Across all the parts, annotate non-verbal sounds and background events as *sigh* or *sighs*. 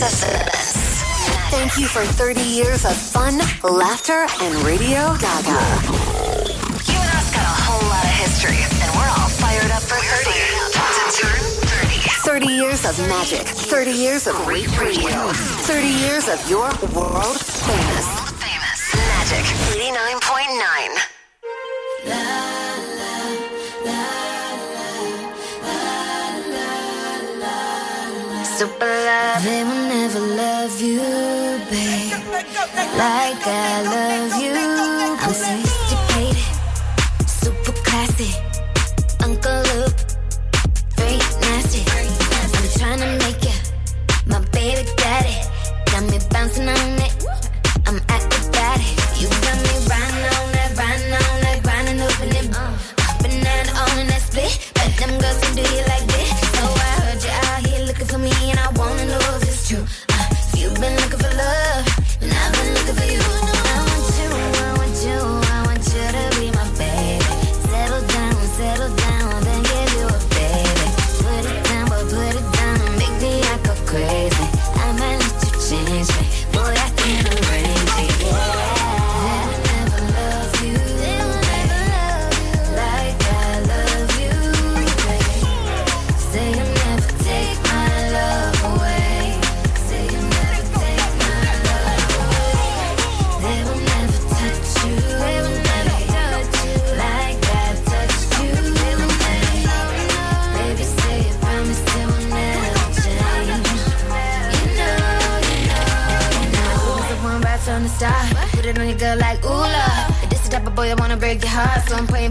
Thank you for 30 years of fun, laughter, and Radio Gaga. You and us got a whole lot of history, and we're all fired up for 30. To turn 30. 30 years of magic. 30 years of great radio. 30 years of your world famous. famous. Magic 89.9. Super love Like I love you.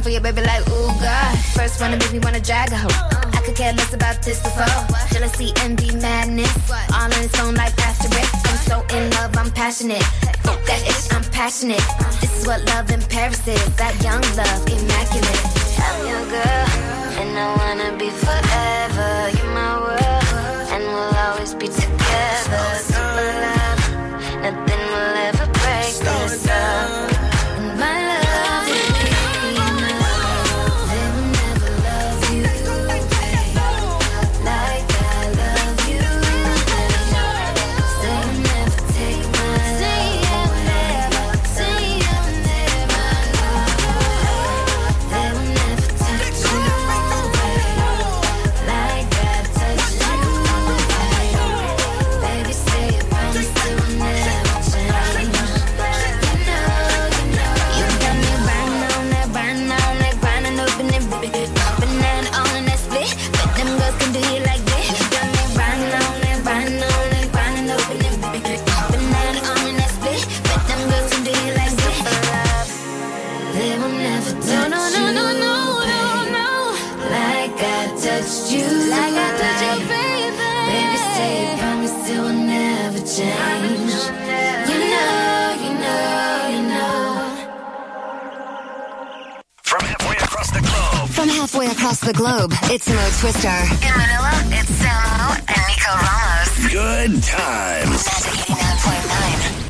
For your baby like ooh God. First to make me wanna drag a hoe. I could care less about this before. Jealousy, envy, madness, all in its own like asterisk. I'm so in love, I'm passionate. Fuck that I'm passionate. This is what love in Paris is. That young love, immaculate. I'm your girl, and I wanna be forever. You're my world, and we'll always be together. The globe, it's Mo Twister. In Manila, it's Samo and Nico Ramos. Good times. Magic 89.9.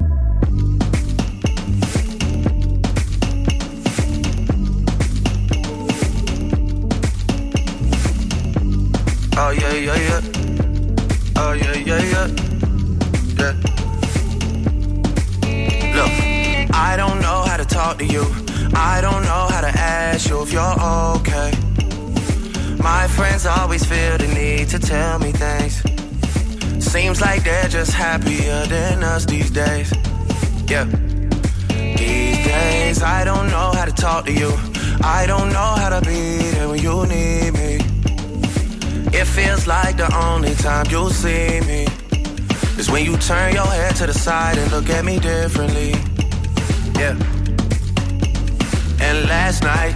Oh yeah, yeah, yeah. Oh yeah, yeah, yeah. Yeah. Look, I don't know how to talk to you. I don't know how to ask you if you're okay. My friends always feel the need to tell me things. Seems like they're just happier than us these days. Yeah. These days, I don't know how to talk to you. I don't know how to be there when you need me. It feels like the only time you'll see me is when you turn your head to the side and look at me differently. Yeah. And last night,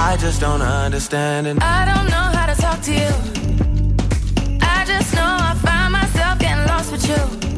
I just don't understand it. I don't know how to talk to you. I just know I find myself getting lost with you.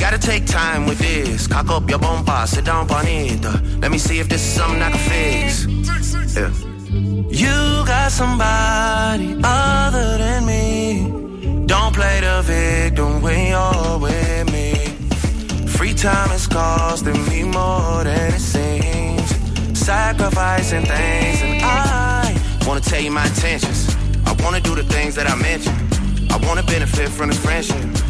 Gotta take time with this. Cock up your bomba, sit down bonita. Uh, let me see if this is something I can fix. Yeah. You got somebody other than me. Don't play the victim when you're with me. Free time is costing me more than it seems. Sacrificing things, and I wanna tell you my intentions. I wanna do the things that I mentioned. I wanna benefit from this friendship.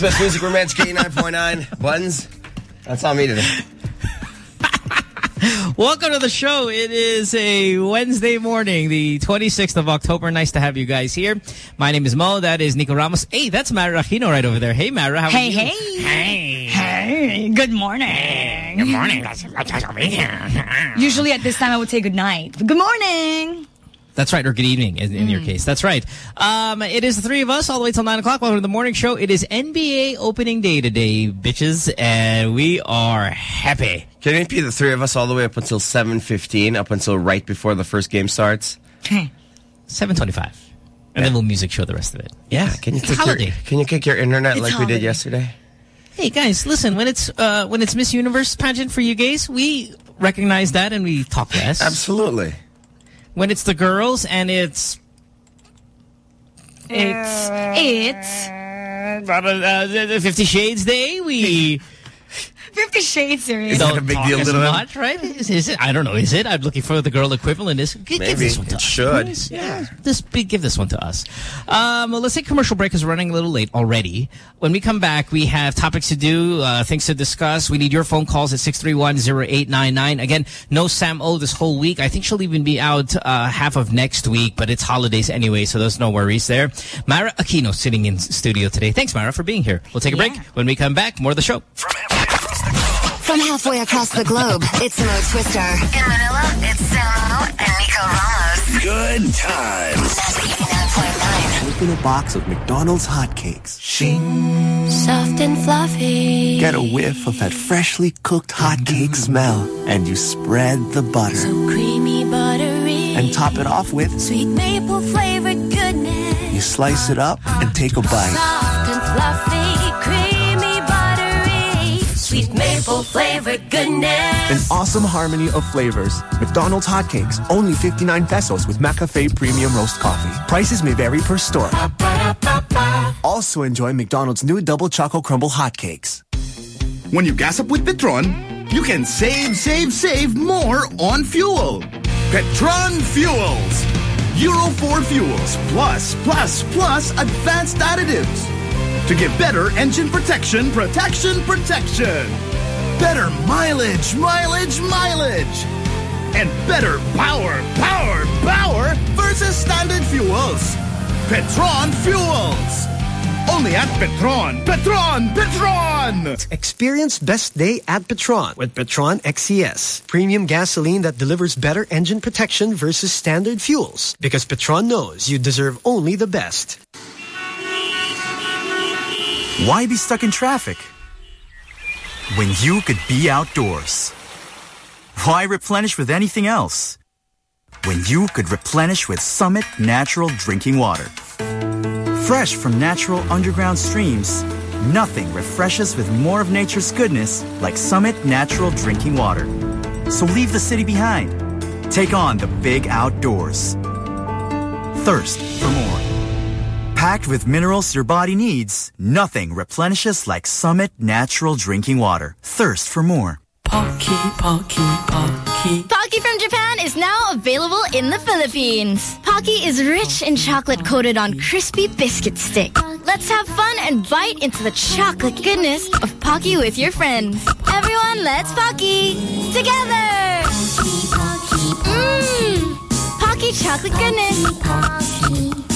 Today's best music, Romance K9.9. Buttons. That's on me today. *laughs* Welcome to the show. It is a Wednesday morning, the 26th of October. Nice to have you guys here. My name is Mo. That is Nico Ramos. Hey, that's Mara Aquino right over there. Hey, Mara. How Hey, are you? hey. Hey. Hey, good morning. Good morning. That's, that's me. Usually at this time I would say good night. But good morning. That's right, or good evening in, in Mm. your case. That's right. Um, it is the three of us all the way till 9 o'clock. Welcome to the morning show. It is NBA opening day today, bitches, and we are happy. Can it be the three of us all the way up until 7.15, up until right before the first game starts? 725. And then we'll music show the rest of it. Yeah. Can you It's kick your. Can you kick your internet It's like we did yesterday? Hey guys, listen. When it's uh, when it's Miss Universe pageant for you guys, we recognize that and we talk less. Absolutely. When it's the girls and it's It's it's uh, Fifty Shades Day, we *laughs* Fifty Shades series. that don't a big deal as to them? much, right? Is, is it? I don't know. Is it? I'm looking for the girl equivalent. Is give, Maybe. give this one to It us, should. please. Yeah, this big. Give this one to us. Um, well, let's take commercial break. Is running a little late already. When we come back, we have topics to do, uh, things to discuss. We need your phone calls at six three one zero eight nine nine. Again, no Sam O this whole week. I think she'll even be out uh, half of next week, but it's holidays anyway, so there's no worries there. Mara Aquino sitting in studio today. Thanks, Mara, for being here. We'll take a break. When we come back, more of the show. From halfway across the globe, it's Mo Twister. In Manila, it's Samo and Nico Ramos. Good times. That's 89.9. Open a box of McDonald's hotcakes. Soft and fluffy. Get a whiff of that freshly cooked hotcake mm-hmm. smell. And you spread the butter. So creamy, buttery. And top it off with, Sweet maple flavored goodness. you slice it up and take a bite. Soft and fluffy. Creamy, buttery. Sweet maple flavored goodness. An awesome harmony of flavors. McDonald's hotcakes, only 59 pesos with McCafe Premium Roast Coffee. Prices may vary per store. Also enjoy McDonald's new Double Choco Crumble hotcakes. When you gas up with Petron, you can save, save, save more on fuel. Petron Fuels. Euro 4 fuels plus, plus, plus advanced additives. To give better engine protection, protection, protection. Better mileage, mileage, mileage. and better power, power, power versus standard fuels. Petron Fuels. Only at Petron. Petron! Petron! Experience best day at Petron with Petron XCS. Premium gasoline that delivers better engine protection versus standard fuels. Because Petron knows you deserve only the best. Why be stuck in traffic? When you could be outdoors. Why replenish with anything else? When you could replenish with Summit Natural Drinking Water. Fresh from natural underground streams, nothing refreshes with more of nature's goodness like Summit Natural Drinking Water. So leave the city behind. Take on the big outdoors. Thirst for more. Packed with minerals your body needs, nothing replenishes like Summit Natural Drinking Water. Thirst for more. Pocky, Pocky, Pocky. Pocky from Japan is now available in the Philippines. Pocky is rich in chocolate coated on crispy biscuit stick. Let's have fun and bite into the chocolate goodness of Pocky with your friends. Everyone, let's Pocky together. Mmm, Pocky chocolate goodness.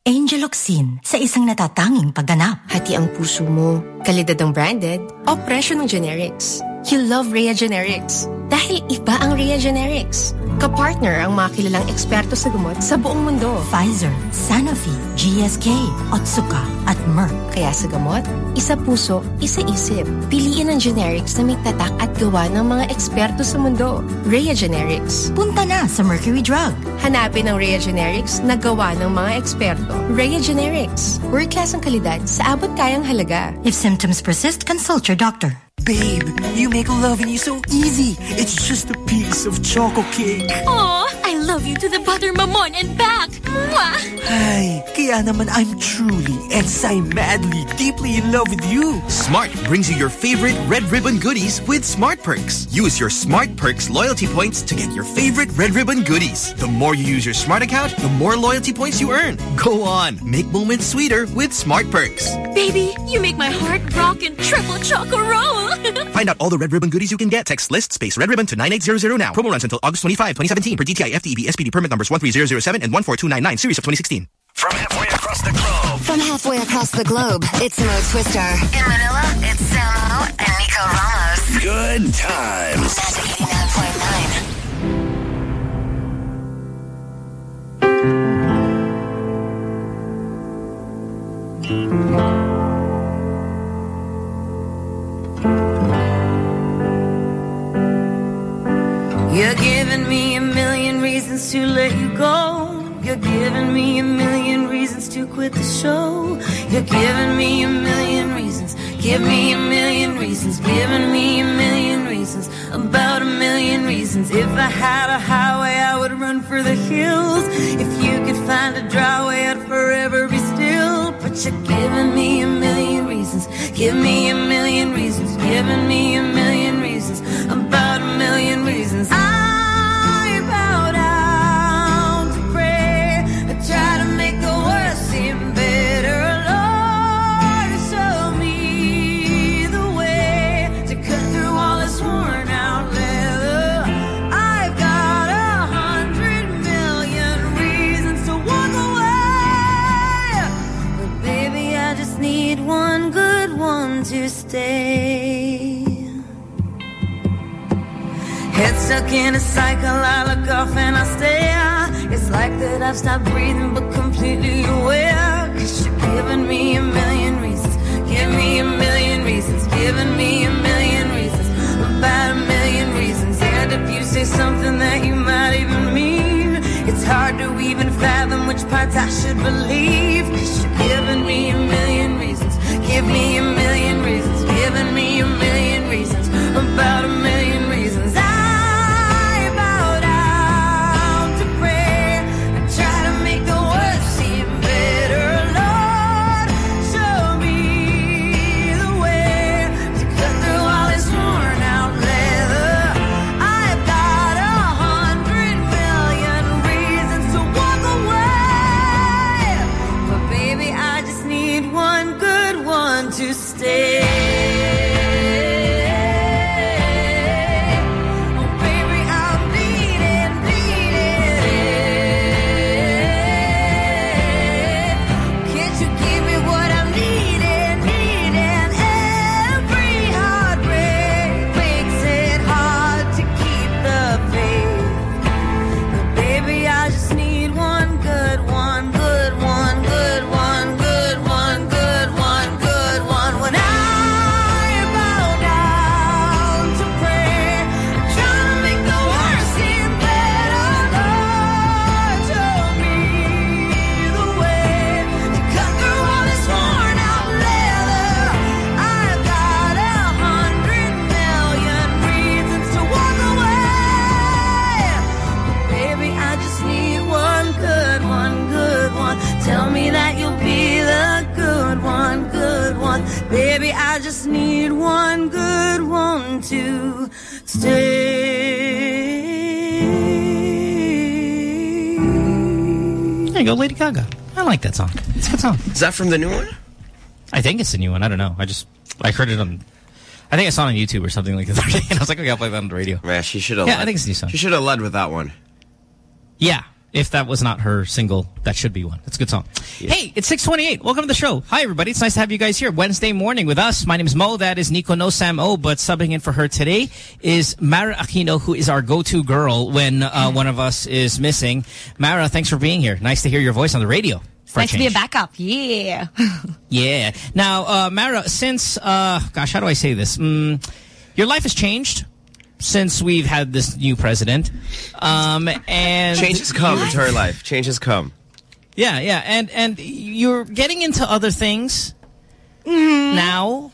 Angeloxin sa isang natatanging pagganap. Hati ang puso mo. Kalidad ng branded o presyo ng generics. You love Rhea Generics. Dahil iba ang Rhea Generics. Kapartner ang mga kilalang eksperto sa gamot sa buong mundo. Pfizer, Sanofi, GSK, Otsuka, at Merck. Kaya sa gamot, isa puso, isa isip. Piliin ang generics na may tatak at gawa ng mga eksperto sa mundo. Rhea Generics. Punta na sa Mercury Drug. Hanapin ang Rhea Generics na gawa ng mga eksperto. Rhea Generics. World class ang kalidad sa abot kayang halaga. If symptoms persist, consult your doctor. Babe, you make loving you so easy. It's just a piece of chocolate cake. Aw, I love you to the butter mamon and back. Mwah! Ay, kaya naman I'm truly and madly deeply in love with you. Smart brings you your favorite red ribbon goodies with Smart Perks. Use your Smart Perks loyalty points to get your favorite red ribbon goodies. The more you use your Smart account, the more loyalty points you earn. Go on, make moments sweeter with Smart Perks. Baby, you make my heart rock and triple choco roll. *laughs* Find out all the red ribbon goodies you can get. Text list space red ribbon to 9800 now. Promo runs until August 25, 2017 per DTI FTEB SPD permit numbers 13007 and 14299 series of 2016. From halfway across the globe. From halfway across the globe, it's Mo Twister. In Manila, it's Samo and Nico Ramos. Good times. You're giving me a million reasons to let you go. You're giving me a million reasons to quit the show. You're giving me a million reasons. Give me a million reasons. Giving me a million reasons. About a million reasons. If I had a highway, I would run for the hills. If you could find a dry way, I'd forever be still. But you're giving me a million reasons. Give me a million reasons. Giving me a million reasons. About a million reasons. I Head stuck in a cycle, I look off and I stare. It's like that I've stopped breathing, but completely aware. Cause you're giving me a million reasons. Give me a million reasons. Giving me a million reasons. About a million reasons. And if you say something that you might even mean, it's hard to even fathom which parts I should believe. Cause you're giving me a million reasons. Give me a million reasons. Giving me a million reasons. About a million reasons. Gaga. I like that song. It's a good song. Is that from the new one? I think it's the new one. I don't know. I just I heard it on. I think I saw it on YouTube or something like the other day, *laughs* and I was like, okay, I'll play that on the radio. Yeah, she should have. Yeah, led. I think it's a new song. She should have led with that one. Yeah, if that was not her single, that should be one. That's a good song. Hey, it's 628. Welcome to the show. Hi, everybody. It's nice to have you guys here. Wednesday morning with us. My name is Mo. That is Nico No Sam O. But subbing in for her today is Mara Aquino, who is our go-to girl when uh, one of us is missing. Mara, thanks for being here. Nice to hear your voice on the radio. Nice to be a backup. Yeah. *laughs* Yeah. Now, uh, Mara, since, uh, gosh, how do I say this? Mm, your life has changed since we've had this new president. Um, and Change has come into her life. Change has come. Yeah, yeah. And, and you're getting into other things now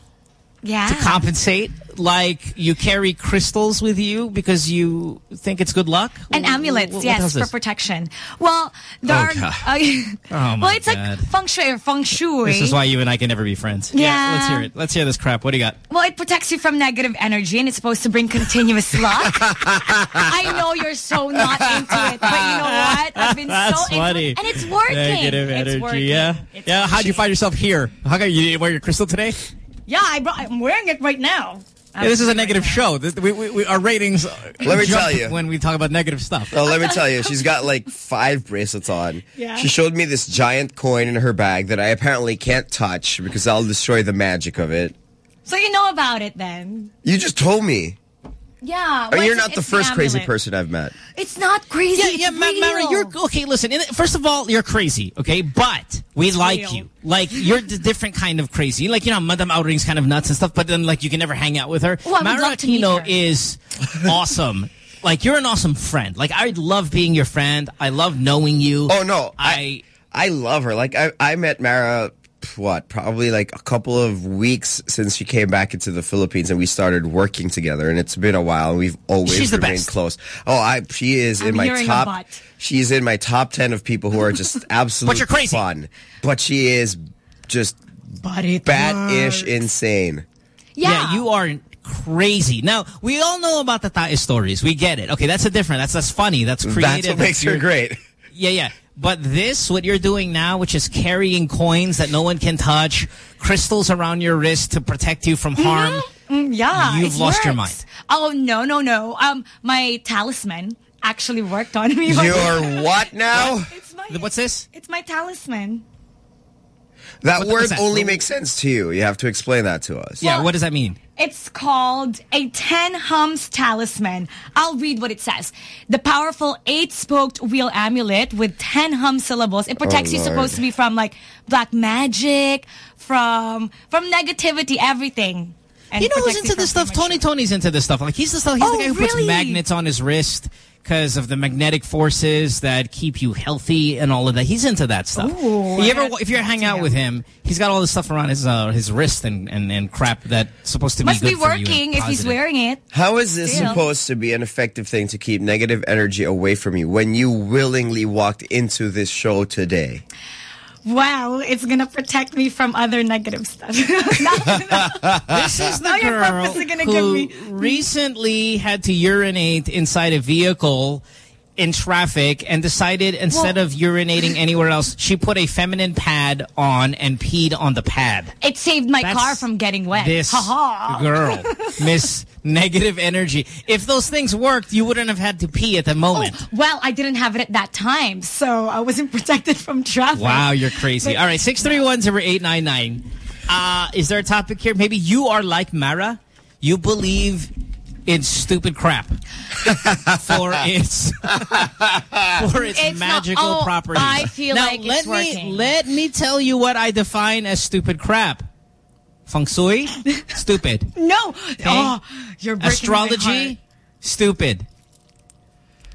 Yeah. to compensate. Like you carry crystals with you because you think it's good luck? And amulets, Wh- what yes, for protection. Well, there Oh, are. God. uh, *laughs* Oh, my well, it's God. like feng shui or feng shui. This is why you and I can never be friends. Yeah. Let's hear it. Let's hear this crap. What do you got? Well, it protects you from negative energy and it's supposed to bring continuous luck. *laughs* I know you're so not into it, but you know what? I've been That's so funny. into it. And it's working. Negative It's energy, working. yeah. It's yeah, how'd you find yourself here? How come you didn't wear your crystal today? Yeah, I brought, I'm wearing it right now. Yeah, this is a negative show. This, we, we, we, our ratings *laughs* Let me jump tell you. when we talk about negative stuff. Oh, let me tell you, she's got like five bracelets on. Yeah. She showed me this giant coin in her bag that I apparently can't touch because I'll destroy the magic of it. So you know about it then. You just told me. Yeah. Oh, well, you're not the it's first crazy person I've met. It's not crazy. Yeah, yeah, Ma- Mara, you're okay. Listen, in- first of all, you're crazy, okay? But we like real. you. Like you're the different kind of crazy. Like you know, Madame Auring's kind of nuts and stuff. But then, like you can never hang out with her. Oh, I would Mara love to meet Aquino is awesome. Like you're an awesome friend. Like I love being your friend. I love knowing you. Oh no, I I love her. Like I I met Mara what probably like a couple of weeks since she came back into the Philippines and we started working together and it's been a while and we've always She's the remained best. close. Oh, I she is I'm in my top she's in my top 10 of people who are just *laughs* absolute you're crazy. fun. But she is just But it bat-ish works. insane. Yeah. you are crazy. Now we all know about the Tae stories. We get it. Okay, that's a different. That's that's funny. That's creative. That's what makes her great. Yeah, yeah. But this, what you're doing now, which is carrying coins that no one can touch, crystals around your wrist to protect you from harm. Mm, yeah, You've it lost your mind. Oh no, no, no. Um, my talisman actually worked on me. You're *laughs* what now? It's my, What's this? it's my talisman. That What- word that? only makes sense to you. You have to explain that to us. Yeah, what does that mean? It's called a 10 hums talisman. I'll read what it says. The powerful eight-spoked wheel amulet with 10 hum syllables. It protects Oh, you Lord. supposed to be from like black magic, from from negativity, everything. And you know who's into this stuff? Tony Tony's into this stuff. Like he's the stuff. He's Oh, the guy who puts magnets on his wrist because of the magnetic forces that keep you healthy and all of that. He's into that stuff. Ooh, you ever, I if you hang out him. with him, he's got all this stuff around his uh, his wrist and, and, and crap that's supposed to be Must good be for you working if he's wearing it. How is this Still. supposed to be an effective thing to keep negative energy away from you when you willingly walked into this show today? Wow, it's gonna protect me from other negative stuff. *laughs* *laughs* This is the oh, Now you're girl gonna give who me- recently had to urinate inside a vehicle in traffic and decided instead Well- of urinating anywhere else, she put a feminine pad on and peed on the pad. it saved my That's car from getting wet. This Ha ha. girl, Miss Negative Energy. If those things worked, you wouldn't have had to pee at the moment. Well, I didn't have it at that time, so I wasn't *laughs* protected from traffic. Wow, you're crazy. But- All right, 631-0899. Uh, is there a topic here? Maybe you are like Mara. You believe in stupid crap *laughs* for its for its, It's not- magical oh, properties. I feel now, like it's let me working. let me tell you what I define as stupid crap. Feng shui, *laughs* stupid. No. Oh, you're breaking my Astrology, heart. stupid.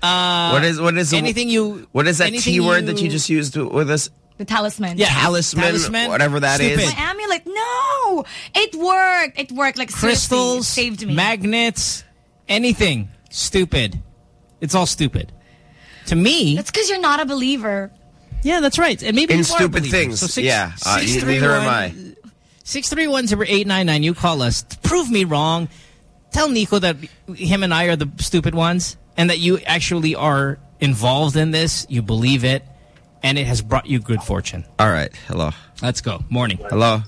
Uh, what is what is anything you? What is that T word that you just used with us? The talisman. Yeah, Talisman, whatever that is. Stupid. My amulet. No. It worked. It worked. Like crystals, saved me. magnets, anything. Stupid. It's all stupid. To me, That's because you're not a believer. yeah, that's right. And maybe In you are a stupid things. So six, yeah, uh, six, neither am I. 631-0899. You call us. Prove me wrong. tell Nico that him and I are the stupid ones and that you actually are involved in this. You believe it and it has brought you good fortune. All right. Hello. Let's go. Morning. Hello.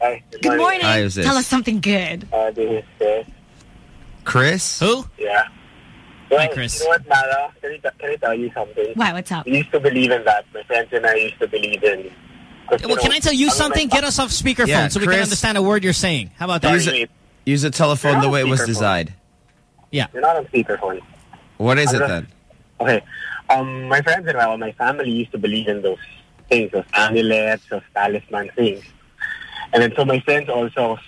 Hi. Good morning. Hi, who's this? Tell us something good. Uh, this is Chris. Chris? Who? Yeah. Well, Hi, Chris. You know what, Mara? Can I, can I tell you something? Why? What's up? We used to believe in that. My friends and I used to believe in. 'cause, Well, can I tell you ang something? Get us off speakerphone Yeah, so we can understand a word you're saying. How about that? Use it. Use a telephone the way it was designed. Yeah. You're not on speakerphone. What is it I'm then? Okay. Um, my friends and well, my family used to believe in those things, those amulets, those talisman things. And then so my friends also,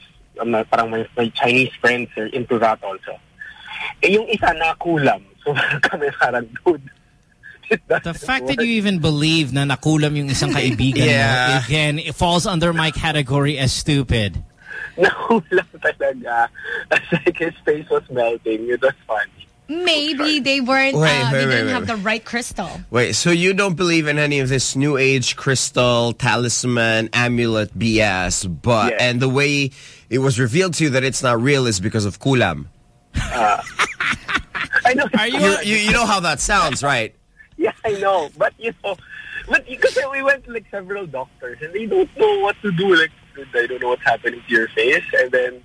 um, parang my, my Chinese friends are into that also. Eh, yung isa na kulam. *laughs* So kami parang, dude. The fact that you even believe na nakulam yung isang kaibigan Yeah. mo, again, it falls under my category as stupid. *laughs* Nakulam talaga. It's like his face was melting. It was funny. Maybe they weren't. Wait, uh, wait, they wait, didn't wait, have wait. the right crystal. Wait, so you don't believe in any of this new age crystal, talisman, amulet BS, but Yeah. and the way it was revealed to you that it's not real is because of kulam. *laughs* I know. Are you? You, you, you know how that sounds, right? *laughs* Yeah, I know. But, you know, but because we went to like several doctors and they don't know what to do. Like, I don't know what's happening to your face. And then,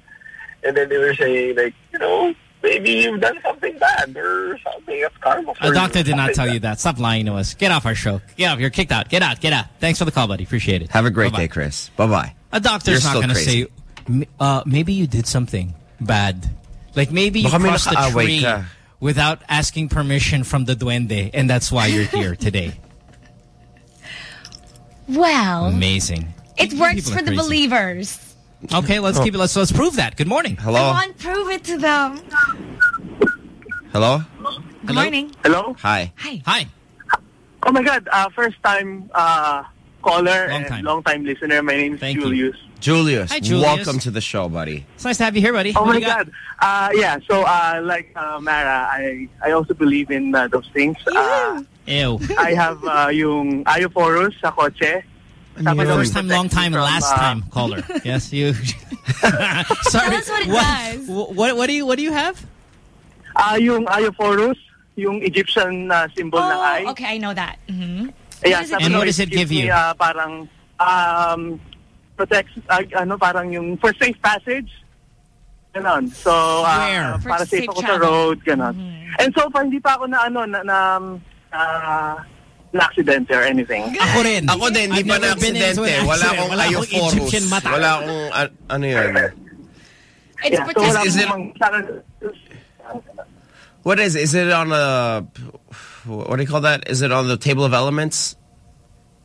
and then they were saying like, you know, maybe you've done something bad or something. It's karma for A you, doctor did not tell like you that. Stop lying to us. Get off our show. Get off. You're kicked out. Get out. Get out. Thanks for the call, buddy. Appreciate it. Have a great Bye-bye. day, Chris. Bye bye. A doctor's You're not going to say, uh, maybe you did something bad. Like maybe you Baka crossed the nakaaway tree ka. without asking permission from the duende, and that's why you're here today. *laughs* Well, Amazing. it works for the crazy. believers. Okay, let's keep it. Let's let's prove that. Good morning. Come Hello? on, prove it to them. Hello? Good morning. Hello? Hi. Hi. Hi. Oh my God, uh, first time uh, caller Long and time. long time listener. My name is Thank you. Julius. Julius, Hi, Julius. welcome to the show, buddy. It's nice to have you here, buddy. Oh What my do you got? God. Uh, yeah, so uh, like uh, Mara, I, I also believe in uh, those things. Uh, Ew. I have uh, yung Eye of Horus sa kotse. Sabi daw, First time, long time, from, last uh, time caller. *laughs* Yes, you. *laughs* Sorry. us what it what, does. What, what do you what do you have? Uh, yung Eye of Horus, yung Egyptian uh, symbol ng eye. Oh, okay, I know that. hmm Yeah, does And what does it give gives me, you? Uh, parang um, protects, uh, ano, parang yung for safe passage. Ganon. So, uh, Where? For para safe safe ako sa road, ganon. And so far, hindi pa ako na, ano, na, na, uh, na accident or anything. *laughs* Ako rin. Ako din, hindi I've pa never been into an na-aksidente. Wala accident. akong Wala akong Eye of Horus. Egyptian mata. Wala akong, a- ano yun? It's Yeah, so protected. wala Is it- akong mang- What is it? Is it on a, what do you call that? Is it on the table of elements?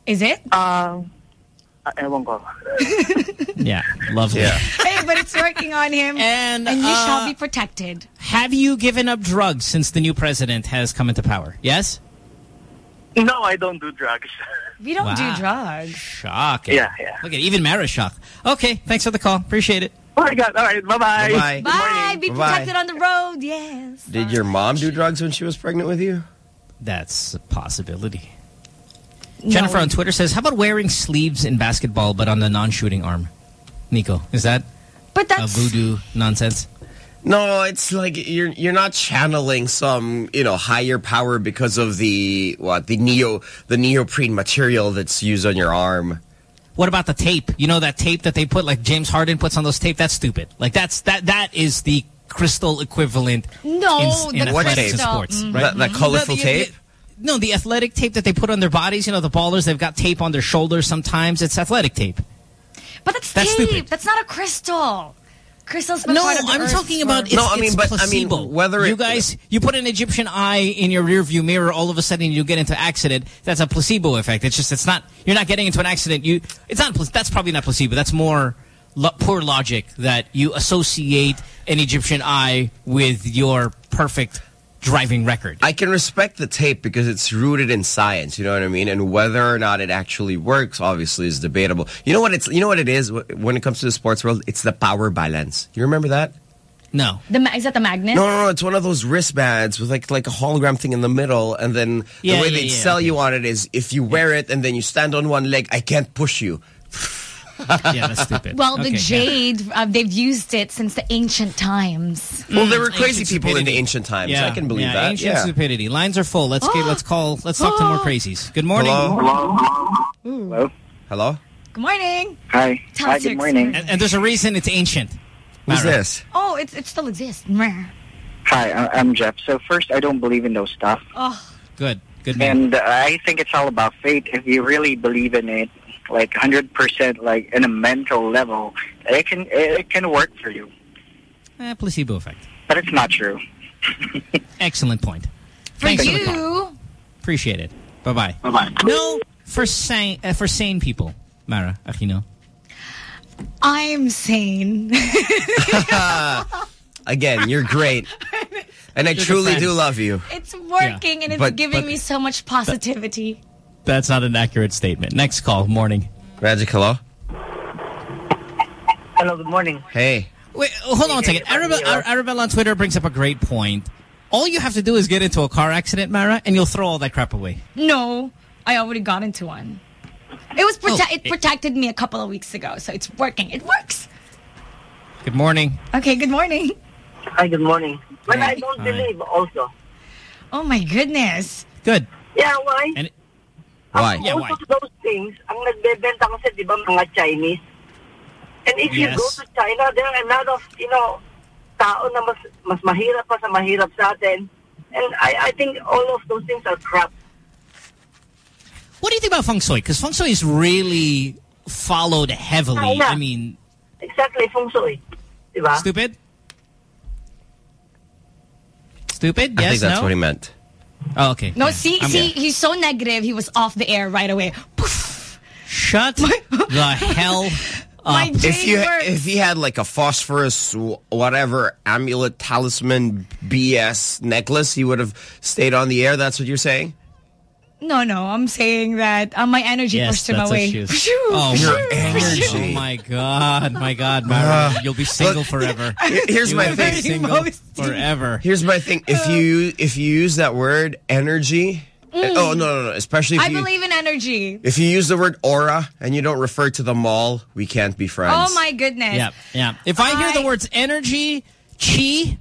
Is it? Ewan ko. *laughs* Yeah, lovely. Yeah. hey, but it's working on him. And, and you uh, shall be protected. Have you given up drugs since the new president has come into power? Yes? No, I don't do drugs. We don't Wow. do drugs. Shocking. Yeah, yeah. Look at even Mara's shocked. Okay, thanks for the call. Appreciate it. Oh my God. All right. Bye-bye. Bye-bye. Bye. Be Bye-bye. protected on the road. Yes. Did your mom do drugs when she was pregnant with you? That's a possibility. No. Jennifer on Twitter says, how about wearing sleeves in basketball but on the non-shooting arm? Nico, is that But a that's voodoo nonsense? No, it's like you're you're not channeling some you know higher power because of the what the neo the neoprene material that's used on your arm. What about the tape? You know that tape that they put, like James Harden puts on those tape? That's stupid. Like that's that that is the crystal equivalent no. in, in the athletics and sports, Mhm. right? That, that colorful No, the- tape. the- no, the athletic tape that they put on their bodies. You know, the ballers, they've got tape on their shoulders sometimes. It's athletic tape. But that's, That's tape. stupid. That's not a crystal. Crystal's been No, part of the I'm earth talking for- about it's, No, I mean, it's but, I mean, placebo. whether you guys, you put an Egyptian eye in your rearview mirror, all of a sudden you get into accident. That's a placebo effect. It's just, it's not, you're not getting into an accident. You, it's not, that's probably not placebo. That's more lo poor logic that you associate an Egyptian eye with your perfect driving record. I can respect the tape because it's rooted in science. You know what I mean? And whether or not it actually works, obviously, is debatable. You know what? It's you know what it is when it comes to the sports world. It's the power balance. You remember that? No. The is that the magnet? No, no, no. It's one of those wristbands with like like a hologram thing in the middle, and then Yeah, the way yeah, they yeah, sell okay. you on it is if you wear it and then you stand on one leg, I can't push you. *laughs* yeah, that's stupid. Well, the Okay, yeah. jade, uh, they've used it since the ancient times. Well, there were Mm, crazy ancient people in the ancient times. Yeah, I can believe yeah, that. Ancient yeah. stupidity. Lines are full. Let's get, let's call. Let's talk to more crazies. Good morning. Hello? Hello. Hello? Good morning. Hi. Tell Hi, good morning. And, and there's a reason it's ancient. Who's Mara. this? Oh, it, it still exists. Hi, I- I'm Jeff. So first, I don't believe in those stuff. Oh, Good. Good man. And uh, I think it's all about faith. If you really believe in it, like 100%, like in a mental level, it can it can work for you. Eh, placebo effect. But it's not true. *laughs* Excellent point. for Thanks for the call. you. Appreciate it. Bye bye. Bye bye. No, for sane uh, for sane people, Mara Aquino. I'm sane. *laughs* *laughs* Again, you're great. And I truly do love you. it's working and it's But- giving but- me so much positivity. That's not an accurate statement. Next call. Morning. Magic, hello? Hello, good morning. Hey. Wait, hold on a second. Arabella, Ar- Arabella on Twitter brings up a great point. All you have to do is get into a car accident, Mara, and you'll throw all that crap away. No, I already got into one. It was prote- Oh, it protected me a couple of weeks ago, so it's working. It works. Good morning. Okay, good morning. Hi, good morning. But Hi. I don't Hi. believe also. Oh my goodness. Good. Yeah, why? And Why? Yeah, why? of those things, ang nagbebenta kasi, di ba, mga Chinese. And if you go to China, there are a lot of, you know, tao na mas, mas mahirap pa sa mahirap sa atin. And I, I think all of those things are crap. What do you think about feng shui? Because feng shui is really followed heavily. Yeah. I mean, Exactly, feng shui. Di ba? stupid? Stupid? I yes, think that's no? what he meant. Oh, okay. No, Yeah. see, I'm- see, he's so negative. He was off the air right away. Poof. Shut the *laughs* hell up. Jade If you works. if he had like a phosphorus whatever amulet talisman BS necklace, he would have stayed on the air. That's what you're saying? No, no, I'm saying that uh, my energy Yes, pushed him away. she *laughs* is. Oh, Your energy. Oh my god, my god, uh, Mara, you'll be single forever. *laughs* Here's You my thing. single *laughs* forever. Here's my thing. If uh. you if you use that word energy, uh, mm. oh no no no, especially if I you believe in energy. if you use the word aura and you don't refer to the mall, we can't be friends. Oh my goodness. Yeah, yeah. If I hear the words energy, chi,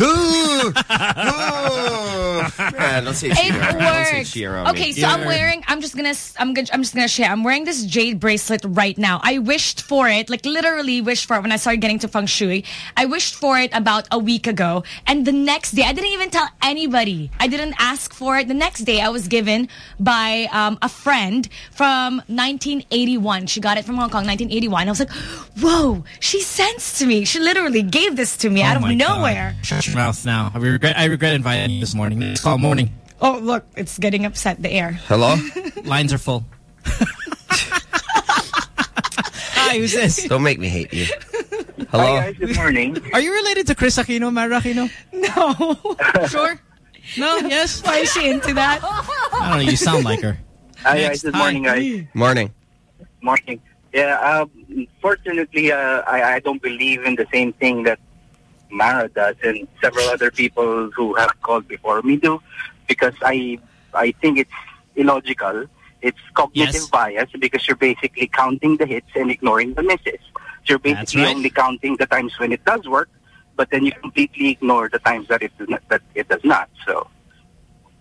Ooh. Oh. Man, don't say It chi don't say works. Okay, me. so I'm wearing. I'm just gonna. I'm gonna. I'm just gonna share. I'm wearing this jade bracelet right now. I wished for it, like literally wished for it when I started getting to feng shui. I wished for it about a week ago, and the next day I didn't even tell anybody. I didn't ask for it. The next day I was given by um, a friend from 1981. She got it from Hong Kong, 1981. I was like, "Whoa!" She sensed to me. She literally gave this to me out Oh of nowhere. God. Nowhere. Shut your mouth now. I regret. I regret inviting you this morning. It's called morning. Oh, look, it's getting upset. The air. Hello? *laughs* Lines are full. *laughs* Hi, who's this? Don't make me hate you. Hello? Hi, guys. Good morning. *laughs* Are you related to Kris Aquino, Mara Aquino? No. Sure. No. Yes. Why is she into that? I don't know. You sound like her. Hi, Next. guys. Good Hi. morning, guys. Morning. Morning. Yeah, um, fortunately, uh, I, I don't believe in the same thing that Mara does and several other people who have called before me do because I I think it's illogical. It's cognitive Yes. bias because you're basically counting the hits and ignoring the misses. You're basically right. only counting the times when it does work, but then you completely ignore the times that it does not, that it does not. So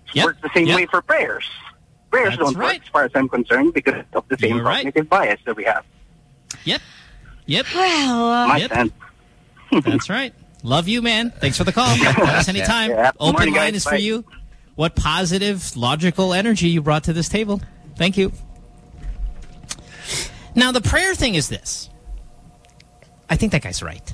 it Yep. works the same Yep. way for prayers. Prayers That's don't right. work as far as I'm concerned because of the same You're right. cognitive bias that we have. Yep. Yep. Well, uh, My Yep. sense. *laughs* That's right. Love you, man. Thanks for the call. *laughs* Call us anytime. Yeah. Open morning, line guys. is for you. What positive, logical energy you brought to this table. Thank you. Now, the prayer thing is this. I think that guy's right.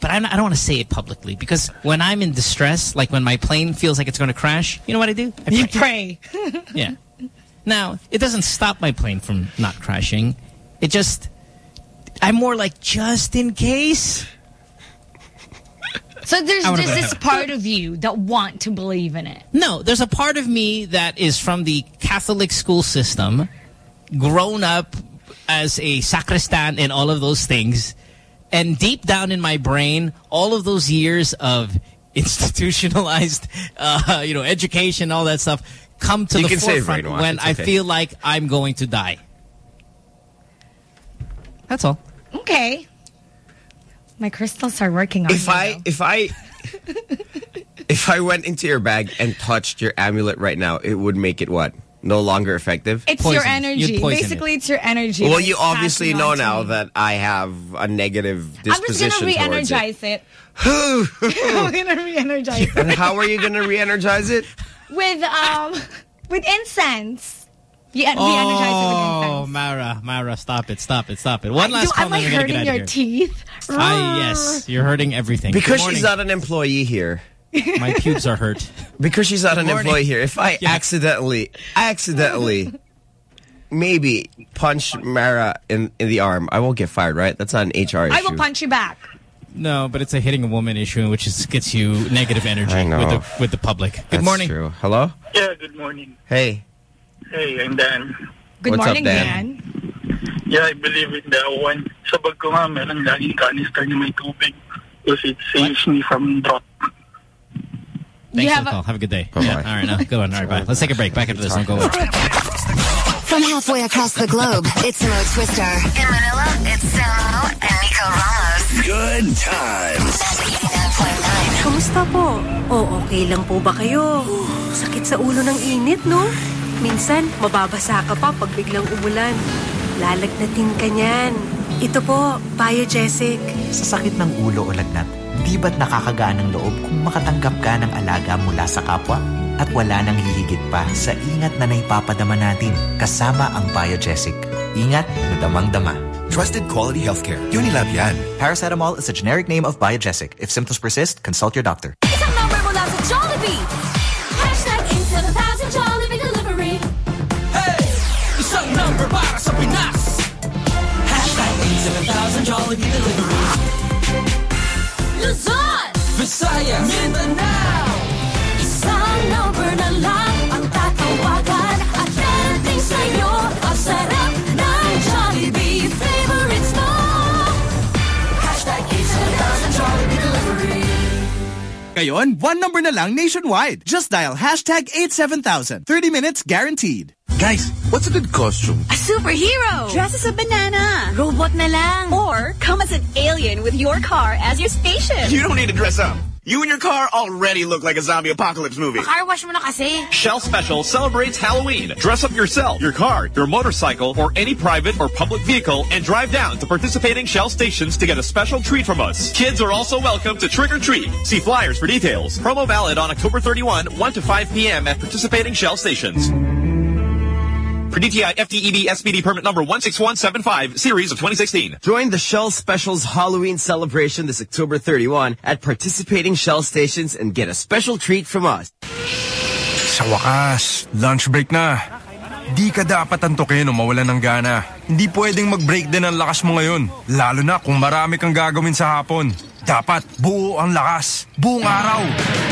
But I'm not, I don't want to say it publicly because when I'm in distress, like when my plane feels like it's going to crash, you know what I do? I you pray. pray. *laughs* Yeah. Now, it doesn't stop my plane from not crashing. It just, I'm more like, just in case. So there's just this part of you that want to believe in it. No, there's a part of me that is from the Catholic school system, grown up as a sacristan and all of those things. And deep down in my brain, all of those years of *laughs* institutionalized, uh, you know, education, all that stuff, come to You the forefront brainwash, when it's I feel like I'm going to die. That's all. Okay. My crystals are working on If me, I if I *laughs* if I went into your bag and touched your amulet right now, it would make it what? No longer effective? It's your energy. Basically, it's your energy. Well, you obviously know now me. that I have a negative disposition I'm just disposition gonna towards it. re-energize it. *laughs* I'm *laughs* gonna re-energize And it how are you going to re-energize it? with um with incense. Yeah, re-energize it. Oh, Mara, Mara, stop it, stop it, stop it. One Do- last call, am I then we're gonna get hurting out your of here. teeth? Ah, yes, you're hurting everything. Because she's not an employee here. My pubes are hurt. Because she's not Good an morning. employee here. If I accidentally, accidentally, maybe punch Mara in, in the arm, I won't get fired, right? That's not an HR issue. I will punch you back. No, but it's a hitting a woman issue, which is, gets you negative energy with the with the public. Good That's morning. true. Hello? Yeah, good morning. Hey. Hey, I'm Dan. Good What's up, morning, Dan? Dan. Yeah, I believe in that one. Sa bag ko nga, meron laging canister na may tubig. Because it saves me from drop. Thanks You for the call. Have a good day. Yeah, all right, now go on. All right, bye. Let's take a break. Back after this one. Go away. From halfway across the globe, it's Mo Twister. In Manila, it's Samo and Nico Ramos. Good times. Kamusta po? O okay lang po ba kayo? Sakit sa ulo ng init, no? Minsan, mababasa ka pa pag biglang umulan. Lalagnatin ka niyan. Ito po, Biogesic. Sa sakit ng ulo o lagnat, di ba't nakakagaan ng loob kung makatanggap ka ng alaga mula sa kapwa? At wala nang hihigit pa sa ingat na naipapadama natin kasama ang Biogesic. Ingat na damang-dama. Trusted quality healthcare. Unilab yan. Paracetamol is a generic name of Biogesic. If symptoms persist, consult your doctor. Isang number mula sa Jollibee. Hashtag 87000 Jollibee Para sa Pinas! Hashtag 87000 Jollibee Delivery. Luzon! Visayas! Mindanao! Isang number na Ngayon, one number na lang nationwide. Just dial hashtag 87000. 30 minutes guaranteed. Guys, what's a good costume? A superhero! Dress as a banana! Robot na lang! Or come as an alien with your car as your spaceship. You don't need to dress up. You and your car already look like a zombie apocalypse movie. Car wash mo na kasi! Shell Special celebrates Halloween. Dress up yourself, your car, your motorcycle, or any private or public vehicle and drive down to participating Shell stations to get a special treat from us. Kids are also welcome to trick or treat. See flyers for details. Promo valid on October 31, 1 to 5 p.m. at participating Shell stations. For DTI FTEB SPD permit number 16175, series of 2016. Join the Shell Specials Halloween celebration this October 31 at participating Shell stations and get a special treat from us. Sa wakas, lunch break na. Di ka dapat antukin o mawalan ng gana. Hindi pwedeng mag-break din ang lakas mo ngayon. Lalo na kung marami kang gagawin sa hapon. Dapat buo ang lakas. Buong araw.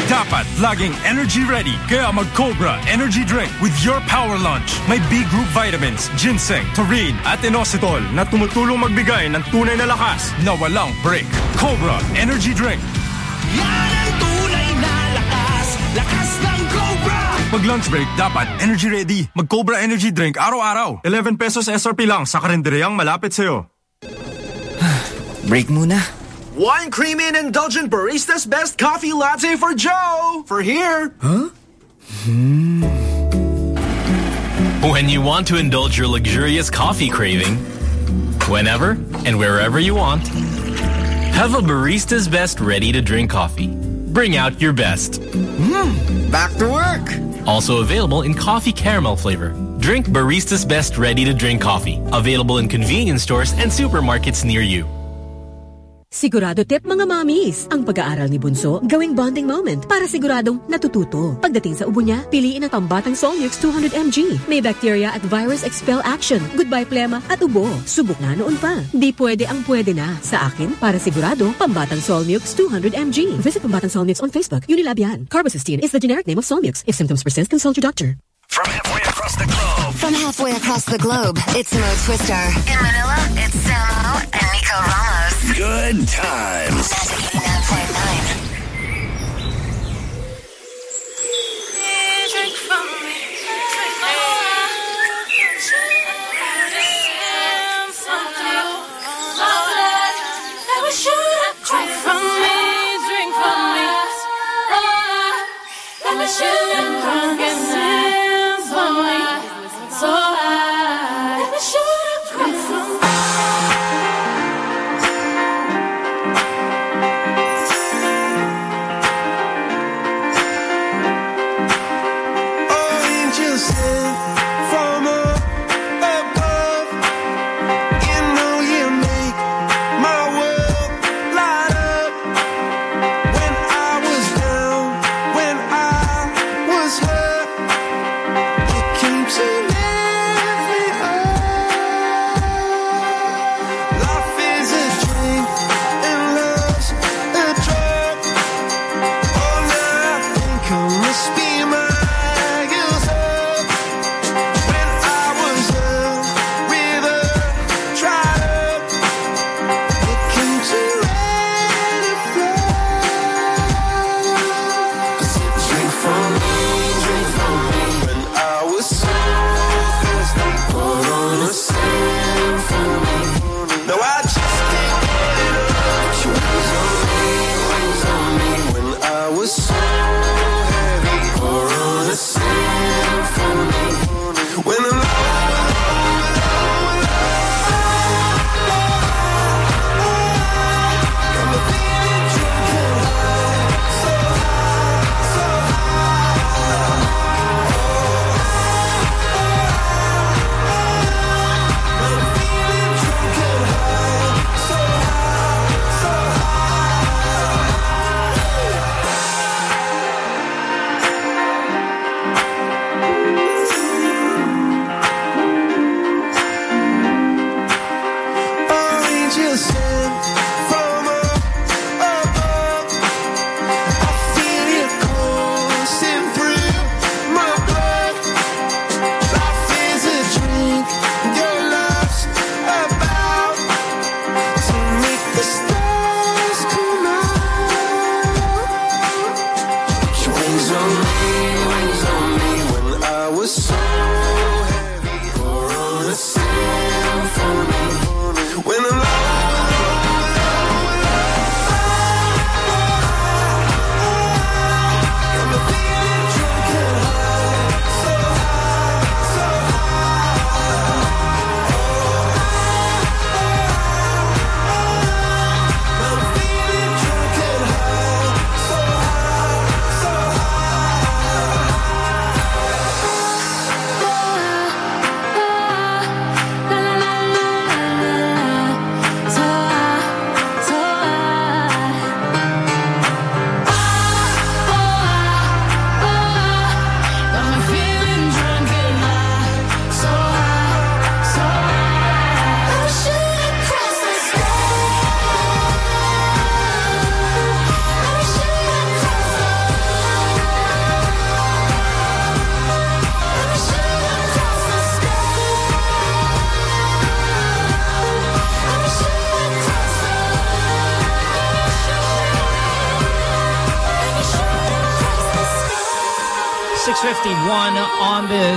Dapat laging energy ready. Kaya mag-Cobra Energy Drink with your power lunch. May B-group vitamins, ginseng, taurine, at inositol na tumutulong magbigay ng tunay na lakas na walang break. Cobra Energy Drink. Yan ang tunay na lakas! Lakas ng Cobra! Pag lunch break, dapat energy ready. Mag-Cobra Energy Drink araw-araw. 11 pesos SRP lang sa karinderyang malapit sa'yo. *sighs* Break muna. One creamy and indulgent barista's best coffee latte for Joe. For here. Huh? Hmm. When you want to indulge your luxurious coffee craving, whenever and wherever you want, have a barista's best ready to drink coffee. Bring out your best. Hmm. Back to work. Also available in coffee caramel flavor. Drink Barista's Best Ready to Drink Coffee. Available in convenience stores and supermarkets near you. Sigurado tip mga mommies, ang pag-aaral ni Bunso gawing bonding moment para siguradong natututo. Pagdating sa ubo niya, piliin ang pambatang Solmux 200mg. May bacteria at virus expel action. Goodbye plema at ubo. Subok na noon pa. Di pwede ang pwede na. Sa akin, para sigurado, pambatang Solmux 200mg. Visit pambatang Solmux on Facebook. Unilab yan. Carbocisteine is the generic name of Solmux. If symptoms persist, consult your doctor. From halfway across the globe. From halfway across the globe, it's Mo Twister. In Manila, it's Samo and Nico Ramos. Good times. 99.9. Drink from me. Let me shoot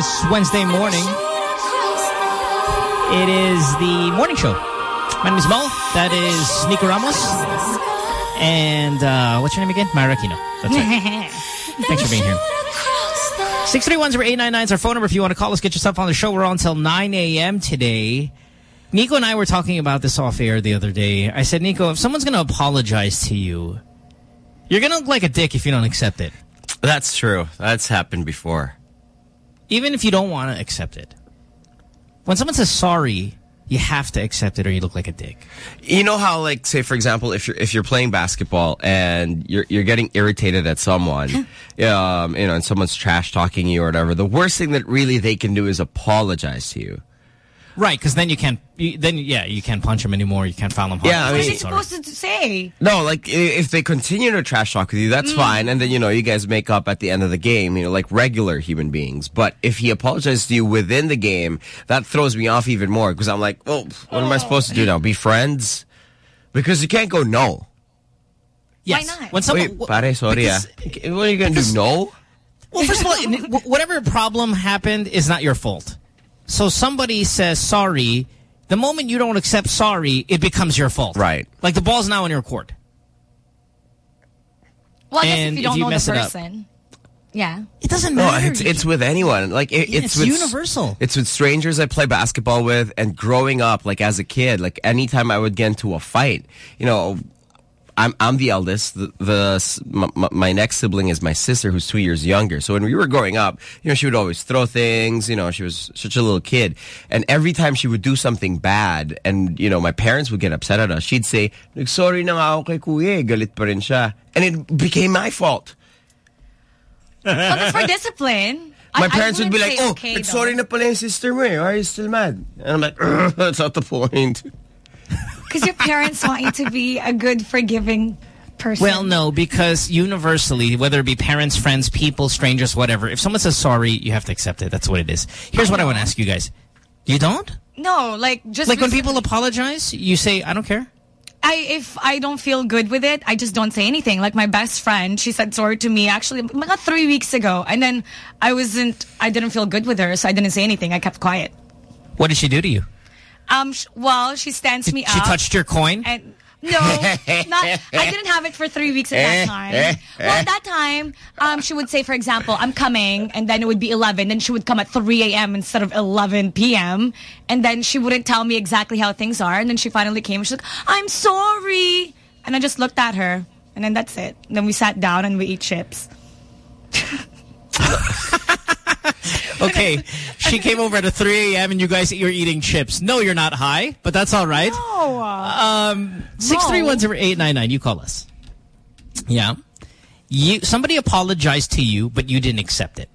this Wednesday morning. It is the morning show. My name is Mo. That is Nico Ramos. And uh, what's your name again? Myra Aquino. That's right. *laughs* Thanks for being here. 631-0899 is our phone number if you want to call us. Get yourself on the show. We're on until 9 a.m. today. Nico and I were talking about this off air the other day. I said, Nico, if someone's going to apologize to you, you're going to look like a dick if you don't accept it. That's true. That's happened before. Even if you don't want to accept it. When someone says sorry, you have to accept it or you look like a dick. You know how, like, say, for example, if you're if you're playing basketball and you're you're getting irritated at someone, *laughs* um, you know, and someone's trash talking you or whatever, the worst thing that really they can do is apologize to you. Right, because then you can't, you, then yeah, you can't punch him anymore. You can't foul him hard. Yeah, I What is mean- he supposed to say? No, like if they continue to trash talk with you, that's Mm. fine, and then you know you guys make up at the end of the game, you know, like regular human beings. But if he apologizes to you within the game, that throws me off even more because I'm like, oh, what am I supposed to do now? Be friends? Because you can't go no. Yes. Why not? When someone, Wait, pare, sorry ah. What are you gonna do? No? Well, first of all, *laughs* whatever problem happened is not your fault. So somebody says sorry. The moment you don't accept sorry, it becomes your fault. Right. Like the ball's now in your court. Well, I guess And if if you don't you know the it up- person. Yeah. It doesn't No, matter. it's it's with anyone. Like it, Yeah, it's it's with, universal. It's with strangers I play basketball with, and growing up, like as a kid, like anytime I would get into a fight, you know, I'm I'm the eldest. The, the s- m- m- my next sibling is my sister, who's two years younger. So when we were growing up, you know, she would always throw things. You know, she was such a little kid, and every time she would do something bad, and you know, my parents would get upset at us. She'd say, "Sorry na ako kay kuya, eh. galit pa rin siya," and it became my fault. For discipline. *laughs* My I- I parents would be like, oh, okay, sorry na pala yung sister mo eh. Why are you still mad? And I'm like, *laughs* that's not the point. Because your parents want you to be a good, forgiving person. Well, no, because universally, whether it be parents, friends, people, strangers, whatever, if someone says sorry, you have to accept it. That's what it is. Here's what I want to ask you guys. You don't? No, like just like when people apologize, you say, I don't care? I if I don't feel good with it, I just don't say anything. Like my best friend, she said sorry to me actually mm, mga three weeks ago, and then I wasn't, I didn't feel good with her, so I didn't say anything. I kept quiet. What did she do to you? Um, sh- well, she stands me She up. She touched your coin? And no, not. I *laughs* didn't have it for three weeks at that time. Well, at that time, um, she would say, for example, I'm coming, and then it would be 11. Then she would come at 3 a.m. instead of 11 p.m. And then she wouldn't tell me exactly how things are. And then she finally came. She's like, I'm sorry. And I just looked at her, and then that's it. And then we sat down and we eat chips. *laughs* *laughs* Okay, she came over at a 3 a.m. and you guys you're eating chips. No, you're not high, but that's all right. No. Um, six three one zero eight nine nine. You call us. Yeah, you somebody apologized to you, but you didn't accept it.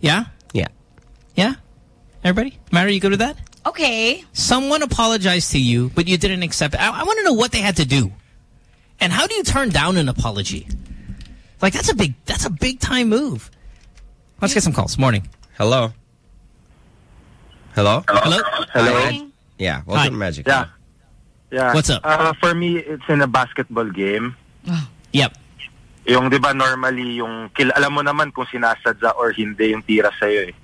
Yeah, Yeah. yeah. Everybody, Mary, you go to that. Okay. Someone apologized to you, but you didn't accept it. I, I want to know what they had to do, and how do you turn down an apology? Like that's a big that's a big time move. Let's get some calls. Morning. Hello. Hello? Hello. Hello. Yeah, welcome Hi. to Magic. Yeah. Yeah. What's up? Uh, for me, it's in a basketball game. Yep. Yung 'di ba normally yung kil alam mo naman kung sinasadya or hindi yung tira sa iyo eh.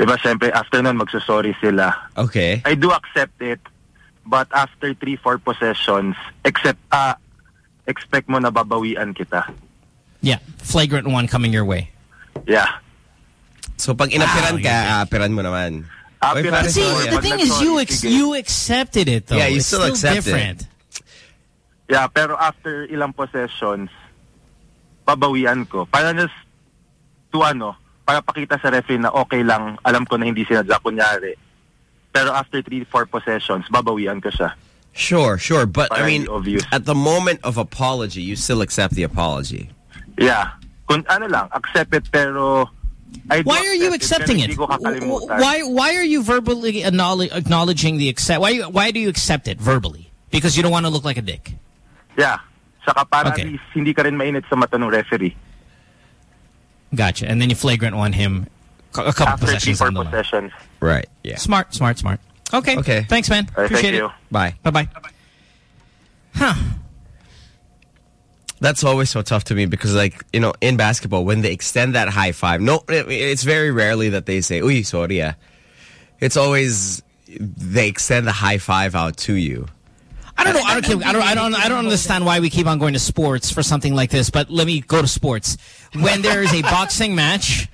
'Di ba syempre after nun magsusorry sila. Okay. I do accept it but after 3 4 possessions except uh, expect mo na babawian kita. Yeah. Flagrant one coming your way. Yeah. So pag inapiran Wow, ka, you're mo naman. Apiran Oy, pare, See, sorry, the ah. thing is, you ex you accepted it though. Yeah, you it's still accept it. Yeah, pero after ilang possessions, babawian ko. Para just to ano, para pakita sa referee na okay lang, alam ko na hindi sinadya kunyari. Pero after 3-4 possessions, babawian ko siya. Sure, sure. But I mean, obvious. at the moment of apology, you still accept the apology. Yeah. Kung ano lang, accept it pero I Why are you accepting it? Hindi ko kakalimutan. Why why are you verbally acknowledging the accept? Why why do you accept it verbally? Because you don't want to look like a dick. Yeah. Saka para Okay. least hindi ka rin mainit sa mata ng referee. Gotcha. And then you flagrant one him a couple After possessions on the line. possessions. Right. Yeah. Smart, smart, smart. Okay. Okay. Thanks, man. All right, Appreciate thank you. it. Bye. Bye bye. Huh. That's always so tough to me because, like, you know, in basketball, when they extend that high five, no, it- it's very rarely that they say, uy, sorry, ah." It's always they extend the high five out to you. I don't know. I don't, care. I don't. I don't. I don't understand why we keep on going to sports for something like this. But let me go to sports. When there is a boxing match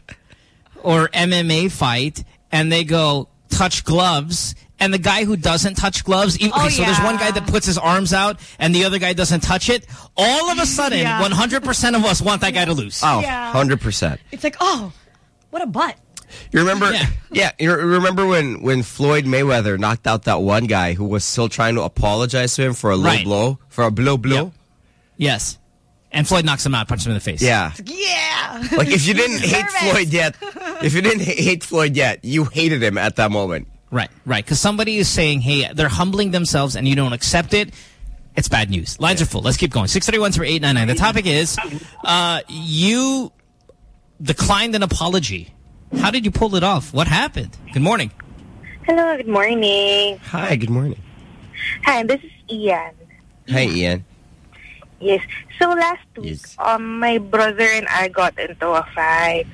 or MMA fight, and they go touch gloves, and the guy who doesn't touch gloves, even, Oh, okay, so there's one guy that puts his arms out, and the other guy doesn't touch it. All of a sudden, Yeah. 100% of us want that guy to lose. Oh, Yeah. 100%. It's like, oh, what a butt. You remember? Yeah. *laughs* you remember when when Floyd Mayweather knocked out that one guy who was still trying to apologize to him for a low Right. blow, for a blow blow? Yes. And Floyd knocks him out, punches him in the face. Yeah. Yeah. Like if you didn't *laughs* hate Floyd yet, if you didn't hate Floyd yet, you hated him at that moment. Right, right. Because somebody is saying, hey, they're humbling themselves and you don't accept it. It's bad news. Lines are full. Let's keep going. 631-0899. The topic is, uh, you declined an apology. How did you pull it off? What happened? Good morning. Hello, good morning. Hi, good morning. Hi, this is Ian. Hey, Ian. Yes. So last week, um, my brother and I got into a fight.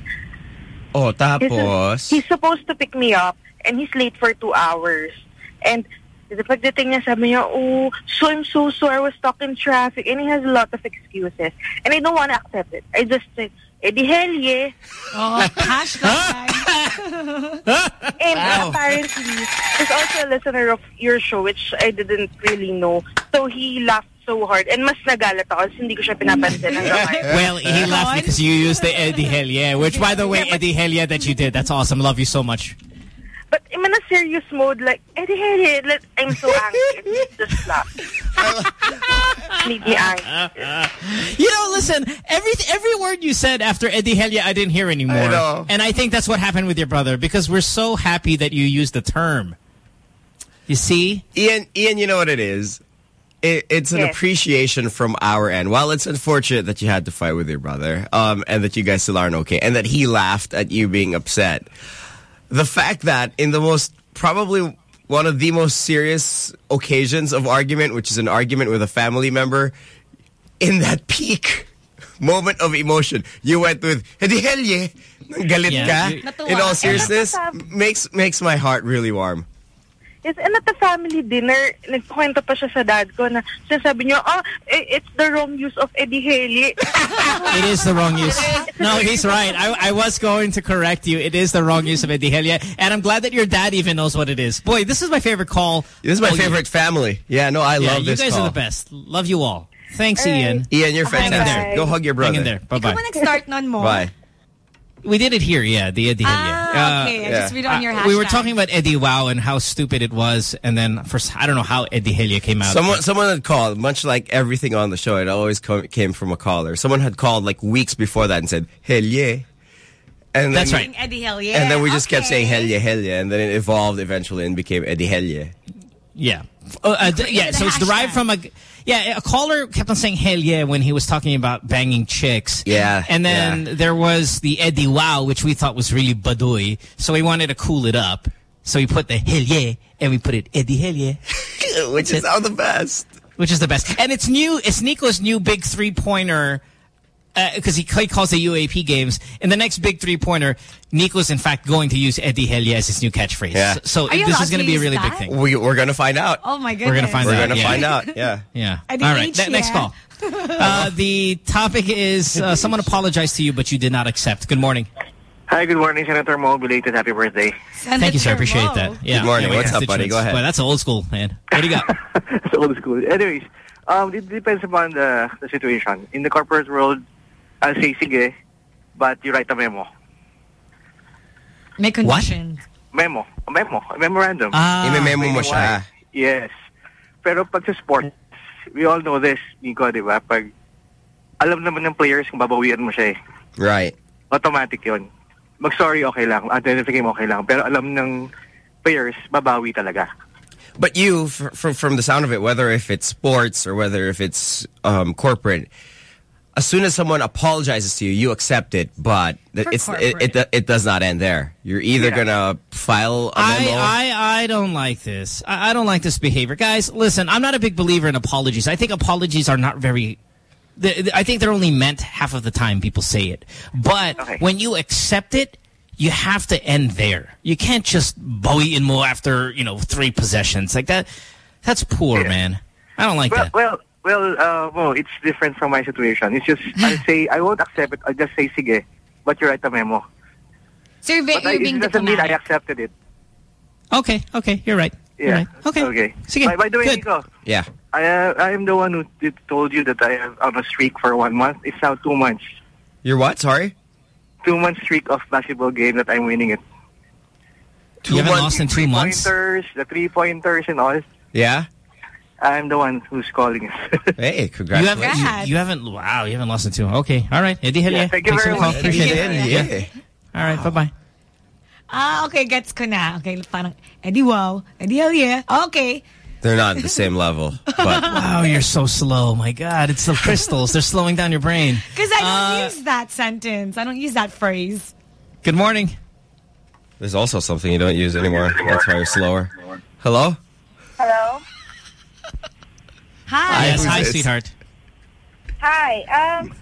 Oh, He's, tapos. he's supposed to pick me up, and he's late for two hours. And the pagdating niya, sabi niya, oh, so I'm so sorry, I was stuck in traffic. And he has a lot of excuses. And I don't want to accept it. I just said, eh di hell yeah. Oh, hashtag. *laughs* And Wow. apparently, he's also a listener of your show, which I didn't really know. So he laughed so hard. And mas nagalat ako kasi hindi ko siya pinapansin hanggang. *laughs* Well, he laughed because you used the Eddie Hell Yeah, which, by the way, Eddie Hell Yeah that you did, that's awesome. Love you so much. But I'm in a serious mode, like, Eddie, Eddie, like, I'm so angry. It's just laugh. *laughs* Made me angry. You know, listen, every every word you said after Eddie Hell Yeah, I didn't hear anymore. I know. And I think that's what happened with your brother because we're so happy that you used the term. You see? Ian, Ian, you know what it is? It, it's an Yes. appreciation from our end. While it's unfortunate that you had to fight with your brother, um, and that you guys still aren't okay, and that he laughed at you being upset, the fact that in the most probably one of the most serious occasions of argument, which is an argument with a family member, in that peak *laughs* moment of emotion, you went with "Di hell yeah, galit ka." you- In all seriousness, makes makes my heart really warm. Yes, and at the family dinner, nagkwento pa siya sa dad ko na sinasabi niya, oh, eh, it's the wrong use of Eddie Hell Yeah. *laughs* It is the wrong use. No, he's right. I, I was going to correct you. It is the wrong use of Eddie Hell Yeah. And I'm glad that your dad even knows what it is. Boy, this is my favorite call. This is my all year. favorite family. Yeah, no, I Yeah, love you guys call. are the best. Love you all. Thanks, All right. Ian. Ian, you're Hang in fantastic. there. Go hug your brother. Hang in there. Bye-bye. Ikaw ba nag-start nun mo? Bye. We did it here, yeah, the Eddie Hell Yeah. Ah, okay. I just read on your Uh, we were talking about Eddie Wow and how stupid it was, and then first I don't know how Eddie Hell Yeah came out. Someone, someone had called, much like everything on the show, it always co came from a caller. Someone had called like weeks before that and said, hell yeah. And That's then, right. Eddie Hell Yeah. And then we just kept saying hell yeah, hell yeah. And then it evolved eventually and became Eddie Hell yeah. Yeah. Uh, uh, yeah, so it's derived from a... Yeah, a caller kept on saying hell yeah when he was talking about banging chicks. Yeah, And then there was the Eddie Wow, which we thought was really baduy. So we wanted to cool it up. So we put the hell yeah, and we put it Eddie hell yeah. *laughs* Which is now the best. Which is the best. And it's new, it's Nico's new big three-pointer... Because he, he calls the UAAP games. In the next big three-pointer, Nico's in fact going to use Eddie hell yeah as his new catchphrase. Yeah. So, so Are this is going to to be a really that? big thing. We, we're going to find out. Oh my goodness. We're going to find We're out. going to yeah. find out. Yeah. *laughs* Yeah. Eddie All right. H, Ne- Next call. *laughs* Uh, the topic is uh, someone apologized to you, but you did not accept. Good morning. Hi, good morning, Senator Mo. Belated happy birthday. Thank you, sir. I appreciate that. Yeah. Good morning. Yeah, What's up, buddy? Go ahead. Well, that's old school, man. What do you got? *laughs* It's old school. Anyways, um, it depends upon the, the situation. In the corporate world, I'll say sige, but you write a memo. May conditions. Memo. A memo. A memorandum. Ah. Ime-memo mo Explaining siya. Yes. Pero pag sa sports, we all know this, Nico, di ba? Pag alam naman ng players kung babawian mo siya eh. Right. Automatic yon. Mag-sorry, okay lang. Identify mo, okay lang. Pero alam ng players, babawi talaga. But you, from from the sound of it, whether if it's sports or whether if it's um, corporate, as soon as someone apologizes to you, you accept it. But it's it, it it does not end there. You're either Yeah. gonna file a I, memo. I, I don't like this. I, I don't like this behavior. Guys, listen, I'm not a big believer in apologies. I think apologies are not very The, the- I think they're only meant half of the time people say it. But when you accept it, you have to end there. You can't just bowie in more after, you know, three possessions. Like that, that's poor, man. I don't like well, that. Well, well, uh, well, it's different from my situation. It's just, I'll *laughs* say, I won't accept it. I'll just say, sige, but you write a memo. So you're, But I, you're being it doesn't mean I accepted it. Okay, okay, you're right. You're Yeah. right. Okay. Okay. Sige, by, by the way, good. Nico, Yeah. I, uh, I am the one who did, told you that I am on a streak for one month. It's now two months. You're what? Sorry? Two month streak of basketball game that I'm winning it. You haven't lost in two months? Pointers, the three pointers and all. Yeah? I'm the one who's calling it. *laughs* Hey, You congratulations. haven't, you, you haven't, wow, you haven't lost in two. Okay, all right. Eddie Helia. Yeah, thank you Thanks for very the call. much. Appreciate Eddie it. Helia. Yeah. All right, bye-bye. Ah, okay, gets ko na. Okay, parang, Eddie wow, Eddie hell yeah. Okay. They're not at the same *laughs* level. But *laughs* Wow, you're so slow. My God, it's the crystals. They're slowing down your brain. Because I don't Uh, use that sentence. I don't use that phrase. Good morning. there's also something you don't use anymore. That's why you're slower. Hello? Hello. Hi. yes, hi, sweetheart. Hi. Um,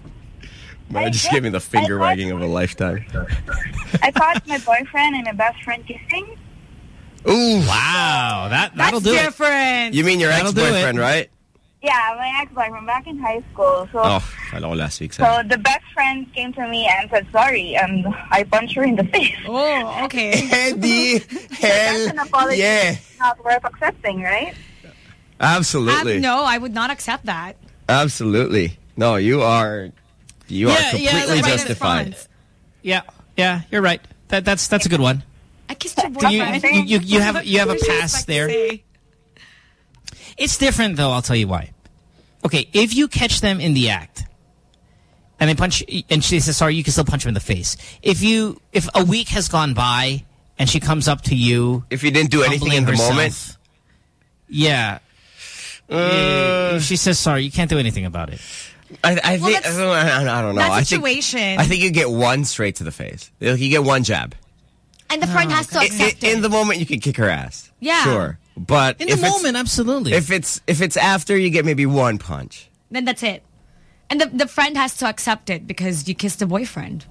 Maya just gave me the finger wagging of a lifetime. I caught my boyfriend and my best friend kissing. Ooh. Wow, that, that'll do it. different. You mean your ex-boyfriend, right? Yeah, my ex-boyfriend back in high school. So, Oh, hello last week. so the best friend came to me and said sorry, and I punched her in the *laughs* face. Oh, okay. Eddie, *laughs* hell That's an apology yeah. not worth accepting, right? Absolutely. Um, no, I would not accept that. Absolutely. No, you are you Yeah, are yeah, completely right justified. Yeah, yeah, you're right. That, that's that's a good one. I kissed your So you, boyfriend. you, you, you have you have a What pass there. It's different though. I'll tell you why. Okay, if you catch them in the act, and they punch, and she says sorry, you can still punch them in the face. If you, if a week has gone by and she comes up to you, If you didn't do anything in the herself, moment, yeah. Uh, she says sorry, you can't do anything about it. I, I Well, think I don't, I don't know. that I situation- think I think you get one straight to the face. You get one jab. And the friend has to I- accept in, it. in the moment, you can kick her ass. Yeah. sure. But In the moment, absolutely. if it's if it's after, you get maybe one punch. then that's it. And the, the friend has to accept it because you kissed the boyfriend.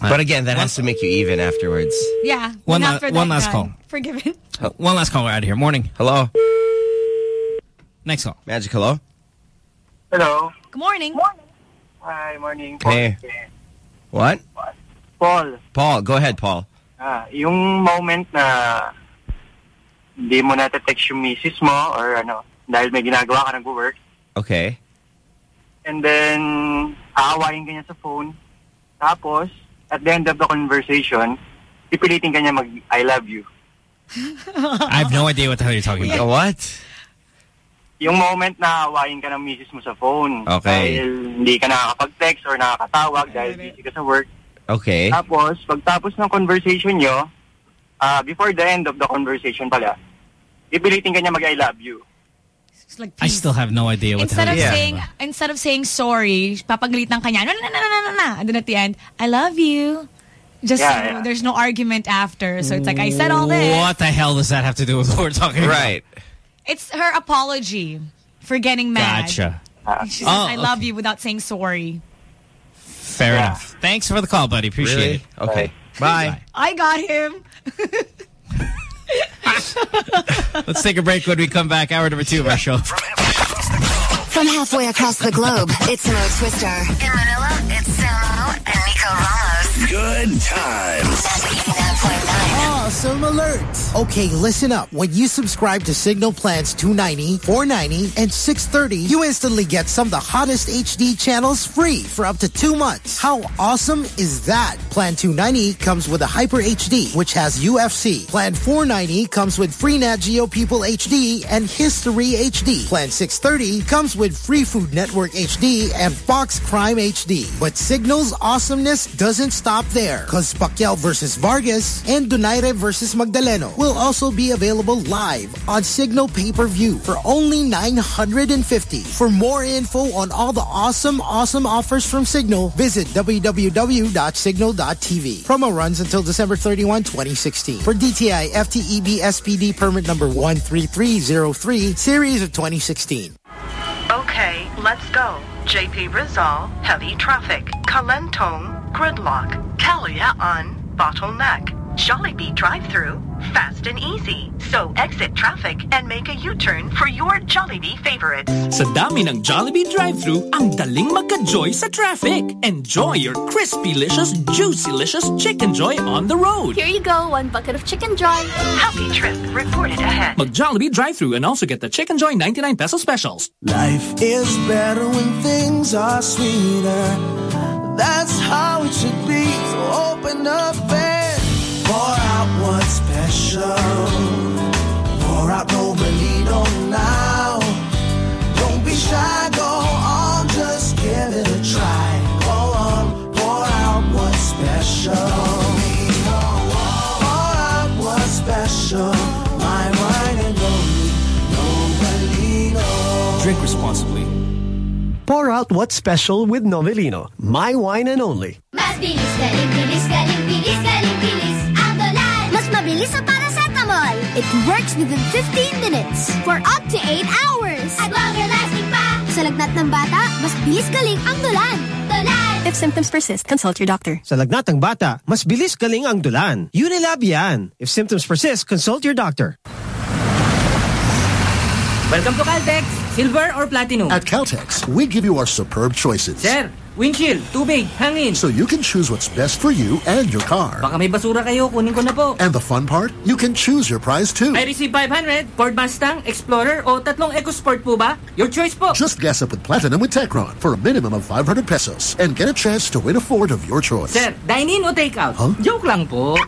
But again, that has to make you even afterwards. Yeah. One la- one last guy, call. Forgiven. Uh, one last call. We're out of here. Morning. Hello, Next call. Magic. Hello. Hello. Good morning. Hi, morning. Hey. What? Paul, Paul, go ahead, Paul. ah, yung moment na hindi mo na-text yung misis mo or ano, dahil may ginagawa ka nag-work, Okay. and then aawayin ka niya sa phone, tapos, at the end of the conversation, pipilitin ka niya mag, I love you. *laughs* I have no idea what the hell you're talking about. *laughs* What? Yung moment na aawayin ka ng misis mo sa phone, Okay. dahil hindi ka nakakapag-text or nakakatawag dahil busy ka sa work, Okay. Tapos, pagtapos ng conversation nyo, ah, before the end of the conversation pala, ipilitin ka niya mag I love you. Like, I still have no idea what instead the of hell you're saying talking instead of saying sorry, papagalitan ka niya. No, no, no, no, no, no, no. And then at the end, I love you. Just Yeah, so yeah. there's no argument after. So it's like I said all this. What the hell does that have to do with what we're talking about? Right. It's her apology for getting mad. Gotcha. She says, Oh, I love you without saying sorry. Fair enough. Thanks for the call, buddy. Appreciate Really? it. Okay. Bye. I got him. *laughs* Let's take a break when we come back. Hour number two of our show. From halfway across the globe, it's Mo Twister. In Manila, it's Samo and Nico Ramos. Good times. Awesome alert! Okay, listen up. When you subscribe to Signal plans 290, 490, and 630, you instantly get some of the hottest HD channels free for up to two months. How awesome is that? Plan 290 comes with a Hyper HD, which has UFC. Plan 490 comes with free Nat Geo People HD and History HD. Plan 630 comes with Free Food Network HD and Fox Crime HD. But Signal's awesomeness doesn't stop there, cause Pacquiao versus Vargas and Donaire versus Magdaleno will also be available live on Signal pay-per-view for only 950. For more info on all the awesome, awesome offers from Signal, visit www.signal.tv. Promo runs until December 31, 2016. For DTI FTEB SPD permit number 13303, series of 2016. Okay, Let's go. JP Rizal, heavy traffic. Kalentong, gridlock. Kalayaan, bottleneck. Jollibee drive-through, fast and easy. So exit traffic and make a U-turn for your Jollibee favorites. Sa dami ng Jollibee drive-through, ang daling magka-joy sa traffic. Enjoy your crispy-licious, juicy-licious Chicken Joy on the road. Here you go, one bucket of Chicken Joy. Happy trip reported ahead. Mag Jollibee drive-through and also get the Chicken Joy 99 peso specials. Life is better when things are sweeter. That's how it should be. So open up and pour out what's special. Pour out Novellino now. Don't be shy, go on, just give it a try. Go on, pour out what's special. Pour out what's special. My wine and Novellino. Drink responsibly. Pour out what's special with Novellino. My wine and only. Mas bilis, galing, bilis, galing, bilis, galing, bilis. Ang dolan. Mas mabilis sa paracetamol. It works within 15 minutes for up to 8 hours. At longer lasting pa. Sa lagnat ng bata, mas bilis galing ang dolan. Dolan. If symptoms persist, consult your doctor. Sa lagnat ng bata, mas bilis galing ang Dolan. Unilab yan. If symptoms persist, consult your doctor. Welcome to Caltex. Silver or platinum? At Caltex, we give you our superb choices. Sir, windshield, tubig, hangin. So you can choose what's best for you and your car. Baka may basura kayo, kunin ko na po. And the fun part, you can choose your prize too. I receive 500, Ford Mustang, Explorer, o tatlong EcoSport po ba? Your choice po. Just gas up with Platinum with Techron for a minimum of 500 pesos and get a chance to win a Ford of your choice. Sir, dine-in o take-out? Huh? Joke lang po.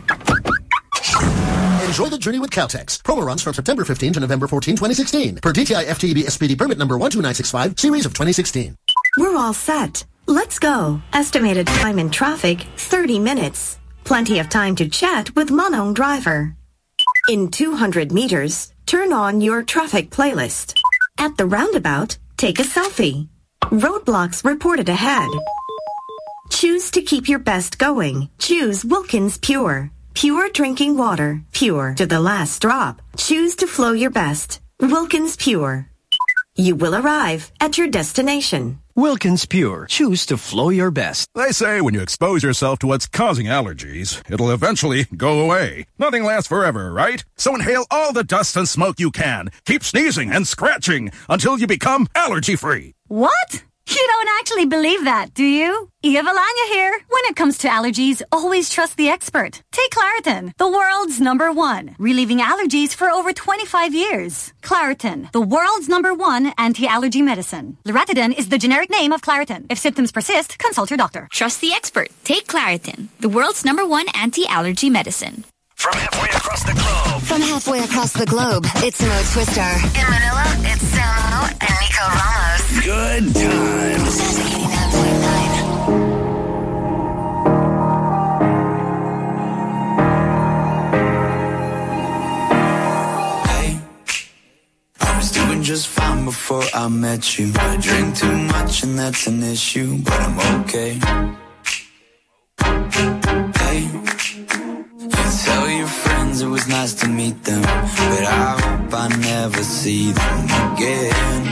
Enjoy the journey with Caltex. Promo runs from September 15 to November 14, 2016. Per DTI FTEB SPD permit number 12965, series of 2016. We're all set. Let's go. Estimated time in traffic, 30 minutes. Plenty of time to chat with Manong Driver. In 200 meters, turn on your traffic playlist. At the roundabout, take a selfie. Roadblocks reported ahead. Choose to keep your best going. Choose Wilkins Pure. Pure drinking water. Pure to the last drop. Choose to flow your best. Wilkins Pure. You will arrive at your destination. Wilkins Pure. Choose to flow your best. They say when you expose yourself to what's causing allergies, it'll eventually go away. Nothing lasts forever, right? So inhale all the dust and smoke you can. Keep sneezing and scratching until you become allergy free. What? You don't actually believe that, do you? Iya Villania here. When it comes to allergies, always trust the expert. Take Claritin, the world's number one, relieving allergies for over 25 years. Claritin, the world's number one anti-allergy medicine. Loratadine is the generic name of Claritin. If symptoms persist, consult your doctor. Trust the expert. Take Claritin, the world's number one anti-allergy medicine. From halfway across the globe. From halfway across the globe, it's Mo Twister. In Manila, it's Samo and Nico Ramos. Good times. Hey, I was doing just fine before I met you. I drink too much and that's an issue, but I'm okay. Tell your friends it was nice to meet them, but I hope I never see them again.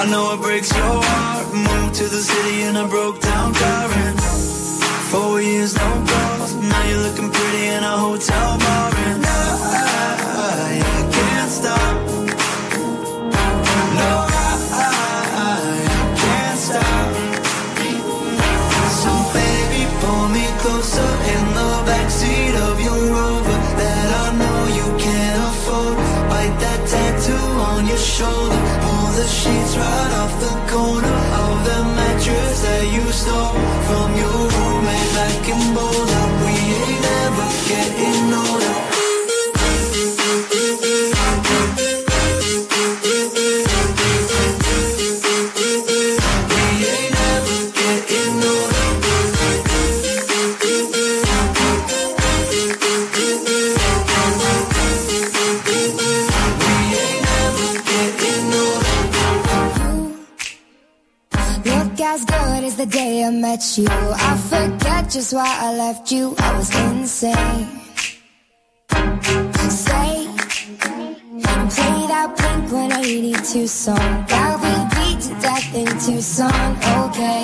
I know it breaks your heart. Moved to the city and I broke down crying. Four years, no calls. Now you're looking pretty in a hotel bar. And I, that good as the day I met you. I forget just why I left you. I was insane. Say, play that Blink 182. Tucson. I'll be beat to death in Tucson, okay.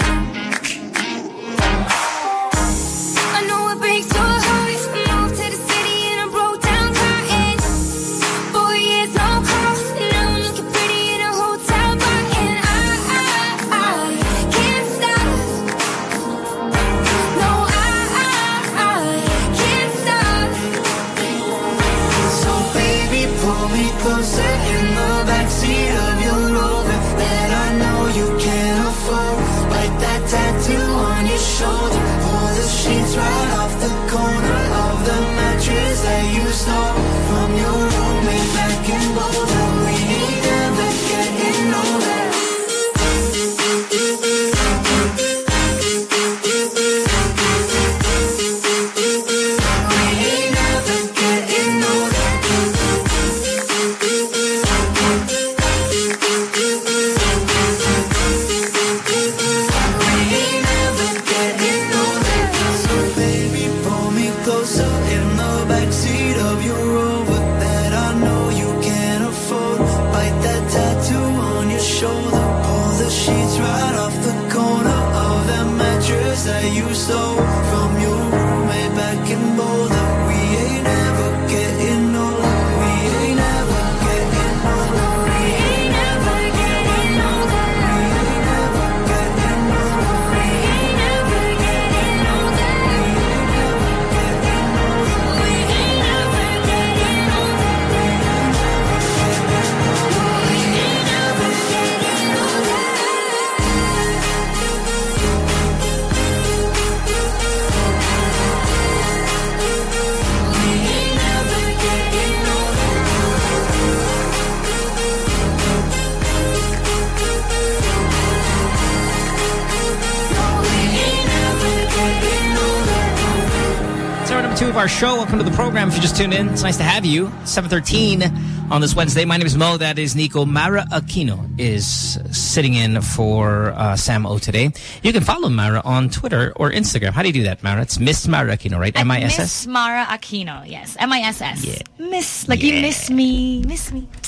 Our show. Welcome to the program. If you just tuned in, it's nice to have you. 7.13 on this Wednesday. My name is Mo. That is Nico. Mara Aquino is sitting in for uh, Sam O today. You can follow Mara on Twitter or Instagram. How do you do that, Mara? It's Miss Mara Aquino, right? M-I-S-S? Miss Mara Aquino, yes. M-I-S-S. Yeah. Miss, like you miss me, miss me. *sighs*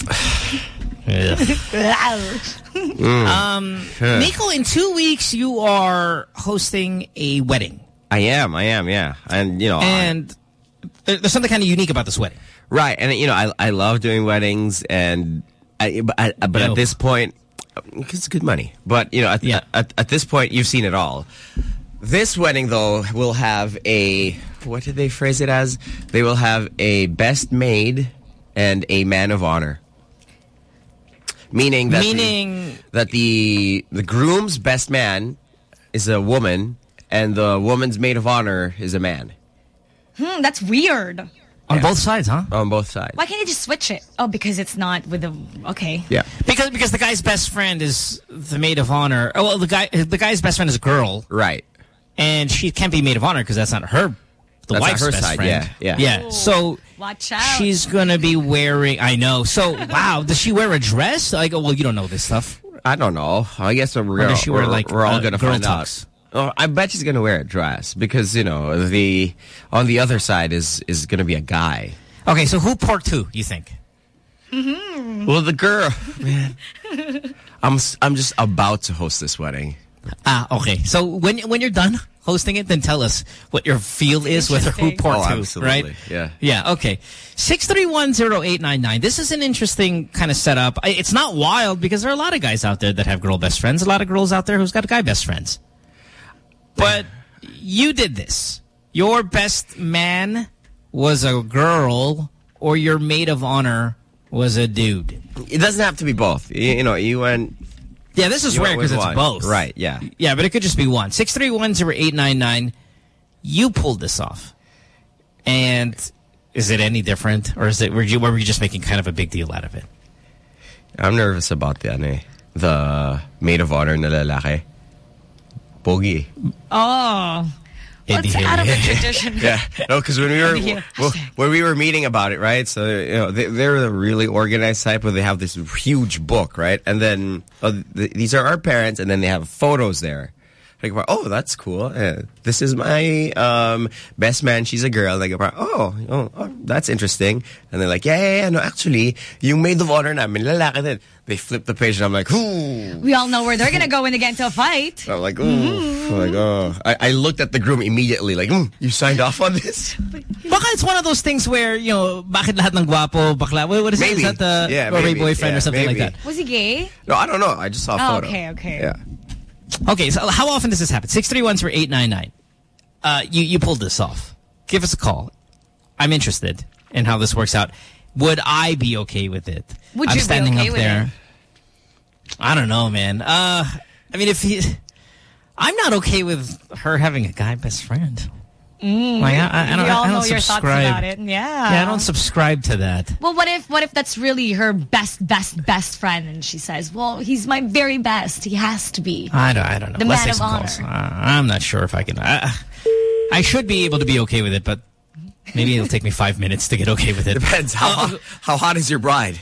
*laughs* Um, Nico, in two weeks, you are hosting a wedding. I am, I am, yeah. And, you know, And there- there's something kind of unique about this wedding. Right, and you know, I I love doing weddings, and I, but, I, but No. at this point, it's good money. But you know, at, at at this point, you've seen it all. This wedding, though, will have a what did they phrase it as? They will have a best maid and a man of honor. Meaning that the- Meaning- that the the groom's best man is a woman, and the woman's maid of honor is a man. Hmm, that's weird. On both sides, huh? On both sides. Why can't you just switch it? Oh, because it's not with the... Okay. Yeah. Because because the guy's best friend is the maid of honor. Oh, well, the guy the guy's best friend is a girl, right? And she can't be maid of honor because that's not her. The That's not wife's her best side, friend. yeah, yeah. yeah. So Watch out. she's gonna be wearing. I know. So wow, does she wear a dress? Like, oh, well, you don't know this stuff. I don't know. I guess we're, Or does she wear, we're- like, we're all uh, going to girl find tux? out. Oh, I bet she's going to wear a dress because you know the on the other side is is going to be a guy. Okay, so who porked who? You think? Mm-hmm. Well, the girl, man. I'm s- I'm just about to host this wedding. Ah, okay. So when when you're done hosting it, then tell us what your feel is, whether who Interesting. porked Oh, who, absolutely. right? Yeah. Yeah, okay. 6310899. This is an interesting kind of setup. It's not wild because there are a lot of guys out there that have girl best friends. A lot of girls out there who's got guy best friends. But you did this. Your best man was a girl or your maid of honor was a dude. It doesn't have to be both. You, you know, you went. Yeah, this is rare because it's one. both. Right? Yeah. Yeah, but it could just be one. 6310899. You pulled this off. And is it any different? Or is it were you were you just making kind of a big deal out of it? I'm nervous about the ano the maid of honor na lalaki. Pogi. Oh. Well, out of the *laughs* tradition. yeah, no, because when we were *laughs* well, when we were meeting about it, right? So you know, they, they're a really organized type where they have this huge book, right? And then uh, th these are our parents, and then they have photos there. Like, oh, that's cool. Uh, this is my um, best man. She's a girl. Like, oh, oh, oh, that's interesting. And they're like, yeah, yeah, yeah, no, actually, yung maid of honor namin, lalaki din. They flip the page and I'm like, ooh. We all know where they're gonna go when they get into a fight. *laughs* I'm like, ooh. I'm like, oh. I, I looked at the groom immediately, like, mm, you signed off on this? Baka it's one of those things where, you know, bakit lahat ng guwapo, bakla, what, what is Maybe. it? Is that the Yeah, maybe. boyfriend Yeah, or something maybe. like that? Was he gay? No, I don't know. I just saw a Oh, photo. okay, okay. Yeah. Okay, so how often does this happen? 631-899. Uh, you, you pulled this off. Give us a call. I'm interested in how this works out. Would I be okay with it? Would I'm you be standing okay up with there. it? I don't know, man. Uh, I mean, if he... I'm not okay with her having a guy best friend. Mm. Like, I- I- I don't- we all I don't know your thoughts subscribe. about it. Yeah. Yeah, I don't subscribe to that. Well, what if what if that's really her best, best, best friend, and she says, "Well, he's my very best. He has to be." I don't, I don't know. The Let's man take of some honor. calls. Uh, I'm not sure if I can. I, I should be able to be okay with it, but maybe it'll take me five minutes to get okay with it. Depends. How, how hot is your bride?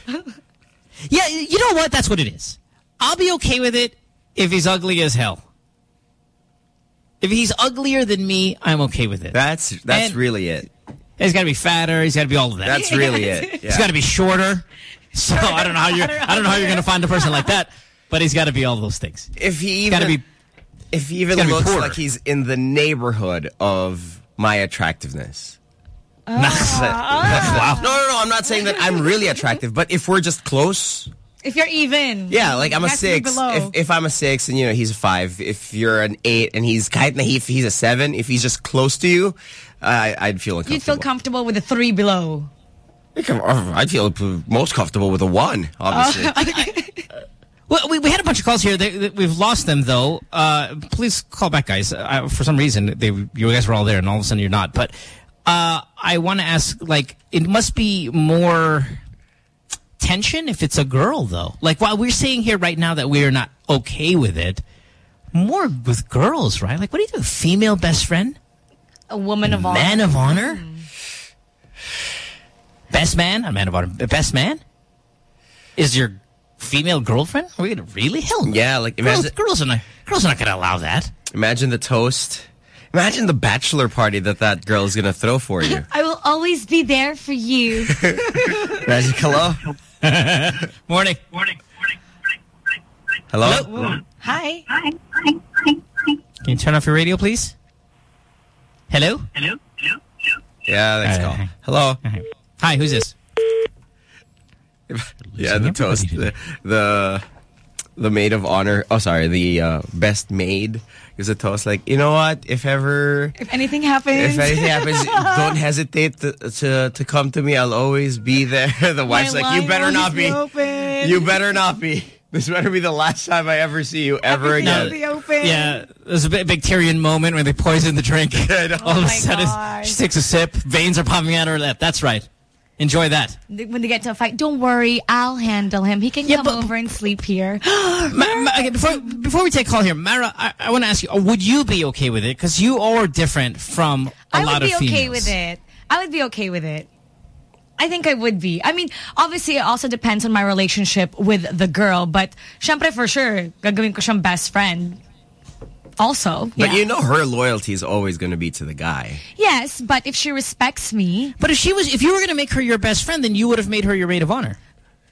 Yeah, you know what? That's what it is. I'll be okay with it if he's ugly as hell. If he's uglier than me, I'm okay with it. That's that's And- really it. He's got to be fatter. He's got to be all of that. That's really it. *laughs* He's got to be shorter. *laughs* So I don't know how you're. I don't know how you're going to find a person like that. But he's got to be all those things. If he He's got to even be. if he even gotta looks like he's in the neighborhood of my attractiveness. *laughs* Ah. No, no, no. I'm not saying that I'm really attractive, but if we're just close, If you're even, yeah, like I'm a has to be six. If, if I'm a six and you know he's a five, if you're an eight and he's kahit na if he's a seven, if he's just close to you, I, I'd feel uncomfortable. You'd feel comfortable with a three below. I'd feel most comfortable with a one, obviously. *laughs* *laughs* Well, we, we had a bunch of calls here. They, they- we've lost them, though. Uh, please call back, guys. Uh, for some reason, they, you guys were all there, and all of a sudden you're not. But uh, I want to ask, like, it must be more tension if it's a girl, though. Like, while we're saying here right now that we are not okay with it, more with girls, right? Like, what do you do? Female best friend? A woman of honor. Man of honor? Best man? A man of honor. Best man? Is your female girlfriend? Are we gonna really? Hell no. Yeah, like Girls, imagine, girls are not girls are not gonna allow that. imagine the toast. Imagine the bachelor party that that girl is gonna throw for *laughs* you. I will always be there for you. *laughs* Imagine, hello, *laughs* Morning. Morning. Hello. Hi. Hi. Hi. Can you turn off your radio, please? Hello? Hello? Yeah, thanks. All right. Call. Hello. Hi, who's this? Yeah, the toast. The, the the maid of honor. Oh, sorry, the uh, best maid is a toast. Like, you know what? If ever, If anything happens, if anything happens, *laughs* don't hesitate to, to to come to me. I'll always be there. *laughs* The wife's My like, you better not be. open. You better not be. *laughs* This better be the last time I ever see you ever Everything again. will be open. Yeah, there's a bit big Tyrion moment where they poison the drink. All of Oh a sudden, gosh. she takes a sip, veins are popping out of her lip. That's right. Enjoy that. when they get to a fight, don't worry, I'll handle him. He can come over and sleep here. *gasps* Ma Ma okay, before before we take call here, Mara, I, I want to ask you: uh, Would you be okay with it? Because you are different from a I lot of females. I would be okay with it. I would be okay with it. I think I would be. I mean, obviously, it also depends on my relationship with the girl. But, syempre, for sure, gagawin ko siyang best friend. Also, But yeah. you know her loyalty is always going to be to the guy. Yes, but if she respects me... But if she was, if you were going to make her your best friend, then you would have made her your maid of honor.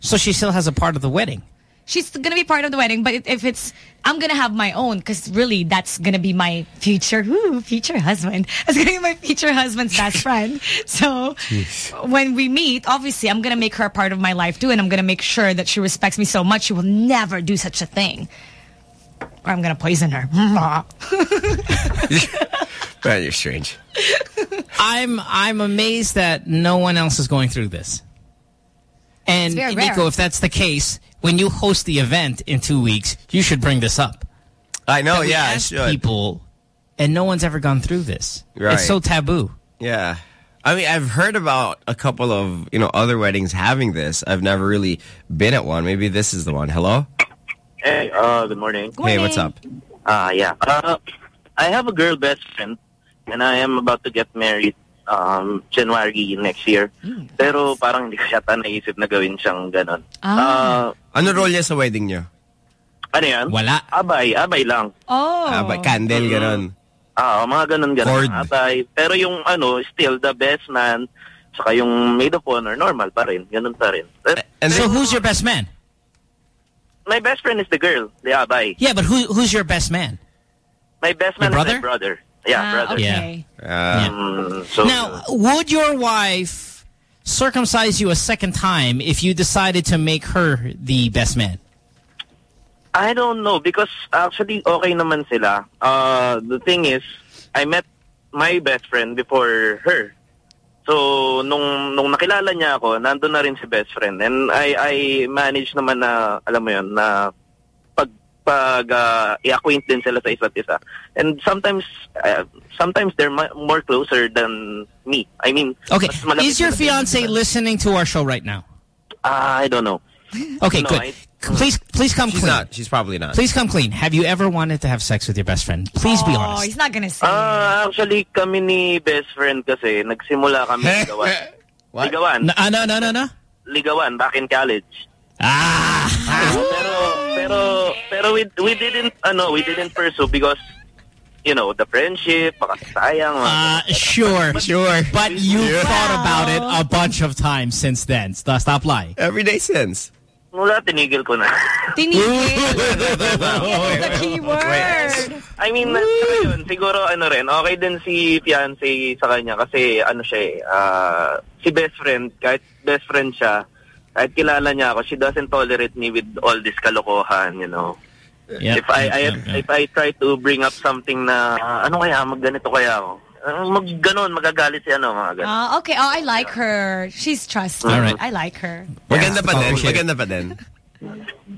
So she still has a part of the wedding. She's going to be part of the wedding, but if- if it's... I'm going to have my own, because really, that's going to be my future... Ooh, future husband. *laughs* That's going to be my future husband's best friend. *laughs* So, when we meet, obviously, I'm going to make her a part of my life, too, and I'm going to make sure that she respects me so much she will never do such a thing. Or I'm going to poison her. *laughs* Man, you're strange. I'm I'm amazed that no one else is going through this. And Nico, rare. if that's the case, when you host the event in two weeks, you should bring this up. I know, That we yeah, I should. People, and no one's ever gone through this. Right. It's so taboo. Yeah. I mean, I've heard about a couple of, you know, other weddings having this. I've never really been at one. Maybe this is the one. Hello? Hey, uh, good morning. Hey, what's up? Uh, yeah. Uh, I have a girl best friend, and I am about to get married um, January next year. Pero parang hindi ko yata naisip na gawin siyang ganon. Ah. Uh, Ano role niya sa wedding niyo? Ano yan? Wala. Abay, abay lang. Oh. But candle, ganon. Ah, mga ganun ganun. Cord. Abay. Pero yung ano, still the best man, saka yung maid of honor, normal pa rin. Ganun pa rin. Eh, And so then, who's your best man? My best friend is the girl, the abay. Yeah, but who who's your best man? My best man Your is my brother. Yeah, Ah, brother. okay. uh, Mm, so, Now, would your wife circumcise you a second time if you decided to make her the best man? I don't know because actually okay naman sila. Uh, the thing is, I met my best friend before her. So, nung, nung nakilala niya ako, nandun na rin si best friend. And I, I managed naman na, alam mo yun, na pag, pag uh, i-acquaint din sila sa isa't isa. And sometimes, uh, sometimes they're more closer than me. I mean, Okay, is your fiance listening to our show right now? Ah, I don't know. Okay, No, good. I- please, please come she's clean. not. She's probably not. Please come clean. Have you ever wanted to have sex with your best friend? Please be Oh, honest. he's not gonna say. Ah, actually, kami ni best friend kasi, nagsimula kami *laughs* ligawan. What? Ligawan. No, uh, no, no, no, no. ligawan back in college. Ah, Pero pero pero we we didn't ano, we didn't pursue because you know, the friendship, baka sayang. uh, sure, sure. But you thought about it a bunch of times since then. Stop, stop lying. Every day since. Mula tinigil ko na. Tinigil. *laughs* the key word. I mean, saka yun, siguro ano rin, okay din si fiancé sa kanya kasi ano siya eh, ah, si best friend, kahit best friend siya, kahit kilala niya ako, she doesn't tolerate me with all this kalokohan, you know. Yep, if I, yep, I yep, yep. if I try to bring up something na ah, ano kaya magganito kaya ako. Mag ganon, magagalit si ano mga ganun. Ah, okay. Oh, I like her. She's trusting. All right. I like her. Maganda pa din. appreciate it. Maganda pa din.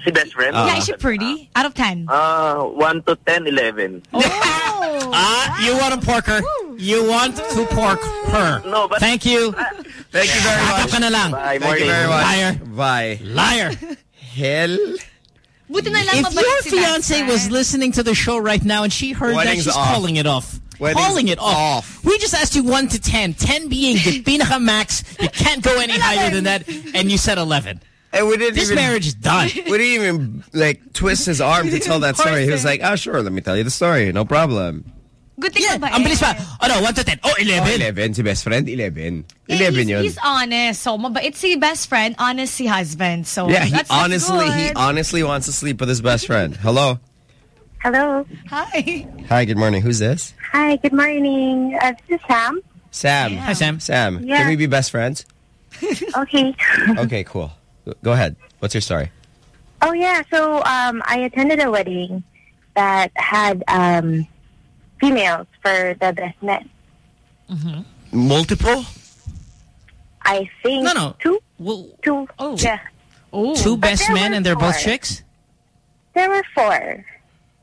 Si best friend? Ah. yeah, is she pretty? Out of 10. Ah, 1 to 10, 11. Oh. *laughs* Ah, you want to pork her. You want to pork her. No, but Thank you. *laughs* Thank you very much. up ka na lang. Bye, Thank you very much. Liar. Bye. Liar. Hell. Buti na lang If your si fiance was listening to the show right now and she heard Wedding's that, she's off. calling it off. Wedding's calling it off. off. We just asked you 1 to 10. 10 being the *laughs* pinaka max. You can't go any higher than that. And you said 11. And we didn't This even, marriage is done. *laughs* We didn't even like twist his arm to tell that story. He was like, "Oh, sure, let me tell you the story. No problem." Good thing Yeah, mabait. ang bilis pa. Oh no, 1 to 10. Oh, Oh, 11. 11. Si best friend, 11. Yeah, 11 he's, yun. he's honest. So, mabait si best friend, honest si husband. So, yeah, he that's, that's honestly, he honestly wants to sleep with his best friend. Hello. Hello. Hi. Hi, good morning. Who's this? Hi, good morning. Uh, this is Sam. Sam. Hi, Sam. Sam, Yeah. can we be best friends? *laughs* Okay. *laughs* Okay, cool. Go ahead. What's your story? oh, yeah. So um, I attended a wedding that had um, females for the best men. Multiple? I think No, no. two. Well, Two. Oh. Yeah. Oh. two best men were and they're both chicks? There were four.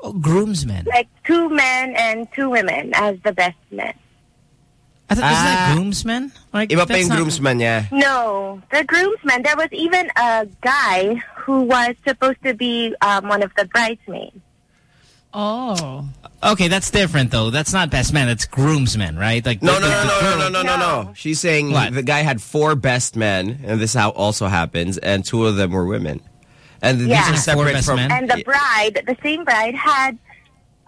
Oh, groomsmen. Like two men and two women as the best men. I thought, isn't that Ah. groomsmen? Like, Iba pa that's yung not- groomsman niya. No, the groomsmen. There was even a guy who was supposed to be um, one of the bridesmaids. Oh. Okay, that's different though. That's not best man. That's groomsmen, right? Like No, the- no, the- no, the no, no, no, no, no, no. She's saying What? the guy had four best men, and this how also happens, and two of them were women. And these are separate best from... men? And the bride, the same bride, had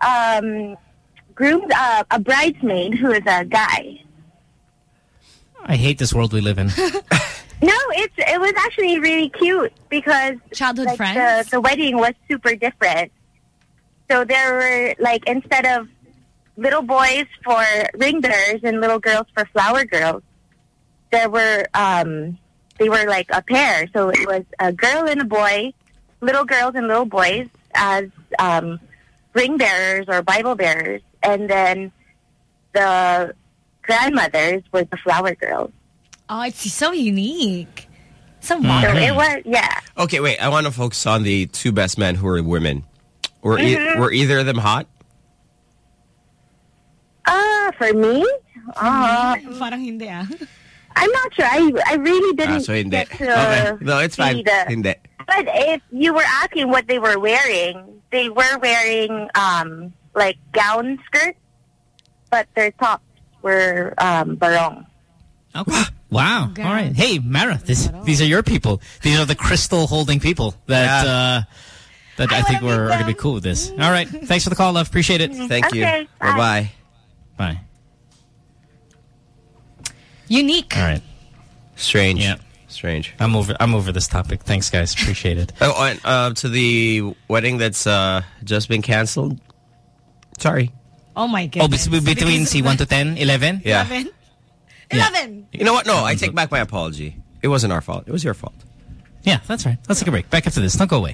um, groomed uh, a bridesmaid who is a guy. I hate this world we live in. *laughs* *laughs* No, it's it was actually really cute because Childhood like, friends? The, the wedding was super different. So there were like instead of little boys for ring bearers and little girls for flower girls, there were um they were like a pair. So it was a girl and a boy, little girls and little boys as um ring bearers or Bible bearers, and then the grandmothers were the flower girls. Oh, it's so unique. So So modern. it was yeah. Okay, wait. I want to focus on the two best men who are women. Were, e- Mhm. were either of them hot? Uh, for me, uh, Parang hindi ah. *laughs* I'm not sure. I I really Ah, didn't so hindi. get to Okay. No, it's fine. the- Hindi. But if you were asking what they were wearing, they were wearing um like gown skirts, but their tops were um barong. Okay. *gasps* Wow. All right. Hey, Mara, this, these are your people. These are the crystal holding people that uh, that I, think we're, going to be cool with this. All right. Thanks for the call, love. Appreciate it. Thank you. Okay, bye. Bye-bye. Bye. Unique. All right. Strange. Yeah. Strange. I'm over. I'm over this topic. Thanks, guys. Appreciate it. *laughs* Oh, and, uh, to the wedding that's uh, just been canceled. Sorry. Oh my Oh, goodness. be- between Because C one to 10, 11? Yeah. 11. Yeah. 11. You know what? No, I take back my apology. It wasn't our fault. It was your fault. Yeah, that's right. Let's take a break. Back after this. Don't go away.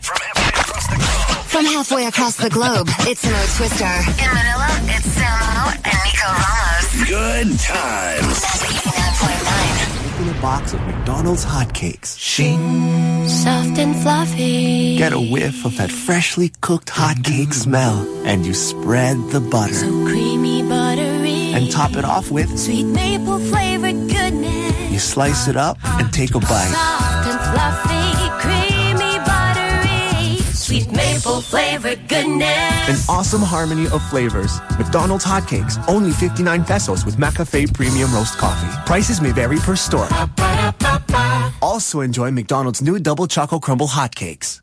From halfway across the globe, it's Mo Twister. In Manila, it's Samo and Nico Ramos. Good times. A box of McDonald's hotcakes. Shing. Soft and fluffy. Get a whiff of that freshly cooked hotcake smell. And you spread the butter. Creamy, buttery. And top it off with, Sweet maple flavored goodness. you slice it up and take a bite. Soft and fluffy. Sweet maple flavored goodness. An awesome harmony of flavors. McDonald's hotcakes, only 59 pesos with McCafe Premium Roast Coffee. Prices may vary per store. Also enjoy McDonald's new Double Choco Crumble hotcakes.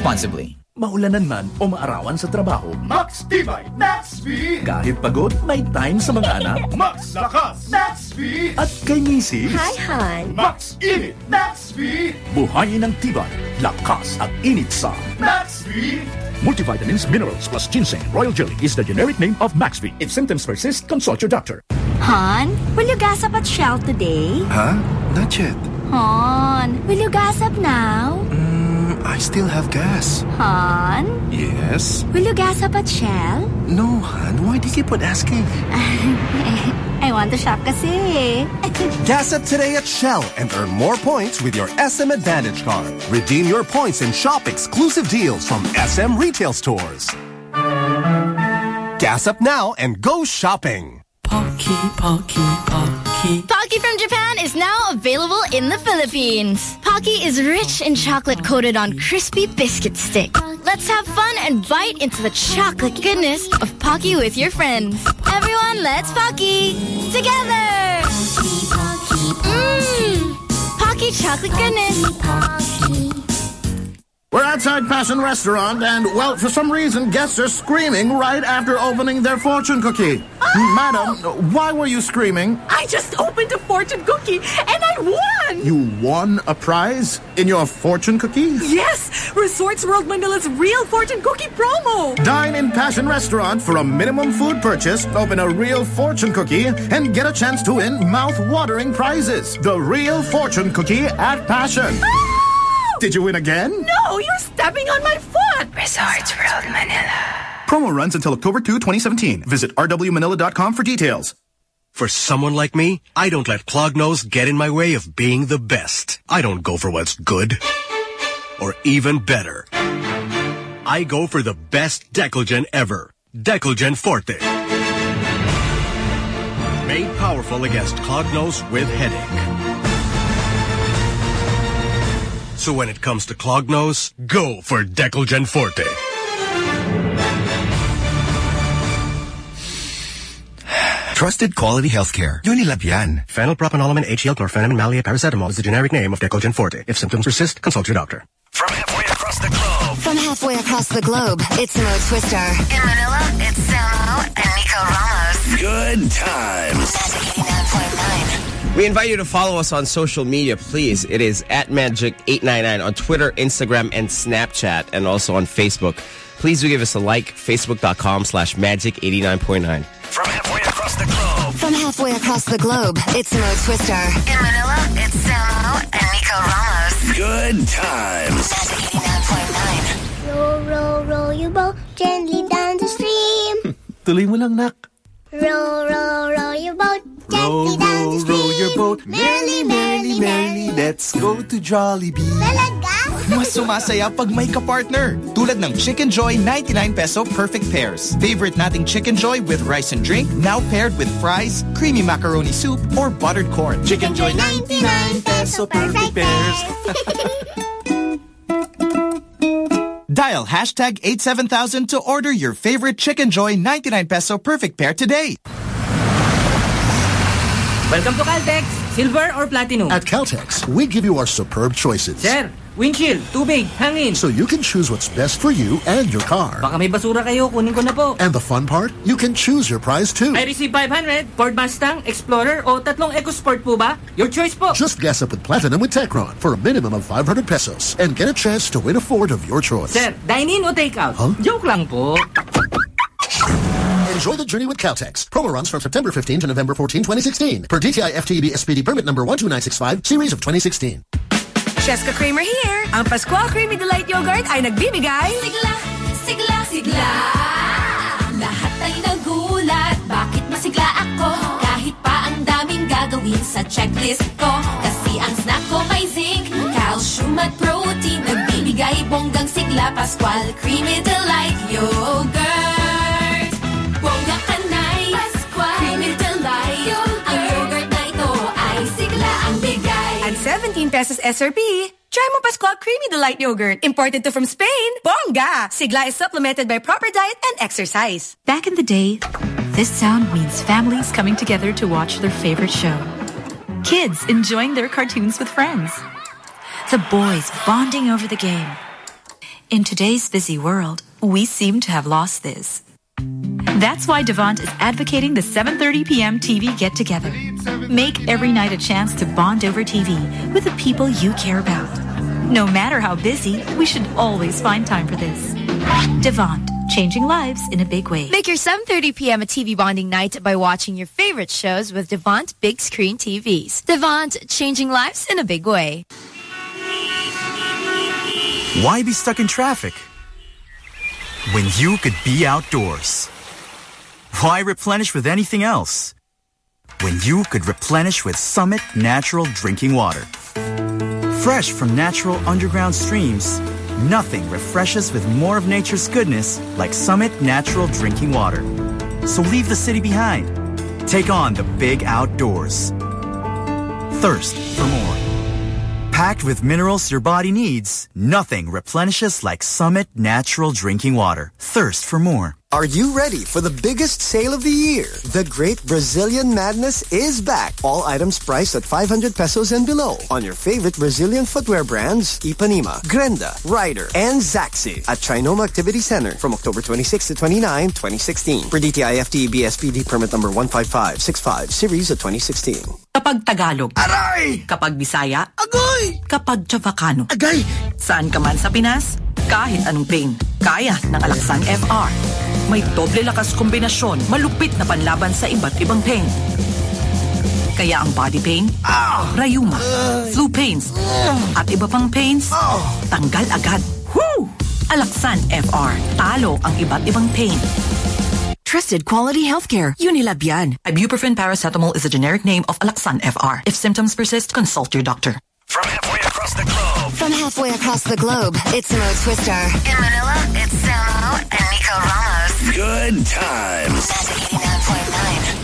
Maulanan man o maarawan sa trabaho, Max Tibay, Max V! Kahit pagod, may time sa mga anak, *laughs* Max Lakas, Max V! At kay misis, Hi, Han. Max Init, Max V! Buhayin ng tibay, lakas at init sa Max V! Multivitamins, minerals plus ginseng, royal jelly is the generic name of Max V. If symptoms persist, consult your doctor. Han, will you gas up at Shell today? Huh? Not yet. Han, will you gas up now? Mm. I still have gas. Han, Yes? will you gas up at Shell? No, Han. Why do you keep on asking? *laughs* I want to shop kasi. *laughs* Gas up today at Shell and earn more points with your SM Advantage card. Redeem your points and shop exclusive deals from SM retail stores. Gas up now and go shopping. Pocky, Pocky, Pocky. Pocky from Japan is now available in the Philippines. Pocky is rich in chocolate coated on crispy biscuit stick. Let's have fun and bite into the chocolate goodness of Pocky with your friends. Everyone, let's Pocky together. Mmm, Pocky chocolate goodness. We're outside Passion Restaurant, and, well, for some reason, guests are screaming right after opening their fortune cookie. Oh! Madam, why were you screaming? I just opened a fortune cookie and I won! You won a prize in your fortune cookie? Yes! Resorts World Manila's real fortune cookie promo! Dine in Passion Restaurant for a minimum food purchase, open a real fortune cookie, and get a chance to win mouth-watering prizes. The real fortune cookie at Passion. Ah! Did you win again? No, you're stepping on my foot! Resorts World Manila. Promo runs until October 2, 2017. Visit rwmanila.com for details. For someone like me, I don't let clog nose get in my way of being the best. I don't go for what's good or even better. I go for the best Decolgen ever. Decolgen Forte. Made powerful against clog nose with headache. So when it comes to clog nose, go for Decolgen Forte. Trusted quality healthcare. Unilab yan. Phenylpropanolamine HCl chlorphenamine maleate paracetamol is the generic name of Decolgen Forte. If symptoms persist, consult your doctor. From halfway across the globe, From halfway across the globe, it's Mo Twister. In Manila, it's Samo and Nico Ramos. Good times. We invite you to follow us on social media, please. It is at Magic899 on Twitter, Instagram, and Snapchat, and also on Facebook. Please do give us a like, facebook.com slash magic89.9. From halfway across the globe. From halfway across the globe, it's Mo Twister. In Manila, it's Samo and Nico Ramos. Good times. Eighty nine point nine. Roll, roll, roll your boat gently down the stream. *laughs* Tuloy mo lang, nak. Roll, row, row your boat Row, gently down the row, stream. row your boat. Merrily, merrily, merrily, let's go to Jollibee. Talaga? mas sumasaya pag may ka-partner. Tulad ng Chicken Joy 99 peso perfect pairs. Favorite nating Chicken Joy with rice and drink, now paired with fries, creamy macaroni soup, or buttered corn. Chicken Joy 99 peso perfect pairs. *laughs* Dial hashtag 87000 to order your favorite Chicken Joy 99 peso perfect pair today. Welcome to Caltex. Silver or platinum? At Caltex, we give you our superb choices. Sir, windshield, tubig, hangin. So you can choose what's best for you and your car. Baka may basura kayo, kunin ko na po. And the fun part, you can choose your prize too. I receive 500, Ford Mustang, Explorer, o tatlong EcoSport po ba? Your choice po. Just gas up with Platinum with Techron for a minimum of 500 pesos and get a chance to win a Ford of your choice. Sir, dine-in o take-out? Huh? Joke lang po. Enjoy the journey with Caltex. Promo runs from September 15 to November 14, 2016. Per DTI FTEB SPD permit number 12965, series of 2016. Cheska Kramer here. Ang Pascual Creamy Delight Yogurt ay nagbibigay... Sigla, sigla, sigla. Lahat ay nagulat. Bakit masigla ako? Kahit pa ang daming gagawin sa checklist ko. Kasi ang snack ko may zinc, calcium at protein. Nagbibigay bonggang sigla. Pascual Creamy Delight Yogurt. Pesos SRP. Try mo Pascual Creamy Delight Yogurt. Imported to from Spain. Bongga! Sigla is supplemented by proper diet and exercise. Back in the day, this sound means families coming together to watch their favorite show. Kids enjoying their cartoons with friends. The boys bonding over the game. In today's busy world, we seem to have lost this. That's why Devant is advocating the 7:30 p.m. TV get together. Make every night a chance to bond over TV with the people you care about. No matter how busy, we should always find time for this. Devant, changing lives in a big way. Make your 7.30 p.m. a TV bonding night by watching your favorite shows with Devant Big Screen TVs. Devant, changing lives in a big way. Why be stuck in traffic? When you could be outdoors. Why replenish with anything else? When you could replenish with Summit Natural Drinking Water. Fresh from natural underground streams, nothing refreshes with more of nature's goodness like Summit Natural Drinking Water. So leave the city behind. Take on the big outdoors. Thirst for more. Packed with minerals your body needs, nothing replenishes like Summit Natural Drinking Water. Thirst for more. Are you ready for the biggest sale of the year? The Great Brazilian Madness is back. All items priced at 500 pesos and below on your favorite Brazilian footwear brands, Ipanema, Grendha, Rider, and Zaxy at Trinoma Activity Center from October 26 to 29, 2016. For DTI FTE BSPD permit number 15565, series of 2016. Kapag Tagalog. Aray! Kapag Bisaya. Agoy! Kapag Chavacano. Agay! Saan ka man sa Pinas, kahit anong pain, kaya ng Alaksan FR. May doble lakas kombinasyon, malupit na panlaban sa iba't ibang pain. Kaya ang body pain, rayuma, flu pains, at iba pang pains, tanggal agad. Woo! Alaksan FR. Talo ang iba't ibang pain. Trusted quality healthcare. Unilab yan. Ibuprofen paracetamol is a generic name of Alaxan FR. If symptoms persist, consult your doctor. From halfway across the globe. From halfway across the globe, it's Mo Twister. In Manila, it's Samo and Nico Ramos. Good times. That's 89.9.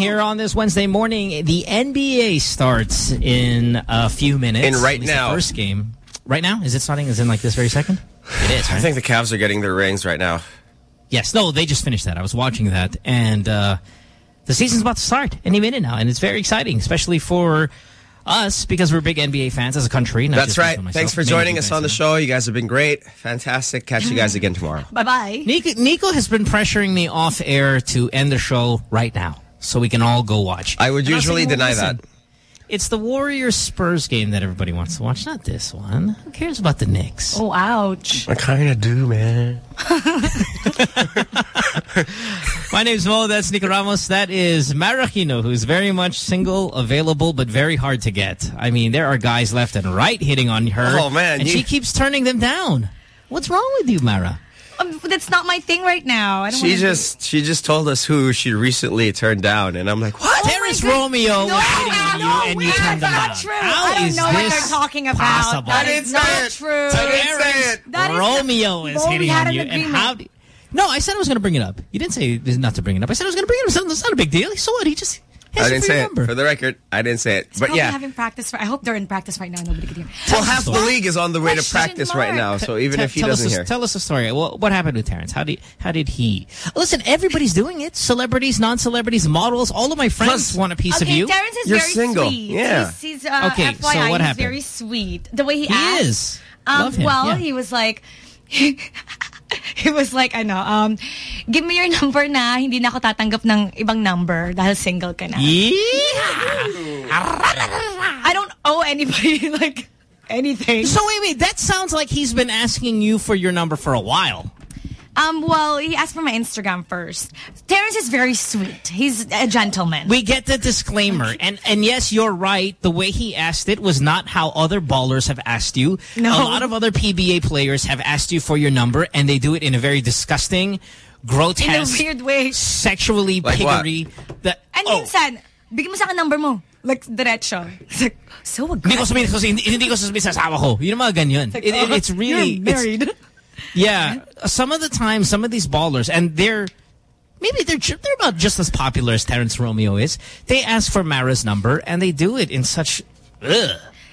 here on this Wednesday morning. The NBA starts in a few minutes. And right now. The first game. Right now? Is it starting? Is in like this very second? It is, I think the Cavs are getting their rings right now. Yes. No, they just finished that. I was watching that. And uh, the season's about to start any minute now. And it's very exciting, especially for us because we're big NBA fans as a country. not That's just right. myself. Thanks for Many joining us on the show. You guys have been great. Fantastic. Catch you guys again tomorrow. Bye-bye. Nico, Nico has been pressuring me off air to end the show right now so we can all go watch. I would And was usually saying, well, deny listen, that. It's the Warriors-Spurs game that everybody wants to watch, not this one. Who cares about the Knicks? Oh, ouch. I kind of do, man. *laughs* My name's Mo. That's Nico Ramos. That is Mara Aquino, who's very much single, available, but very hard to get. I mean, there are guys left and right hitting on her. Oh, man, And you- she keeps turning them down. What's wrong with you, Mara? Um, that's not my thing right now. I don't She wanna just she just told us who she recently turned down, and I'm like, what? Terrence Romeo was hitting on you and you turned them down. Not true. How I don't know what this they're talking about. possible? That I didn't it. true. I didn't say it. That is Romeo is Mo, hitting had on an you. And agreement. how... do- No, I said I was going to bring it up. You didn't say not to bring it up. I said I was going to bring it up. It's not a big deal. So what? He just... I didn't say it. For the record, I didn't say it. It's But yeah, having practice. For, I hope they're in practice right now. Nobody could hear. well, half the league is on the way to Question practice right now. So even Tell- if he doesn't us a, hear, Tell us a story. What, what happened with Terrence? How did how did he? Listen, everybody's doing it. Celebrities, non-celebrities, models. All of my friends want a piece okay, of you. Terrence is You're very single. sweet. Yeah. He's, he's uh, Okay, FYI, so what he's happened? very sweet. The way he, He acts. is. Um, Love him, Well, yeah. he was like, *laughs* *laughs* he was like, ano, um, give me your number na, hindi na ako tatanggap ng ibang number dahil single ka na. I don't owe anybody, *laughs* like, anything. So wait, wait. That sounds like he's been asking you for your number for a while. Um, well, he asked for my Instagram first. Terrence is very sweet. He's a gentleman. We get the disclaimer, and and yes, you're right. The way he asked it was not how other ballers have asked you. No. a lot of other PBA players have asked you for your number, and they do it in a very disgusting, grotesque, In a weird way. sexually Like what? piggery. That And oh, minsan, bigyan mo sa akin number mo. Like, diretso. It's like, so hindi ko aggressive. sabihin kasi hindi, hindi ko sasabihin sa asawa ko. Yun ang mga ganyan. Like, It- it- oh, it's really You're it's- married. Yeah, some of the time, some of these ballers, and they're maybe they're they're about just as popular as Terrence Romeo is. They ask for Mara's number, and they do it in such. Ugh.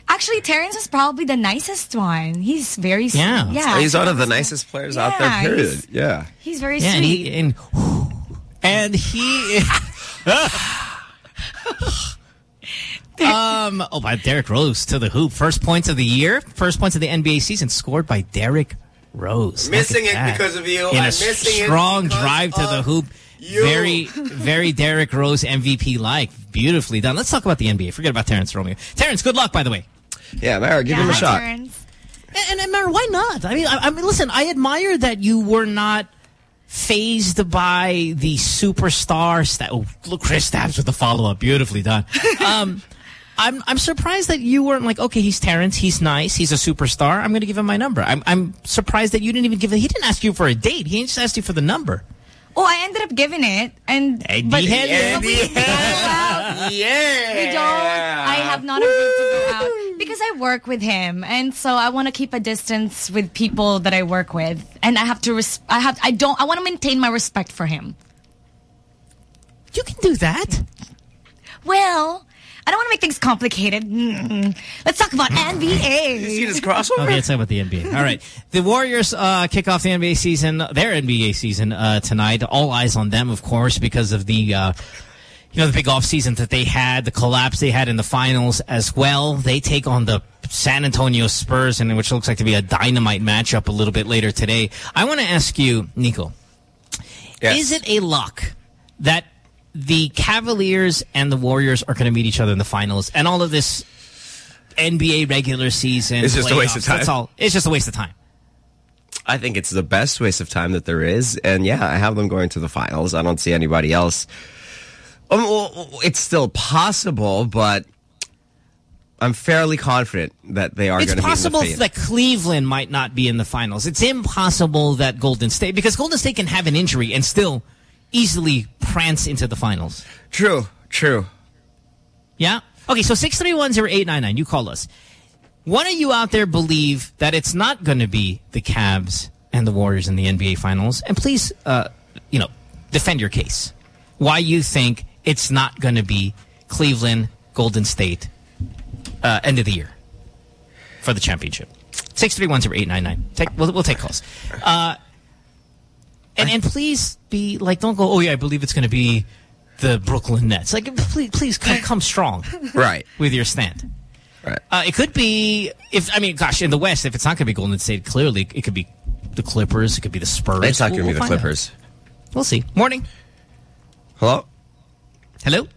Actually, Terrence is probably the nicest one. He's very sweet. Yeah. yeah. he's one of the nicest players out there. Yeah, Period. he's- Yeah. He's very Yeah, and sweet. he and, and he. *laughs* um. Oh, by Derrick Rose to the hoop. First points of the year. First points of the NBA season scored by Derrick Rose. Missing it that. because of you. In I'm a missing strong because drive to the hoop. you. Very, very Derrick Rose MVP like. Beautifully done. Let's talk about the NBA. Forget about Terrence Romeo. Terrence, good luck, by the way. Yeah, Mara, give him a shot. And, and, and Mara, why not? I mean, I, I mean, listen, I admire that you were not phased by the superstar. Sta oh, look, Chris Stabs with the follow-up. Beautifully done. Um, *laughs* I'm I'm surprised that you weren't like, okay, he's Terrence, he's nice, he's a superstar. I'm going to give him my number. I'm I'm surprised that you didn't even give it. He didn't ask you for a date. He just asked you for the number. Oh, I ended up giving it. And Eh, but, di hell, but we, di we don't go out. *laughs* Yeah. We don't. I have not agreed to go out because I work with him, and so I want to keep a distance with people that I work with, and I have to. Res I have. I don't. I want to maintain my respect for him. You can do that. Well, I don't want to make things complicated. Mm. Let's talk about NBA. *laughs* You see this crossover? Okay, let's talk about the NBA. *laughs* All right. The Warriors uh, kick off the NBA season, their NBA season uh, tonight. All eyes on them, of course, because of the, uh, you know, the big off season that they had, the collapse they had in the finals as well. They take on the San Antonio Spurs, and which looks like to be a dynamite matchup a little bit later today. I want to ask you, Nico, is it a luck that the Cavaliers and the Warriors are going to meet each other in the finals, and all of this NBA regular season. It's just a waste of time. That's all. It's just a waste of time. I think it's the best waste of time that there is. And yeah, I have them going to the finals. I don't see anybody else. Um, well, it's still possible, but I'm fairly confident that they are It's going to be in possible that Cleveland might not be in the finals. It's impossible that Golden State, because Golden State can have an injury and still easily prance into the finals. True, true. Yeah? Okay, so 6310899, you call us. One of you out there believe that it's not going to be the Cavs and the Warriors in the NBA finals. And please, uh, you know, defend your case. why you think it's not going to be Cleveland, Golden State, uh, end of the year for the championship. Six three one zero eight nine nine. Take we'll, we'll take calls. Uh, and and please be like, don't go. Oh yeah, I believe it's going to be the Brooklyn Nets. Like, please, please come, come strong, Right. with your stand. Right. Uh, it could be if I mean, gosh, in the West, if it's not going to be Golden State, clearly it could be the Clippers. It could be the Spurs. It's not going to be we'll the find out. Clippers. We'll see. Morning. Hello? Hello?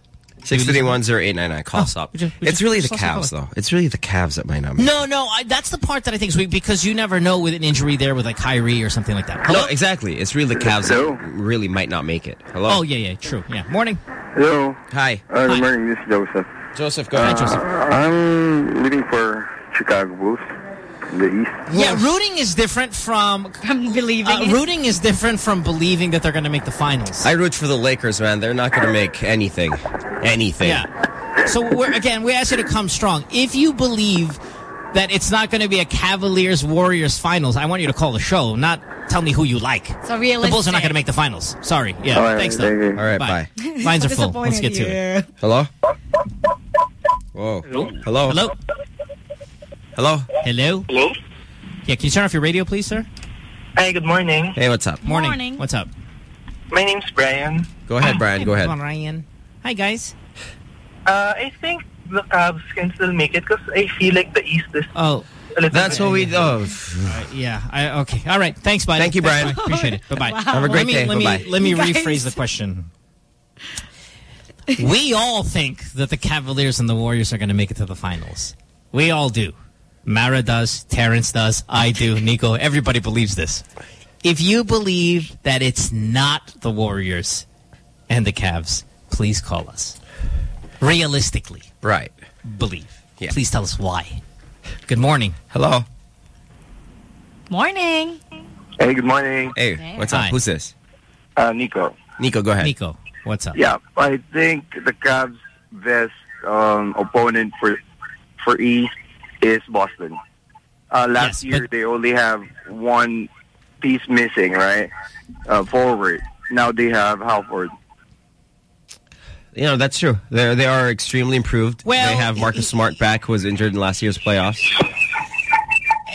Six three one zero eight nine nine. Call us up. would you- would It's you- really the just also Cavs, though. It's really the Cavs that might not make No, no, I, that's the part that I think is weak because you never know with an injury there with like Kyrie or something like that. Hello? No, exactly. It's really the Cavs that really might not make it. Hello? Oh, yeah, yeah, true. Yeah. Morning. Hello. Hi. Uh, good morning. This is Joseph. Joseph, go Uh, ahead, Joseph. I'm rooting for Chicago Bulls in the East. Yeah, rooting is different from, *laughs* believing. Uh, rooting is different from believing that they're going to make the finals. I root for the Lakers, man. They're not going to make anything. Anything. Yeah. So we're, again, we ask you to come strong. If you believe that it's not going to be a Cavaliers Warriors finals, I want you to call the show, not tell me who you like. So realistic. The Bulls are not going to make the finals. Sorry. Yeah. All right, Thanks though. thank. All right, bye. *laughs* Lines are full. Let's get to it. Hello? Whoa. Hello? Hello? Hello? Hello? Hello? Yeah, can you turn off your radio, please, sir? Hi, good morning. Hey, what's up? Morning. Morning. What's up? My name's Brian. Go ahead, Brian. Go ahead. come on, Ryan. Hi, guys. Uh, I think the Cavs can still make it because I feel like the East is Oh. That's bit- what we do. Uh, yeah. I, okay. All right. Thanks, bye. Thank you, Thanks, Brian. bye. Appreciate it. *laughs* Bye-bye. Wow. Have a great let me, day. Let me, Bye-bye. let me rephrase the question. we all think that the Cavaliers and the Warriors are going to make it to the finals. We all do. Mara does. Terrence does. I do. Nico. Everybody believes this. If you believe that it's not the Warriors and the Cavs, please call us. Realistically. Right. Believe. Yeah. Please tell us why. Good morning. Hello. Morning. Hey, good morning. Hey, what's up? Hi. Who's this? Uh, Nico. Nico, go ahead. Nico, what's up? Yeah, I think the Cavs' best um, opponent for for East is Boston. Uh, last year they only have one piece missing, right? Uh, forward. Now they have Horford. You know, that's true. They they are extremely improved. Well, they have Marcus Smart back, who was injured in last year's playoffs.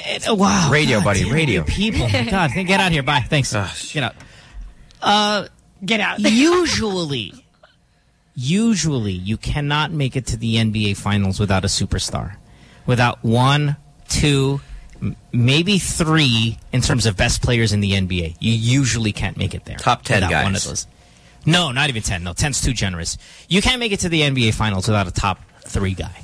It- oh, wow. Radio, *laughs* God buddy, radio. People. God, get out here. Bye. Thanks. get out. Uh, get out. *laughs* usually, usually you cannot make it to the NBA Finals without a superstar. Without one, two, maybe three in terms of best players in the NBA. You usually can't make it there. Top 10 without one of guys. those. No, not even 10. No, 10's too generous. You can't make it to the NBA Finals without a top three guy.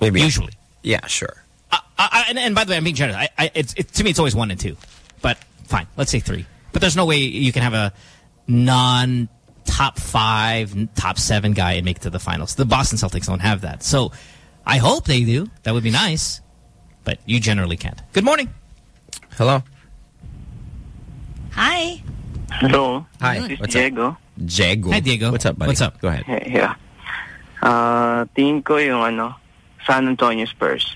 Maybe. Usually. Yeah, sure. I, I, and, and by the way, I'm being generous. I, I, it's, it, to me, it's always one and two. But fine, let's say three. But there's no way you can have a non-top five, top seven guy and make it to the finals. The Boston Celtics don't have that. So I hope they do. That would be nice. But you generally can't. Good morning. Hello. Hi. Hello. Hi. This is What's up? Diego. Jago. Hi, Diego. What's up, buddy? What's up? Go ahead. Yeah. Uh, tingin ko yung ano, San Antonio Spurs.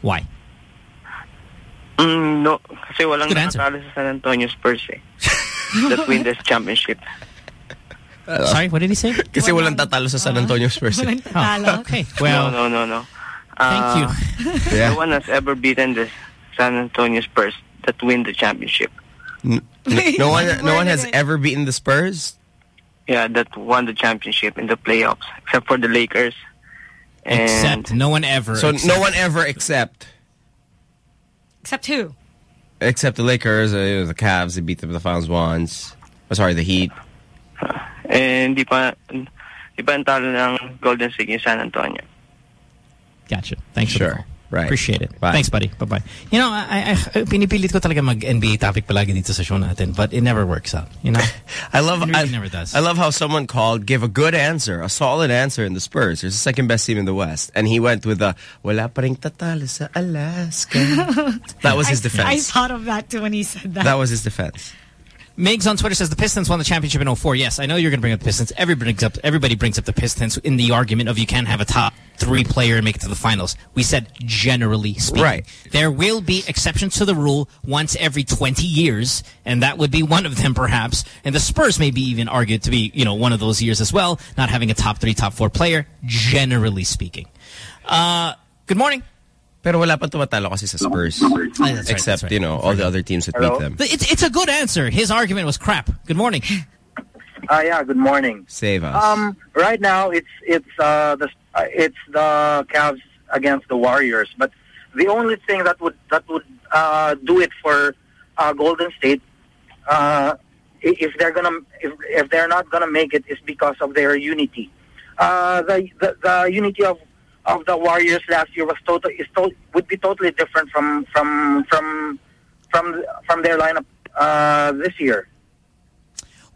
Why? Mm, no, kasi walang Good answer. nakatalo sa San Antonio Spurs eh. *laughs* that win this championship. Sorry, what did he say? Kasi walang tatalo sa San Antonio Spurs. eh. Oh, okay. Well, no, no, no, no. thank Uh, *laughs* you. Yeah. No one has ever beaten the San Antonio Spurs that win the championship. N- *laughs* no one, no one has ever beaten the Spurs. Yeah, that won the championship in the playoffs, except for the Lakers. And Except no one ever. So except- no one ever except Except who? except the Lakers, uh, the Cavs. They beat them in the finals once. Oh, sorry, the Heat. And di pa di pa ang talo ng Golden State yung San Antonio. Gotcha. Thanks for Sure. call. Right. Appreciate it. Bye. Thanks, buddy. Bye-bye. You know, I, I, pinipilit ko talaga mag-NBA topic palagi dito sa show natin, but it never works out. You know? *laughs* I love It I, really never does. I love how someone called, gave a good answer, a solid answer in the Spurs. They're the second best team in the West. And he went with the wala pa ring tatalo sa Alaska. *laughs* that was his defense. I defense. thought of that too when he said that. That was his defense. Migs on Twitter says the Pistons won the championship in 04. Yes, I know you're going to bring up the Pistons. Everybody brings up, everybody brings up the Pistons in the argument of you can't have a top three player and make it to the finals. We said generally speaking. Right. There will be exceptions to the rule once every 20 years, and that would be one of them perhaps. And the Spurs may be even argued to be, you know, one of those years as well, not having a top three, top four player, generally speaking. Uh, good morning. Pero wala pa tumatalo kasi sa Spurs. That's right, Except, right. you know, all the other teams that Hello? beat them. It's, it's a good answer. His argument was crap. Good morning. Uh, *laughs* yeah, good morning. Save us. Um, right now it's it's uh, the uh, it's the Cavs against the Warriors, but the only thing that would that would uh, do it for uh, Golden State, uh, if they're gonna if, if they're not gonna make it, is because of their unity. Uh, the, the the unity of of the Warriors last year was total is to, would be totally different from from from from from their lineup uh, this year.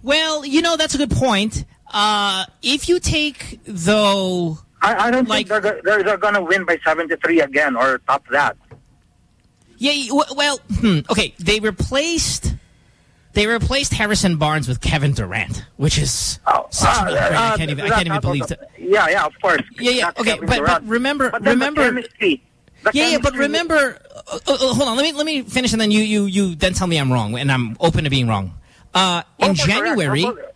Well, you know, that's a good point. Uh, if you take, though... I, I don't think they're, they're, they're going to win by 73 again or top that. Yeah, well, hmm, okay, they replaced... They replaced Harrison Barnes with Kevin Durant, which is such uh, upgrade. I uh, can't even, I can't even believe that. Yeah, yeah, of course. Yeah, yeah, okay, but, but remember, But remember, chemistry- the yeah, yeah, but remember, uh, uh, uh, hold on, let me let me finish, and then you you you then tell me I'm wrong, and I'm open to being wrong. Uh, in Go for it, correct. January, Go for it.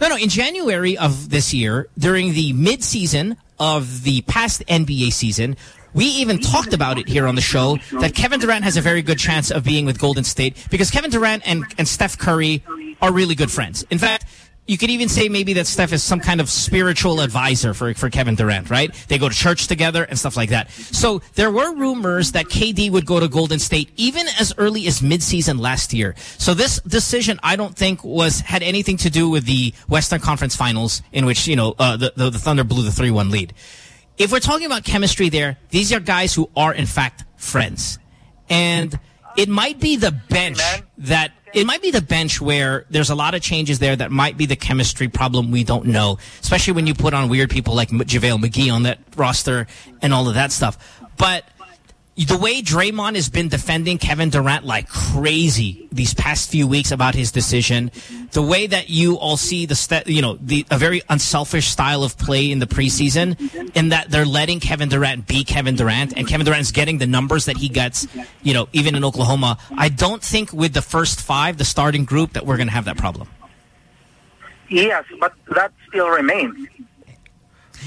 no, no, in January of this year, during the mid-season of the past NBA season, we even talked about it here on the show that Kevin Durant has a very good chance of being with Golden State because Kevin Durant and, and Steph Curry are really good friends. In fact, you could even say maybe that Steph is some kind of spiritual advisor for, for Kevin Durant, right? They go to church together and stuff like that. So there were rumors that KD would go to Golden State even as early as midseason last year. So this decision, I don't think was had anything to do with the Western Conference Finals in which, you know, uh, the, the, the Thunder blew the 3-1 lead. If we're talking about chemistry there, these are guys who are in fact friends. And it might be the bench that it might be the bench where there's a lot of changes there that might be the chemistry problem we don't know, especially when you put on weird people like JaVale McGee on that roster and all of that stuff. But the way Draymond has been defending Kevin Durant like crazy these past few weeks about his decision, the way that you all see the you know the a very unselfish style of play in the preseason, in that they're letting Kevin Durant be Kevin Durant, and Kevin Durant's getting the numbers that he gets, you know, even in Oklahoma. I don't think with the first five, the starting group, that we're going to have that problem. Yes, but that still remains.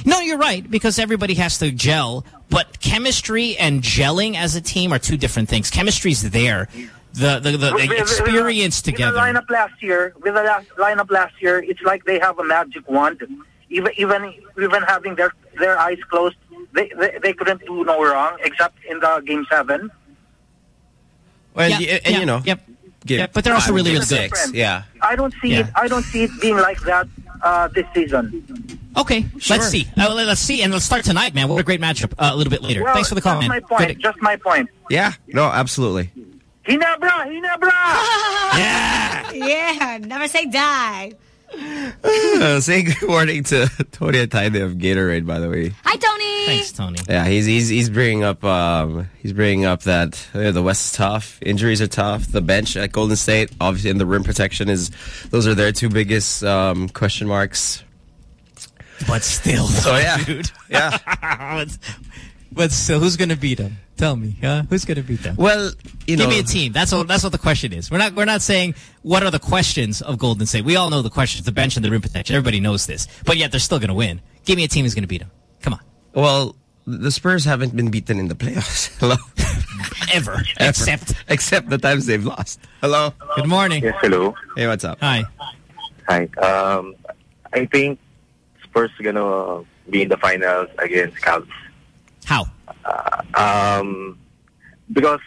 No, you're right, because everybody has to gel. But chemistry and gelling as a team are two different things. Chemistry's there. The the, the, With- with- experience with together. the lineup last year, with the last lineup last year, it's like they have a magic wand. Even even even having their their eyes closed, they they, they couldn't do no wrong except in the game seven. Well, Yeah, y- and, yeah, you know, yep. Give Yeah, but they're also really, really good. six. Yeah. I don't see Yeah. it. I don't see it being like that uh, this season. Okay, Sure. let's see. Uh, let- let's see, and let's start tonight, man. What a great matchup. Uh, a little bit later. Well, Thanks for the call, just man. my point. Good- Just my point. Yeah. No, absolutely. Ginebra, Ginebra. *laughs* *laughs* yeah, never say die. Uh, *laughs* say good morning to *laughs* Tony Ataide of Gatorade, by the way. Hi, Tony. Thanks, Tony. Yeah, he's he's he's bringing up um he's bringing up that uh, the West is tough, injuries are tough. The bench at Golden State, obviously, and the rim protection is those are their two biggest um, question marks. But still, So yeah, *laughs* dude. yeah. But, but still, who's going to beat them? Tell me, huh? Who's going to beat them? Well, you Give know, me a team. That's what that's what the question is. We're not we're not saying what are the questions of Golden State. We all know the questions: the bench and the rim protection. Everybody knows this, but yet they're still going to win. Give me a team who's going to beat them. Come on, Well, the Spurs haven't been beaten in the playoffs. *laughs* Hello, *laughs* ever, Ever. except except the times they've lost. Hello. Good morning. Yes, hello. Hey, what's up? Hi. Hi. Um, I think Spurs are gonna be in the finals against Cavs. How? Um, because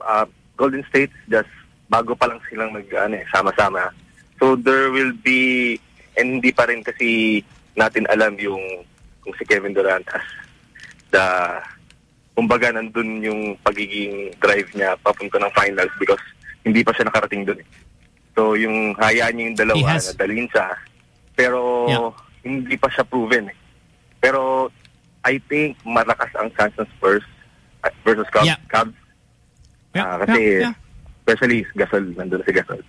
uh, Golden State just bago pa lang silang mag ano, eh, sama-sama. So there will be and hindi pa rin kasi natin alam yung kung si Kevin Durant as the kumbaga nandun yung pagiging drive niya papunta ng finals because hindi pa siya nakarating dun. eh. So yung hayaan niya yung dalawa na dalhin siya pero Yeah. hindi pa siya proven eh. Pero I think malakas ang ng Spurs uh, versus Cubs. Yeah. Cubs. Yeah, Ah, kasi yeah, yeah. especially Gasol, nandun si Gasol.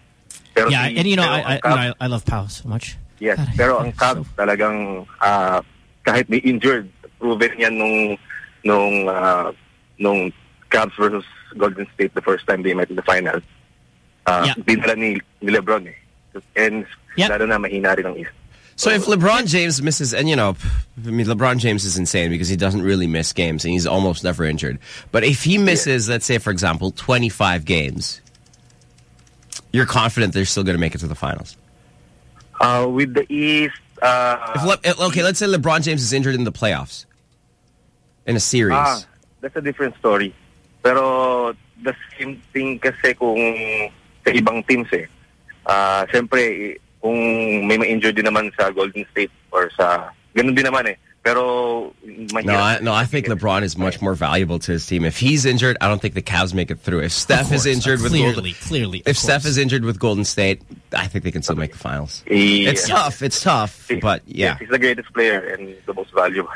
Pero yeah, si- and you know, I, I, ang you know, I love Pau so much. Yes, God, pero *laughs* ang Cubs talagang ah, kahit may injured proven yan nung nung uh, nung Cavs versus Golden State the first time they met in the final. Uh, Dinala ni, ni LeBron eh. And lalo na mahina rin ang East. So if LeBron James misses, and you know, I mean, LeBron James is insane because he doesn't really miss games and he's almost never injured. But if he misses, let's say, for example, 25 games, you're confident they're still going to make it to the finals. Uh, with the East, uh, If Le okay, let's say LeBron James is injured in the playoffs, in a series. Ah, that's a different story. Pero the same thing kasi kung sa ibang teams eh. Ah, siyempre, kung may ma-injured din naman sa Golden State or sa... Ganun din naman eh. Pero. No, I, no, I think LeBron is much more valuable to his team. If he's injured, I don't think the Cavs make it through. If Steph course, is injured with clearly, Golden, clearly, of if Steph is injured with Golden State, I think they can still make the finals. Yeah. It's tough. It's tough, but yeah, He's the greatest player and the most valuable.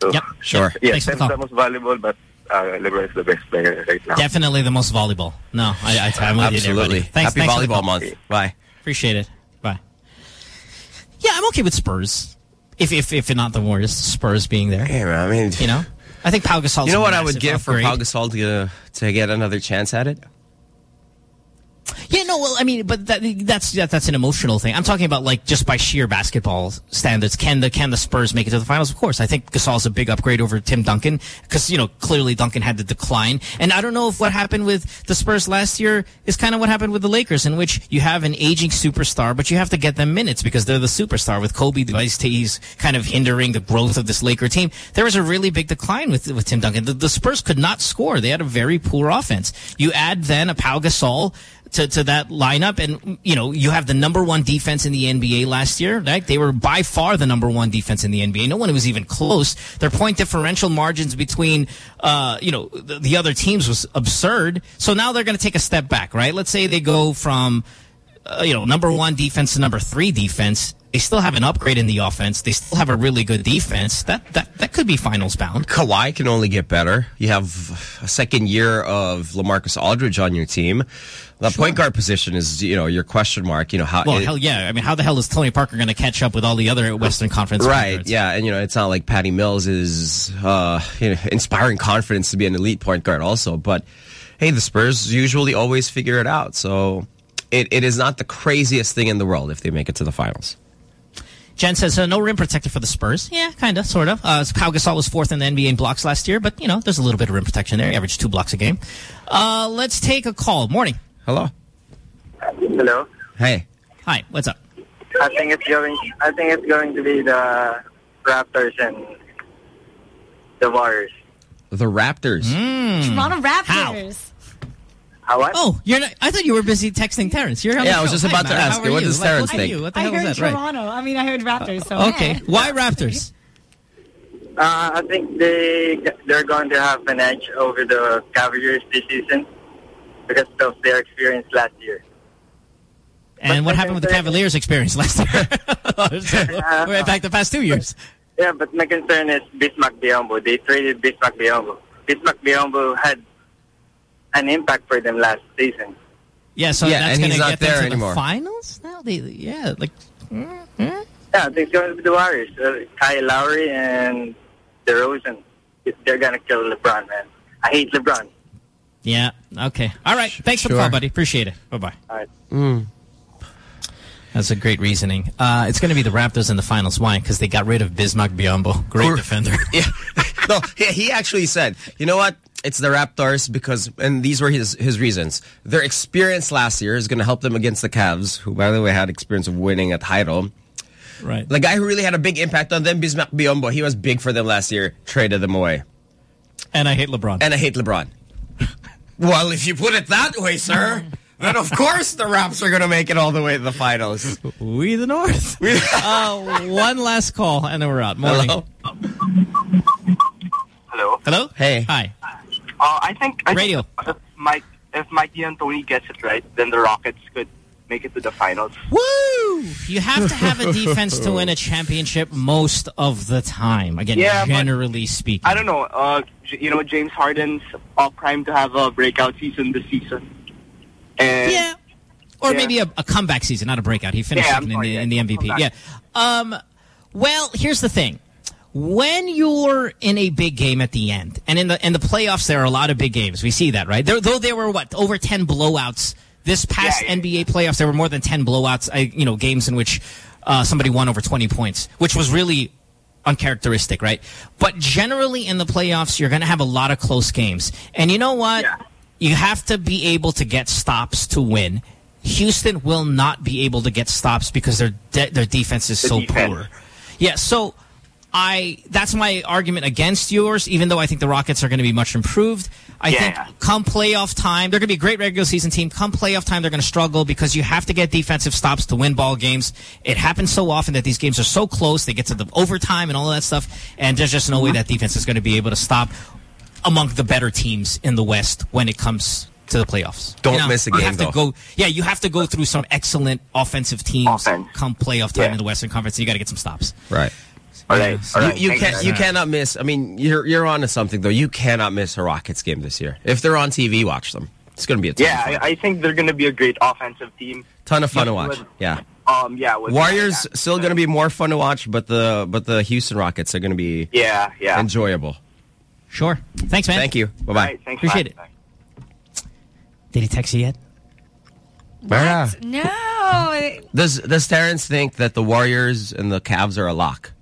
So, Yep. sure. Yeah, Thanks for the Steph's the most valuable, but uh, LeBron is the best player right now. Definitely the most volleyball. No, I, I, I'm with you there, buddy. Absolutely. Thanks, Happy thanks for the volleyball call. month. Bye. Appreciate it. Yeah, I'm okay with Spurs. If if if not the Warriors, Spurs being there. Yeah, I mean, you know, I think Pau Gasol's You know what I would give for upgrade. Pau Gasol to to get another chance at it? Yeah, no, well, I mean, but that, that's that, that's an emotional thing. I'm talking about like just by sheer basketball standards. Can the can the Spurs make it to the finals? Of course, I think Gasol's a big upgrade over Tim Duncan because you know clearly Duncan had to decline, and I don't know if what happened with the Spurs last year is kind of what happened with the Lakers, in which you have an aging superstar, but you have to get them minutes because they're the superstar. With Kobe, device he's kind of hindering the growth of this Laker team. There was a really big decline with with Tim Duncan. The, the Spurs could not score; they had a very poor offense. You add then a Pau Gasol to, to that lineup. And, you know, you have the number one defense in the NBA last year, right? They were by far the number one defense in the NBA. No one was even close. Their point differential margins between, uh, you know, the, the other teams was absurd. So now they're going to take a step back, right? Let's say they go from, uh, you know, number one defense to number three defense. They still have an upgrade in the offense. They still have a really good defense. That that that could be finals bound. Kawhi can only get better. You have a second year of LaMarcus Aldridge on your team. The point guard position is, you know, your question mark. You know how? Well, it- hell yeah. I mean, how the hell is Tony Parker going to catch up with all the other Western Conference Right, yeah, and you know it's not like Patty Mills is uh, you know, inspiring confidence to be an elite point guard also, but hey, the Spurs usually always figure it out, so it, it is not the craziest thing in the world if they make it to the finals. Jen says, uh, no rim protector for the Spurs. Yeah, kind of, sort of. Uh, Pau Gasol was fourth in the NBA in blocks last year, but, you know, there's a little bit of rim protection there. He averaged two blocks a game. Uh, let's take a call. Morning. Hello. Hello. Hey. Hi, what's up? I think it's going. I think it's going to be the Raptors and the Warriors. The Raptors. Toronto Raptors. How what? Oh, you're not, I thought you were busy texting Terrence. You're Yeah, I was show. just Hi, about to ask How you, what does Like, Terrence are think? you? What the I hell heard is that? Right. Toronto. I mean, I heard Raptors. So Okay. Why Raptors? Uh, I think they they're going to have an edge over the Cavaliers this season because of their experience last year. And what happened with the Cavaliers experience last year? *laughs* *laughs* We're back the past two years. Yeah, but my concern is Bismack Biyombo. They traded Bismack Biyombo. Bismack Biyombo had an impact for them last season. Yeah, so Yeah, that's and going he's to not get them there to anymore. the finals now? They, yeah, like... Yeah, I think it's going to be the Warriors. Uh, Kyle Lowry and DeRozan. They're going to kill LeBron, man. I hate LeBron. Yeah, okay. All right, thanks for the call, buddy. Appreciate it. Bye-bye. All right. Mm. That's a great reasoning. Uh, it's going to be the Raptors in the finals. Why? Because they got rid of Bismack Biyombo. Great defender. *laughs* Yeah. *laughs* no, he, he actually said, you know what? It's the Raptors because, and these were his, his reasons. Their experience last year is going to help them against the Cavs, who, by the way, had experience of winning a title. Right. The guy who really had a big impact on them, Bismack Biyombo, he was big for them last year, traded them away. And I hate LeBron. And I hate LeBron. *laughs* well, if you put it that way, sir, then of course the Raps are going to make it all the way to the finals. We the North. *laughs* uh, one last call, and then we're out. Morning. Hello? Hello. Hello? Hey. Hi. Uh, I think I Radio. Think if Mike if Mike D'Antoni gets it right, then the Rockets could make it to the finals. Woo! You have to have a defense to win a championship most of the time. Again, Yeah, generally speaking. I don't know. Uh, you know, James Harden's all primed to have a breakout season this season. And Yeah. Or Yeah. maybe a, a comeback season, not a breakout. He finished Yeah, second sorry, in, the, in the MVP. comeback. Yeah. Um, well, here's the thing. When you're in a big game at the end, and in the in the playoffs, there are a lot of big games. We see that, right? There, though there were what over ten blowouts this past NBA playoffs. There were more than ten blowouts. I, you know, games in which uh, somebody won over twenty points, which was really uncharacteristic, right? But generally in the playoffs, you're going to have a lot of close games, and you know what? You have to be able to get stops to win. Houston will not be able to get stops because their de their defense is The so defense. poor. Yeah, so I that's my argument against yours, even though I think the Rockets are going to be much improved. I Yeah. think come playoff time, they're going to be a great regular season team. Come playoff time, they're going to struggle because you have to get defensive stops to win ball games. It happens so often that these games are so close. They get to the overtime and all of that stuff, and there's just no way that defense is going to be able to stop among the better teams in the West when it comes to the playoffs. Don't miss a you game, have to go, yeah, you have to go through some excellent offensive teams come playoff time Yeah. in the Western Conference. And you got to get some stops. Right. All right. All right. You, you can't. You cannot miss. I mean, you're you're on to something though. You cannot miss a Rockets game this year. If they're on TV, watch them. It's going to be a ton Yeah, of fun. I, I think they're going to be a great offensive team. ton of fun to With- watch. Yeah. Um, yeah. With Warriors still going to be more fun to watch, but the but the Houston Rockets are going to be Yeah, yeah. enjoyable. Sure. Thanks, man. Thank you. Bye bye. thanks, Appreciate bye. it. Did he text you yet? Mara, No, Does does Terrence think that the Warriors and the Cavs are a lock?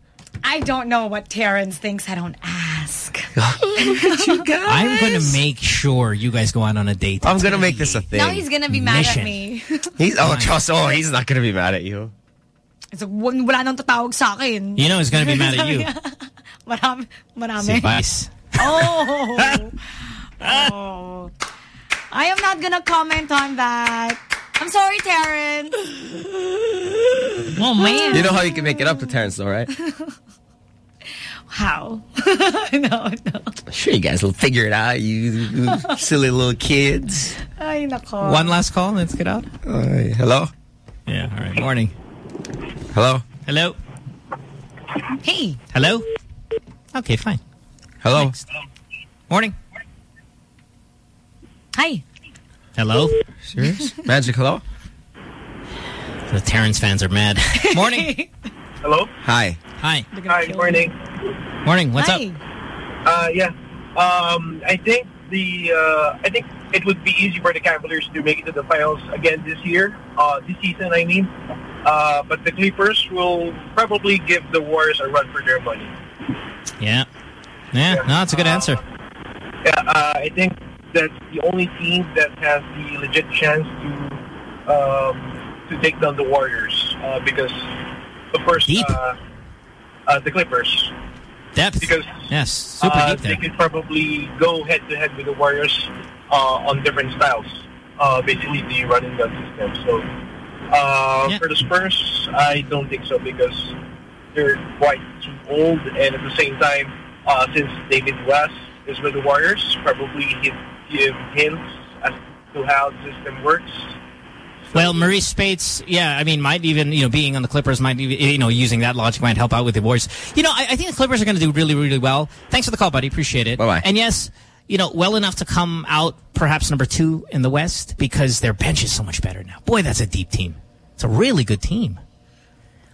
I don't know what Terrence thinks. I don't ask. *laughs* I'm going to make sure you guys go out on a date. I'm going to make this a thing. Now he's gonna be mad Mission. at me. *laughs* He's oh trust. Oh, he's not going to be mad at you. It's like, "Wa- wala nang tatawag sa akin. You know he's going to be mad at you. *laughs* marami, marami. Si Vice. Oh. oh. I am not gonna comment on that. I'm sorry, Terrence. Oh, man. You know how you can make it up to Terrence, though, right? How? *laughs* no, no. Sure, you guys will figure it out. You silly little kids. Ay, nako. One last call. Let's get out. hello. Yeah. All right. Morning. Hello. Hello. Hey. Hello. Okay. Fine. Hello. Morning. Hi. Hello. Serious? *laughs* Magic. Hello. The Terrence fans are mad. *laughs* Morning. Hello? Hi. Hi. Hi, good morning. Morning. What's up? Uh, yeah. Um, I think the uh, I think it would be easy for the Cavaliers to make it to the finals again this year, uh, this season. I mean, uh, but the Clippers will probably give the Warriors a run for their money. Yeah. Yeah. No, that's a good answer. Yeah, uh, I think that's the only team that has the legit chance to um, to take down the Warriors uh, because, of course, uh, uh, the Clippers. Depth. Because yes, super uh, deep they could probably go head to head with the Warriors uh, on different styles. Uh, basically, the running gun system. So uh, for the Spurs, I don't think so because they're quite too old, and at the same time, uh, since David West is with the Warriors, probably he'd give hints as to how the system works. Well, Marreese Speights, yeah, I mean, might even, you know, being on the Clippers, might even, you know, using that logic might help out with the Warriors. You know, I, I think the Clippers are going to do really, really well. Thanks for the call, buddy. Appreciate it. Bye-bye. And yes, you know, well enough to come out perhaps number two in the West because their bench is so much better now. Boy, that's a deep team. It's a really good team.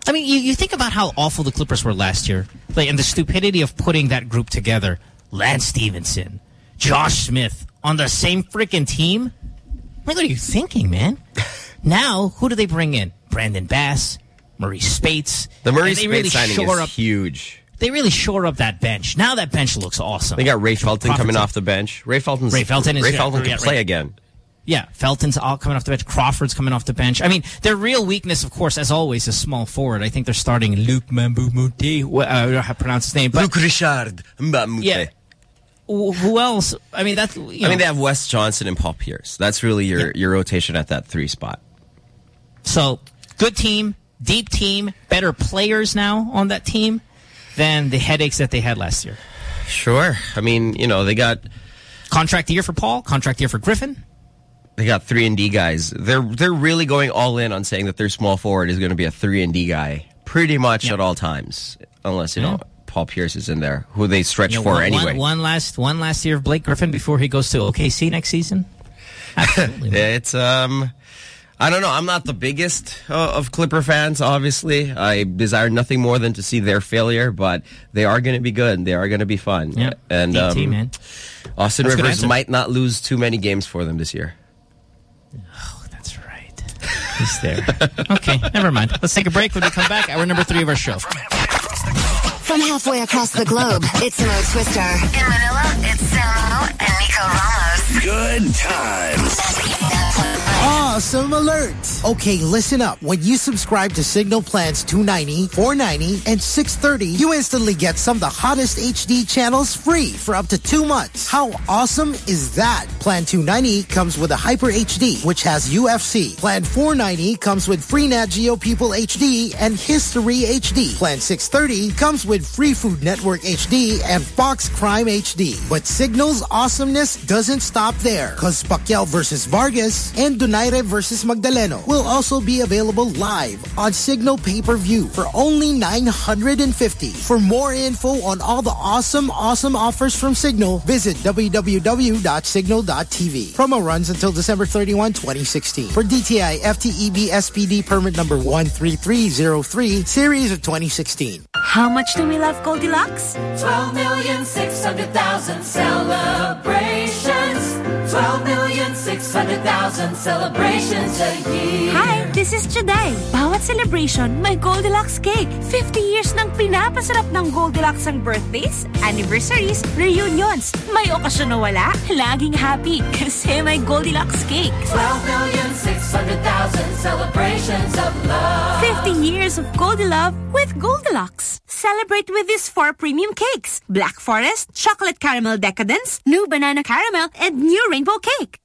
I mean, you, you think about how awful the Clippers were last year, like, and the stupidity of putting that group together. Lance Stephenson, Josh Smith on the same freaking team. What are you thinking, man? *laughs* Now, who do they bring in? Brandon Bass, Marreese Speights. The they Speights signing shore is up, huge. They really shore up that bench. Now that bench looks awesome. They got Ray Felton coming off the bench. Ray Felton's Ray Felton is Ray yeah, Felton yeah, can play Ray- again. Yeah, Felton's all coming off the bench. Crawford's coming off the bench. I mean, their real weakness, of course, as always, is small forward. I think they're starting Luke Mbah a Moute. Uh, I don't know how to pronounce his name. But Luke Richard Mbah a Moute. Yeah. who else? I mean, that's. You I mean, they have Wes Johnson and Paul Pierce. That's really your, your rotation at that three spot. So, good team, deep team, better players now on that team than the headaches that they had last year. Sure. I mean, you know, they got contract year for Paul, contract year for Griffin. They got three and D guys. They're they're really going all in on saying that their small forward is going to be a three and D guy pretty much at all times, unless you know Paul Pierce is in there, who they stretch You know, for one, anyway. One, one last one last year of Blake Griffin before he goes to OKC next season. *laughs* Yeah, it's um, I don't know. I'm not the biggest uh, of Clipper fans, obviously. I desire nothing more than to see their failure, but they are going to be good. They are going to be fun. Yeah. And DT, um, man. Austin That's Rivers might not lose too many games for them this year. Oh, that's right. He's there. okay, never mind. Let's take a break. When we come back, hour number three of our show. From halfway across the globe, it's Mo Twister. In Manila, it's Samo and Nico Ramos. Good times. Awesome alert! Okay, listen up. When you subscribe to Cignal plans 290, 490, and 630, you instantly get some of the hottest HD channels free for up to two months. How awesome is that? Plan 290 comes with a Hyper HD, which has UFC. Plan 490 comes with free Nat Geo People HD and History HD. Plan 630 comes with Free Food Network HD and Fox Crime HD. But Cignal's awesomeness doesn't stop there, cause Pacquiao versus Vargas and Donaire versus Magdaleno will also be available live on Cignal pay-per-view for only 950. For more info on all the awesome, awesome offers from Cignal, visit www.cignal.tv. Promo runs until December 31, 2016. For DTI FTEB SPD permit number 13303, series of 2016. How much do we love Goldilocks? 12 million 600,000 celebrations. 12 million 600,000 celebrations a year. Hi, this is Juday. Bawat celebration, may Goldilocks cake. 50 years nang pinapasarap ng Goldilocks ang birthdays, anniversaries, reunions. May okasyon na wala, laging happy kasi may Goldilocks cake. 12 million 600,000 celebrations of love. 50 years of Goldilove with Goldilocks. Celebrate with these four premium cakes. Black Forest, Chocolate Caramel Decadence, New Banana Caramel, and New Rainbow Cake.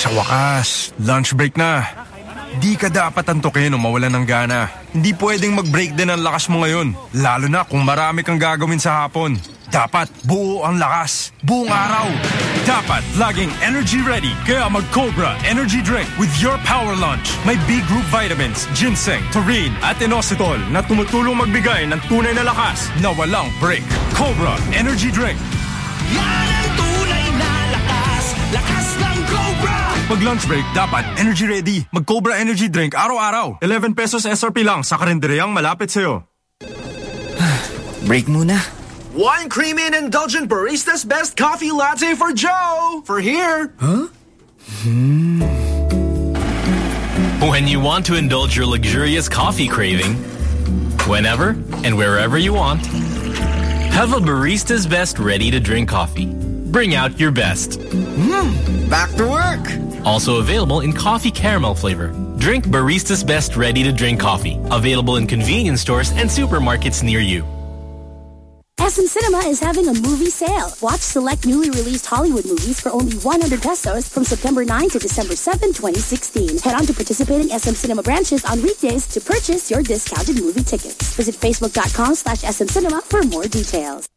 Sa wakas, lunch break na. Di ka dapat antukin o mawalan ng gana. Hindi pwedeng mag-break din ang lakas mo ngayon. Lalo na kung marami kang gagawin sa hapon. Dapat buo ang lakas. Buong araw. Dapat laging energy ready. Kaya mag-Cobra Energy Drink with your power lunch. May B-group vitamins, ginseng, taurine, at inositol na tumutulong magbigay ng tunay na lakas na walang break. Cobra Energy Drink. Na lakas. Lakas ng Cobra. Pag lunch break, dapat energy ready. Mag-Cobra Energy Drink araw-araw. 11 pesos SRP lang sa karinderyang malapit sa'yo. *sighs* Break muna. One creamy and indulgent barista's best coffee latte for Joe. For here. Huh? Hmm. When you want to indulge your luxurious coffee craving, whenever and wherever you want, have a barista's best ready to drink coffee. Bring out your best. Hmm. Back to work. Also available in coffee caramel flavor. Drink Barista's Best Ready to Drink Coffee. Available in convenience stores and supermarkets near you. SM Cinema is having a movie sale. Watch select newly released Hollywood movies for only 100 pesos from September 9 to December 7, 2016. Head on to participating SM Cinema branches on weekdays to purchase your discounted movie tickets. Visit facebook.com slash SM Cinema for more details.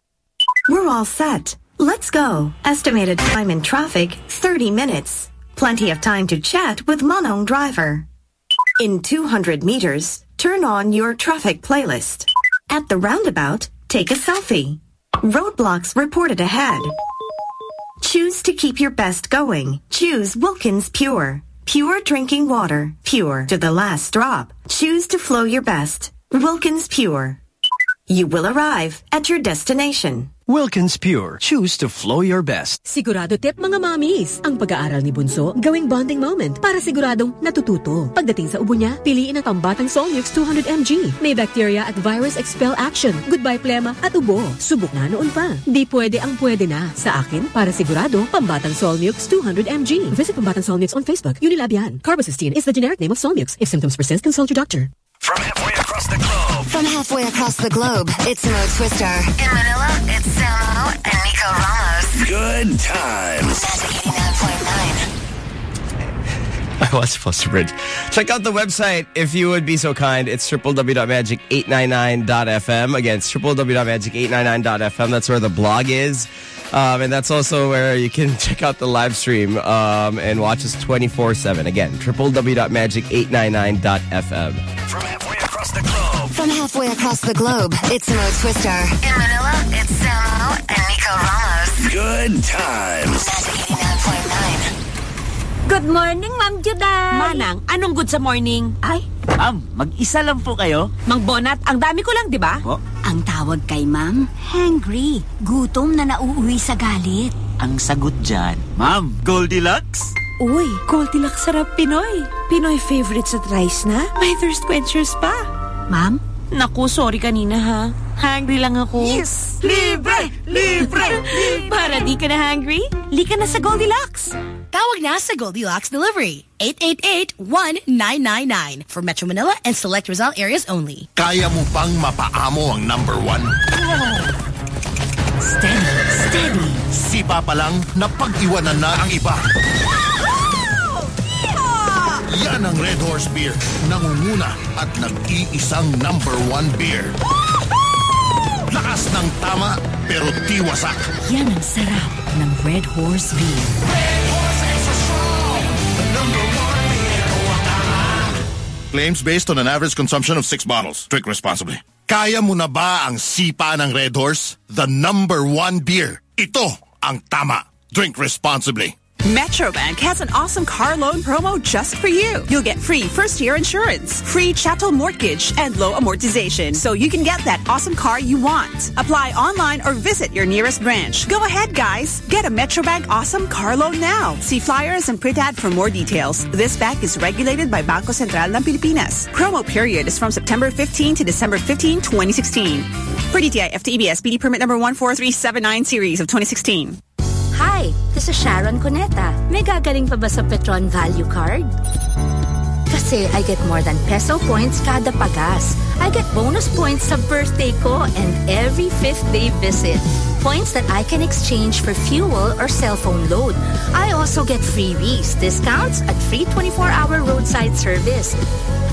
We're all set. Let's go. Estimated time in traffic 30 minutes. Plenty of time to chat with Manong Driver. In 200 meters, turn on your traffic playlist. At the roundabout, take a selfie. Roadblocks reported ahead. Choose to keep your best going. Choose Wilkins Pure. Pure drinking water. Pure to the last drop. Choose to flow your best. Wilkins Pure. You will arrive at your destination. Wilkins Pure. Choose to flow your best. Sigurado tip mga mommies. Ang pag-aaral ni Bunso, gawing bonding moment para siguradong natututo. Pagdating sa ubo niya, piliin ang pambatang Solmux 200mg. May bacteria at virus expel action. Goodbye plema at ubo. Subok na noon pa. Di pwede ang pwede na. Sa akin, para sigurado, pambatang Solmux 200mg. Visit pambatang Solmux on Facebook. Unilab yan. Carbocisteine is the generic name of Solmux. If symptoms persist, consult your doctor. From halfway across the globe. From halfway across the globe, it's Mo Twister. In Manila, it's Samo and Nico Ramos. Good times. I was supposed to bridge. Check out the website if you would be so kind. It's www.magic899.fm. Again, it's www.magic899.fm. That's where the blog is. Um, and that's also where you can *laughs* check out the live stream um, and watch us 24-7. Again, www.magic899.fm. From halfway across the globe. From halfway across the globe, it's Mo Twister. In Manila, it's Samo and Nico Ramos. Good times. Good morning, Ma'am Juday. Manang, anong good sa morning? Ay, Ma'am, mag-isa lang po kayo? Mang Bonat, ang dami ko lang, di ba? Po? Ang tawag kay Ma'am, hangry. Gutom na nauuwi sa galit. Ang sagot dyan, Ma'am, Goldilocks? Uy, Goldilocks sarap Pinoy. Pinoy favorite sa rice na. May thirst quenchers pa. Ma'am? Naku, sorry kanina ha. Hungry lang ako. Yes! Libre! Libre! *laughs* Para di ka na hungry, lika na sa Goldilocks. Tawag na sa Goldilocks Delivery. 888-1999 for Metro Manila and select Rizal areas only. Kaya mo pang mapaamo ang number one? Steady, steady. Sipa pa lang, napag-iwanan na ang iba. Yan ang Red Horse Beer. Nangunguna at nag-iisang number one beer. Lakas ng tama, pero tiwasak. Yan ang sarap ng Red Horse Beer. Claims based on an average consumption of six bottles. Drink responsibly. Kaya mo na ba ang sipa ng Red Horse? The number one beer. Ito ang tama. Drink responsibly. Metrobank has an awesome car loan promo just for you. You'll get free first year insurance, free chattel mortgage, and low amortization so you can get that awesome car you want. Apply online or visit your nearest branch. Go ahead, guys. Get a Metrobank awesome car loan now. See flyers and print ad for more details. This bank is regulated by Bangko Sentral ng Pilipinas. Promo period is from September 15 to December 15, 2016. For DTI FTEB SPD permit number 14379 series of 2016. Hi, this is Sharon Cuneta. May gagaling pa ba sa Petron Value Card? Kasi I get more than peso points kada pagas. I get bonus points sa birthday ko and every fifth day visit. Points that I can exchange for fuel or cell phone load. I also get freebies, discounts at free 24-hour roadside service.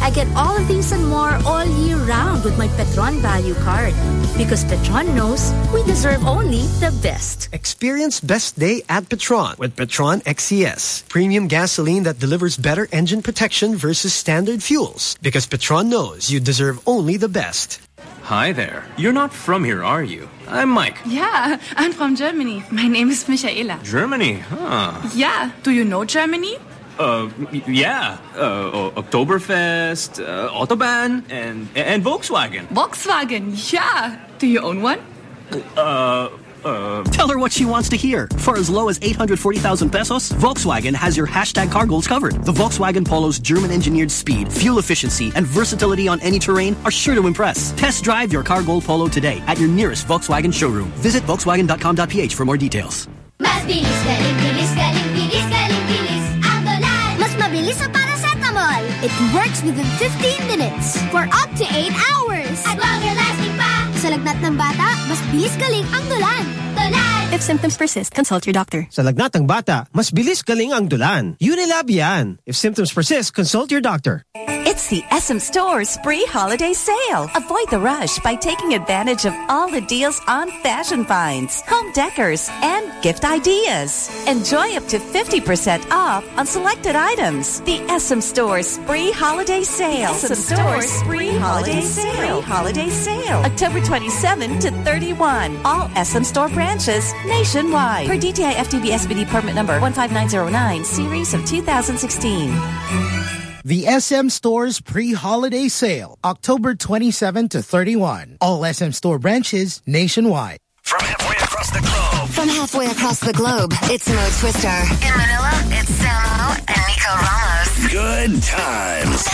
I get all of these and more all year round with my Petron Value Card. Because Petron knows we deserve only the best. Experience best day at Petron with Petron XCS. Premium gasoline that delivers better engine protection versus standard fuels. Because Petron knows you deserve only the best. Hi there. You're not from here, are you? I'm Mike. Yeah, I'm from Germany. My name is Michaela. Germany, huh? Yeah, do you know Germany? Uh, yeah. Uh, Oktoberfest, uh, Autobahn, and and Volkswagen. Volkswagen, yeah. Do you own one? Uh, uh. Tell her what she wants to hear. For as low as 840,000 pesos, Volkswagen has your hashtag car goals covered. The Volkswagen Polo's German-engineered speed, fuel efficiency, and versatility on any terrain are sure to impress. Test drive your car goal Polo today at your nearest Volkswagen showroom. Visit volkswagen.com.ph for more details. Mas bilis, galing, bilis, galing, bilis, galing, bilis. Ang Dolan. Mas mabilis sa paracetamol. It works within 15 minutes for up to 8 hours. At longer lasting pa. Sa lagnat ng bata, mas bilis galing ang dolan. Dolan! If symptoms persist, consult your doctor. Sa lagnat ng bata, mas bilis galing ang Dolan. Unilab yan. If symptoms persist, consult your doctor. It's the SM Store Spree Holiday Sale. Avoid the rush by taking advantage of all the deals on fashion finds, home decors, and gift ideas. Enjoy up to 50% off on selected items. The SM Store's Pre-Holiday Sale. SM Store's Pre-Holiday Sale. Holiday Sale. October 27 to 31. All SM Store branches nationwide. Per DTI FTB SBD permit number 15909, series of 2016. The SM Store's pre-holiday sale, October 27 to 31. All SM Store branches nationwide. From halfway across the globe. From halfway across the globe, it's Mo Twister. In Manila, it's Samo and Nico Ramos. Good times.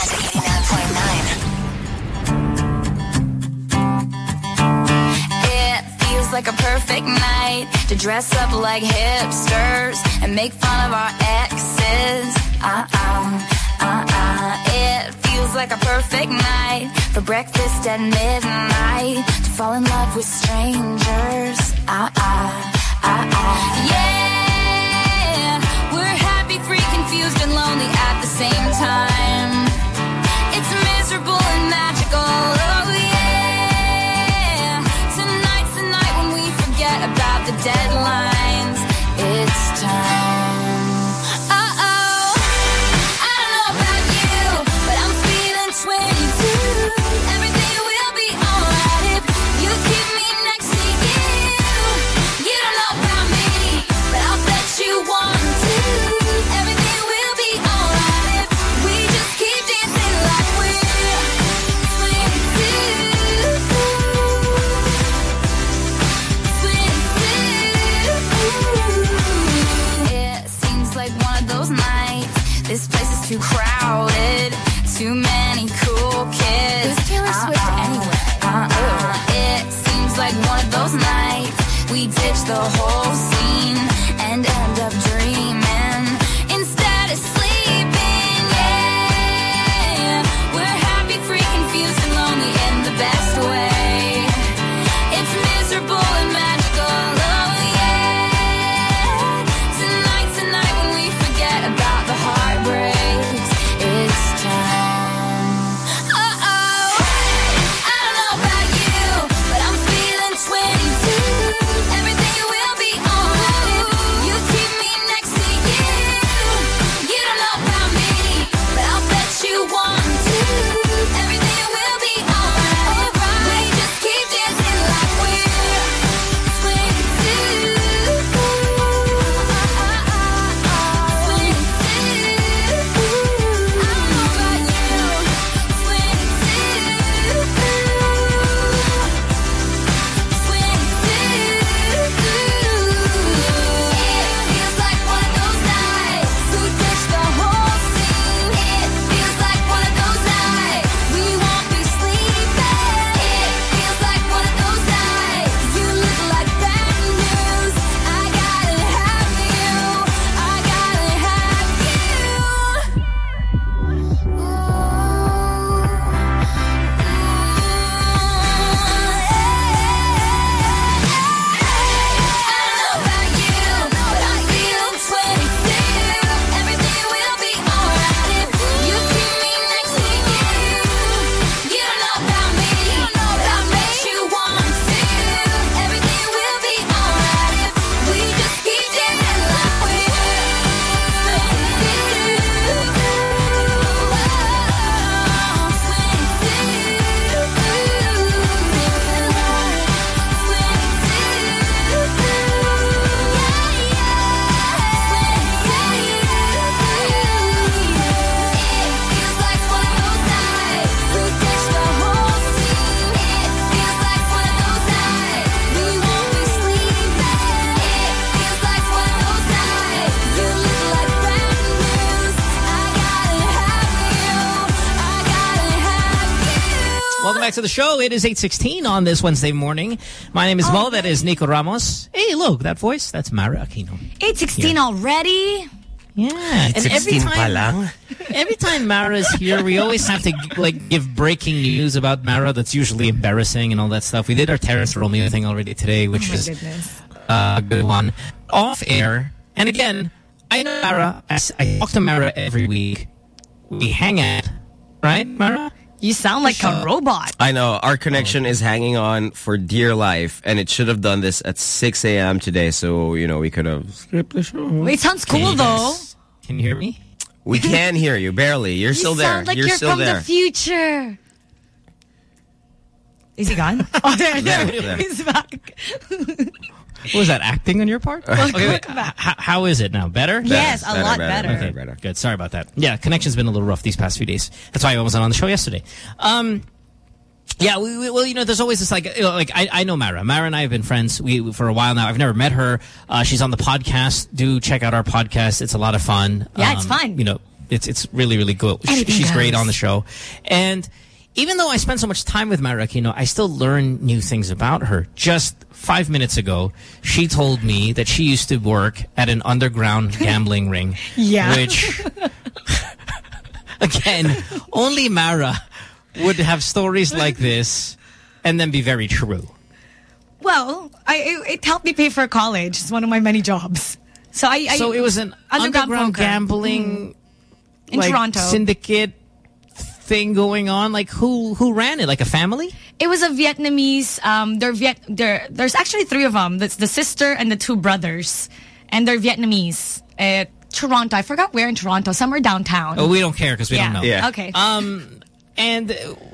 It feels like a perfect night to dress up like hipsters and make fun of our exes. Uh-uh. It feels like a perfect night for breakfast at midnight to fall in love with strangers. Uh-uh, uh-uh. Yeah, we're happy, free, confused, and lonely at the same time. To the show. It is 8.16 on this Wednesday morning. My name is Mo. That is Nico Ramos. Hey, look, that voice, that's Mara Aquino. 816 already? Yeah. And every time, every time Mara's here, we always have to like give breaking news about Mara that's usually embarrassing and all that stuff. We did our Terrence Romeo thing already today, which oh my was goodness. uh, a good one. Off air. And again, I know Mara. I I talk to Mara every week. We hang out. Right, Mara? You sound like a robot. I know. Our connection oh. is hanging on for dear life, and it should have done this at 6 a.m. today, so, you know, we could have skipped the show. It sounds cool though. Can you hear me? We can hear you, barely. You're still you there. like you're, you're still from there. the future. Is he gone? *laughs* oh, there, there. There, there. He's back. *laughs* What was that, acting on your part? Welcome okay, wait, back. how is it now? Better? Yes, a lot better. Okay, better. good. Sorry about that. Yeah, connection's been a little rough these past few days. That's why I wasn't on the show yesterday. Um, yeah, we, we, well, you know, there's always this like, you know, like I, I know Mara. Mara and I have been friends we, for a while now. I've never met her. Uh, she's on the podcast. Do check out our podcast. It's a lot of fun. Yeah, it's Um, fun. You know, it's it's really really good. She- Anything she's great on the show, and even though I spend so much time with Mara Aquino, I still learn new things about her. Just five minutes ago, she told me that she used to work at an underground *laughs* gambling ring. Yeah. Which, *laughs* again, only Mara would have stories like this and then be very true. Well, I, it, it helped me pay for college. It's one of my many jobs. So I, I so it was an underground, poker. gambling Mhm. in like, Toronto. syndicate thing going on. Like who who ran it? Like a family? It was a Vietnamese. Um, they're Viet. They're, there's actually three of them. That's the sister and the two brothers, and they're Vietnamese. At Toronto, I forgot where in Toronto, somewhere downtown. Oh, we don't care because we Yeah. don't know. Yeah. Okay. Um, and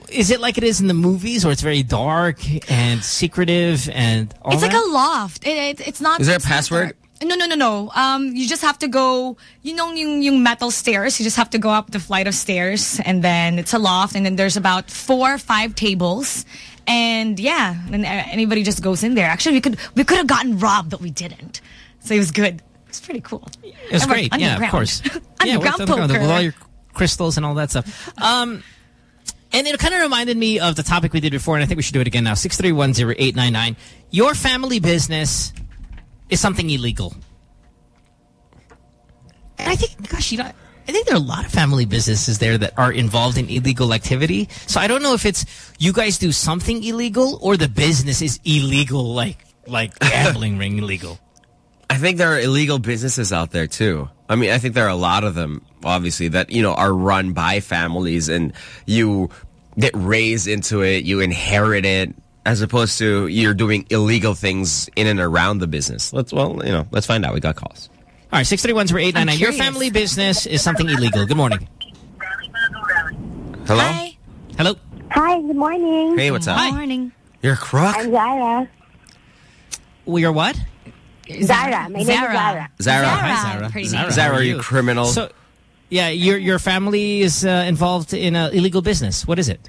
is it like it is in the movies, where it's very dark and secretive and all it's like a loft. It, it, it's not. Is there a it's not password? No, no, no, no. Um, you just have to go. You know, yung, yung metal stairs. You just have to go up the flight of stairs, and then it's a loft, and then there's about four, five tables, and yeah, and anybody just goes in there. Actually, we could we could have gotten robbed, but we didn't. So it was good. It's pretty cool. It was And great. Yeah, of underground. course. *laughs* yeah, underground underground, poker. with all your crystals and all that stuff. Um, And it kind of reminded me of the topic we did before, and I think we should do it again now. 6310899. Your family business is something illegal. And I think, gosh, you know, I think there are a lot of family businesses there that are involved in illegal activity. So I don't know if it's you guys do something illegal or the business is illegal, like like *laughs* gambling ring illegal. I think there are illegal businesses out there too. I mean, I think there are a lot of them, obviously, that, you know, are run by families and you get raised into it, you inherit it, as opposed to you're doing illegal things in and around the business. Let's, well, you know, let's find out. We got calls. All right, 631-0899. Your family business is something illegal. Good morning. Hello? Hi. Hello? Hi, good morning. Hey, what's up? Good Hi. morning. You're a crook? I'm Zara. We are what? Zara. My name is Zara. Zara. Hi, Zara. Pretty Zara, name. Zara, how are you criminal? So, yeah, your your family is uh, involved in a illegal business. What is it?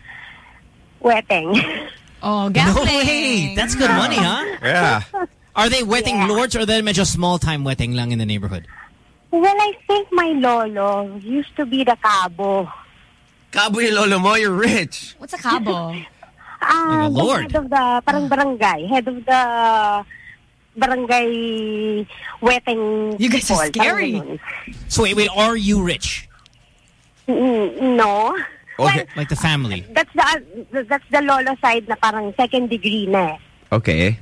Jueteng. *laughs* Oh, No way. That's good money, huh? *laughs* Yeah. Are they jueteng Yeah. lords or they're medyo small time jueteng lang in the neighborhood? Well, I think my lolo used to be the cabo. Cabo yung lolo mo, you're rich. What's a cabo? Ah, *laughs* Like the lord. head of the, parang barangay. Head of the barangay jueteng You guys are people, parang scary. So wait, wait, are you rich? Mm, No. Okay. Like the family? That's the that's the lolo side na parang second degree na eh. Okay.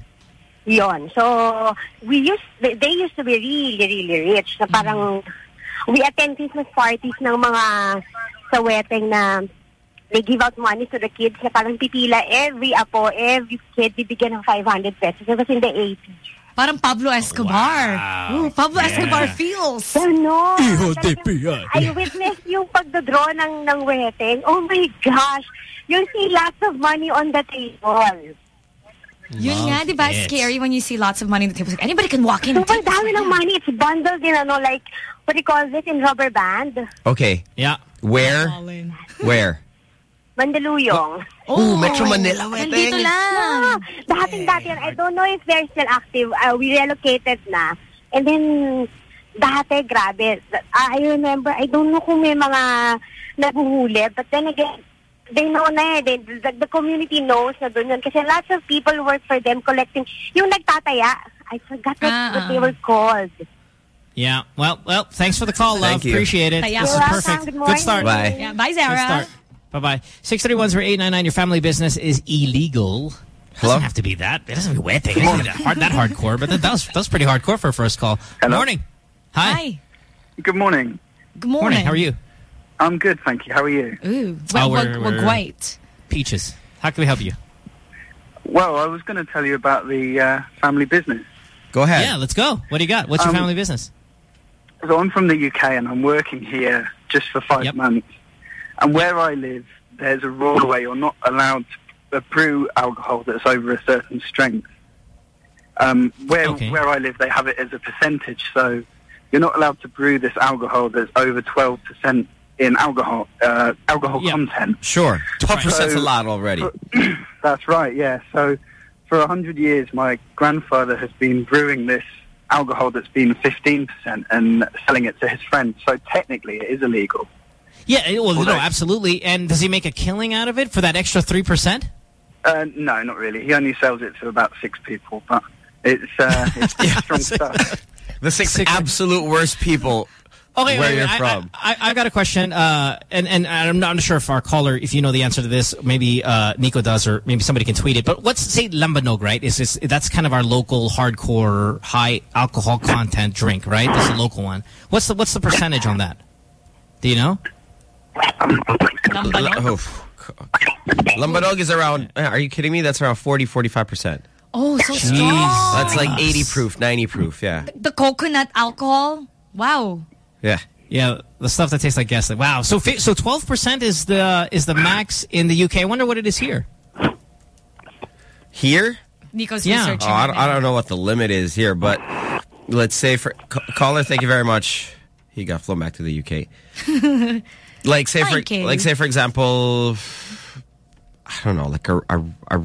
Yon. So, we used, they, they used to be really, really rich. Na parang, we attend Christmas parties ng mga sa jueteng na they give out money to the kids na parang pipila every apo, every kid bibigyan ng 500 pesos. It was in the 80s. Parang Pablo Escobar. Ooh, Pablo Escobar feels. Ano? Hijo de pia. I witnessed yung pagdodraw ng, ng jueteng. Oh my gosh! You see lots of money on the table. Yun nga, di ba? it. Scary when you see lots of money on the table. Like, anybody can walk in. Super take dami ng money. It's bundled in ano, like, what do you call this? In rubber band. Okay. Yeah. Where? Where? Mandaluyong. Oh, Metro Manila Nandito jueteng. Ah, lang. dating dati yan. I don't know if they're still active. Uh, we relocated na. And then, dati, grabe. Ah, I remember, I don't know kung may mga nabuhuli. But then again, they know na eh. They, the, the community knows na doon yun. Kasi lots of people work for them collecting. Yung nagtataya, I forgot what, Ah, what they were called. Yeah. Well, well, thanks for the call, love. Thank you. Appreciate it. You're This is perfect. Good Good start. Bye. Yeah, bye, Good Zara. start. Bye-bye. 631-0899, your family business is illegal. Hello? Doesn't have to be that. It doesn't have to be jueteng. It doesn't have to be that, hard, that hardcore, but that, that, was, that was pretty hardcore for a first call. Good morning. Hi. Hi. Good morning. Good morning. Morning. How are you? I'm good, thank you. How are you? Ooh, Oh, wag, we're- wag, we're- white. Peaches. How can we help you? Well, I was going to tell you about the uh, family business. Go ahead. Yeah, let's go. What do you got? What's your Um, family business? So I'm from the UK and I'm working here just for five Yep. months. And where I live, there's a rule where you're not allowed to brew alcohol that's over a certain strength. Um, where Okay. where I live, they have it as a percentage, so you're not allowed to brew this alcohol that's over 12% in alcohol uh, alcohol Yeah. content. Sure. 12% So- a lot already. *clears throat* That's right, yeah. So for a hundred years, my grandfather has been brewing this alcohol that's been 15% and selling it to his friends. So technically, it is illegal. Yeah, well, no, absolutely. And does he make a killing out of it for that extra 3%? Uh, no, not really. He only sells it to about six people, but it's, uh, it's *laughs* strong stuff. *laughs* The six six absolute worst people Okay, where wait, you're I, from. I, I, I've got a question, uh, and, and I'm not sure if our caller, if you know the answer to this, maybe uh, Nico does, or maybe somebody can tweet it. But let's say, Lambanog, right? Is this, that's kind of our local hardcore, high alcohol content drink, right? That's a local one. What's the, what's the percentage on that? Do you know? Oh, Lambanog is around, uh, are you kidding me? That's around 40, 45%. Oh, so strong. That's like 80 proof, 90 proof, yeah. The coconut alcohol. Wow. Yeah. Yeah, the stuff that tastes like gas. Like, wow. So fi- so 12% is the is the max in the UK. I wonder what it is here. Here? Nico's Yeah. researching. Oh, I, don't, I don't know what the limit is here, but let's say for caller, thank you very much. He got flown back to the UK. *laughs* Like say for like say for example, I don't know, like a a, a,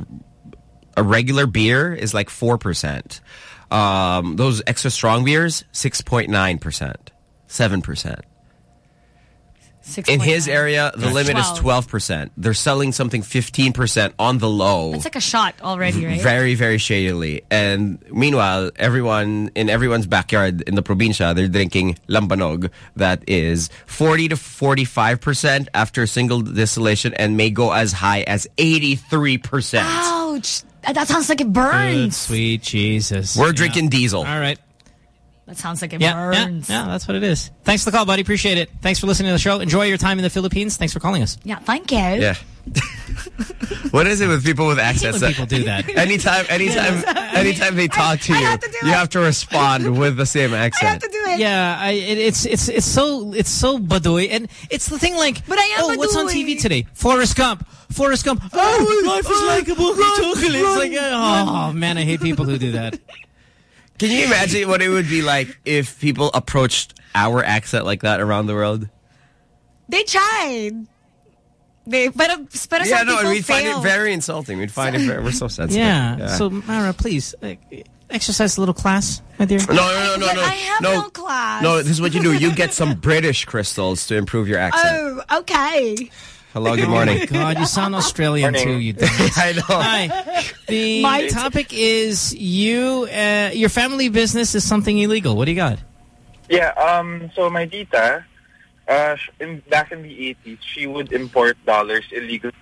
a regular beer is like four percent. Um, those extra strong beers, six point nine percent, seven percent. In his area, the That's limit is 12. 12%. They're selling something 15% on the low. It's like a shot already, right? Very, very shadily. And meanwhile, everyone in everyone's backyard in the probinsya, they're drinking lambanog that is 40 to 45% after single distillation and may go as high as 83%. Ouch. That sounds like it Good burns. sweet Jesus. We're Yeah. drinking diesel. All right. That sounds like it Yeah, yeah, burns. yeah, that's what it is. Thanks for the call, buddy. Appreciate it. Thanks for listening to the show. Enjoy your time in the Philippines. Thanks for calling us. Yeah, thank you. Yeah. *laughs* what is it with people with accents? when people do that. *laughs* anytime, anytime, *laughs* anytime they talk to you, you have to respond with the same accent. I have Yeah, I, it, it's it's it's so it's so baduy, and it's the thing like. But I am oh, what's on. TV today? Forrest Gump. Forrest Gump. Oh, life is like a book of chocolate. It's like, oh man, I hate people who do that. Can you imagine what it would be like if people approached our accent like that around the world? They tried. They, but, but yeah, some no, we'd find it very insulting. We'd find it very, we're so sensitive. Yeah. So Mara, please uh, exercise a little class, my dear. no, no, no, no, no. I have no, no class. No, this is what you do. You get some *laughs* British crystals to improve your accent. Oh, okay. Hello, good *laughs* morning. Oh God, you sound Australian too. You dumbass. *laughs* I know. Hi. The *laughs* My- topic is you. Uh, your family business is something illegal. What do you got? Yeah, um, so my tita, uh, in, back in the 80s, she would import dollars illegally.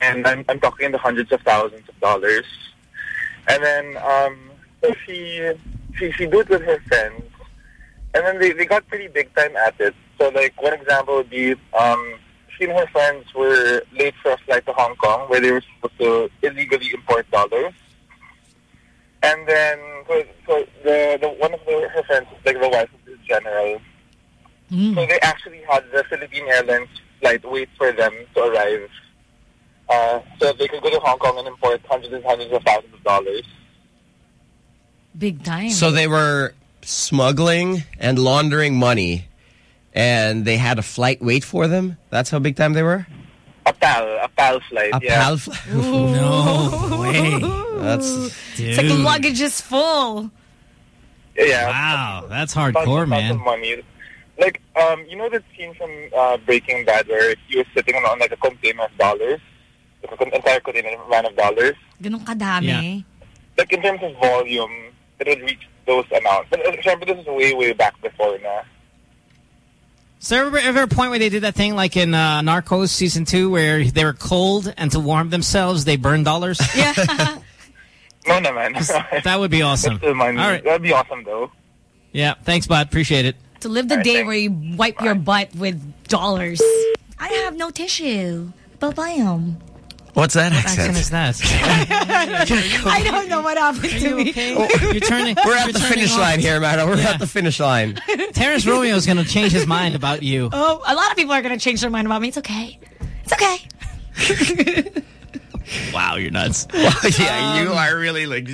And I'm, I'm talking in the hundreds of thousands of dollars. And then, um, so she, she, she do it with her friends. And then they, they got pretty big time at it. So, like, one example would be, um, she and her friends were late for a flight to Hong Kong where they were supposed to illegally import dollars. And then, so, so the, the one of the, her friends, like the wife of the general, so they actually had the Philippine Airlines flight wait for them to arrive, uh, so they could go to Hong Kong and import hundreds and hundreds of thousands of dollars. Big time. So they were smuggling and laundering money, and they had a flight wait for them. That's how big time they were. A PAL, a PAL flight. A yeah. PAL flight. *laughs* No way. That's It's like luggage is full. Yeah. Wow, that's Tons hardcore, and tons man. Of money. Like, um, you know that scene from uh, Breaking Bad where he was sitting on like a container of dollars, like an entire container van of dollars. Ganun kadami. Like in terms of volume, it would reach those amounts. But uh, syempre, this is way, way back before na. Is there ever, ever a point where they did that thing like in uh, Narcos season two where they were cold and to warm themselves they burned dollars? *laughs* Yeah. *laughs* No, naman. *laughs* that would be awesome. That's still money. All right. That'd be awesome, though. Yeah, thanks, bud. Appreciate it. To live the day where you wipe your butt with dollars. I have no tissue. Ba-bam. What's that What accent? accent is that? *laughs* I don't know what happened to me. Oh. You're turning. We're at you're the turning finish off. line here, man. We're Yeah. at the finish line. Terrence Romeo is going to change his mind about you. *laughs* Oh, a lot of people are going to change their mind about me. It's okay. It's okay. *laughs* Wow, you're nuts. yeah, you are really like,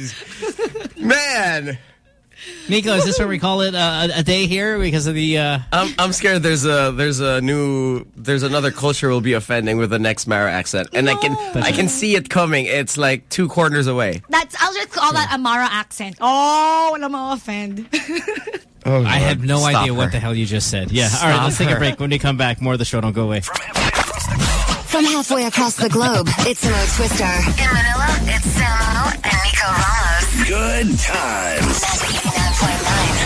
man. Nico, is this where we call it uh, a, a day here because of the? Uh, I'm I'm scared. There's a there's a new there's another culture will be offending with the next Mara accent, and I can I can see it coming. It's like two corners away. That's I'll just call that Amara accent. Oh, wala mo offend. Oh, I have no Stop idea her. what the hell you just said. Yeah. All right, Stop let's take a break. When we come back, more of the show. Don't go away. From halfway across the globe, it's Mo Twister. In Manila, it's Samo and Nico Ramos. Good times.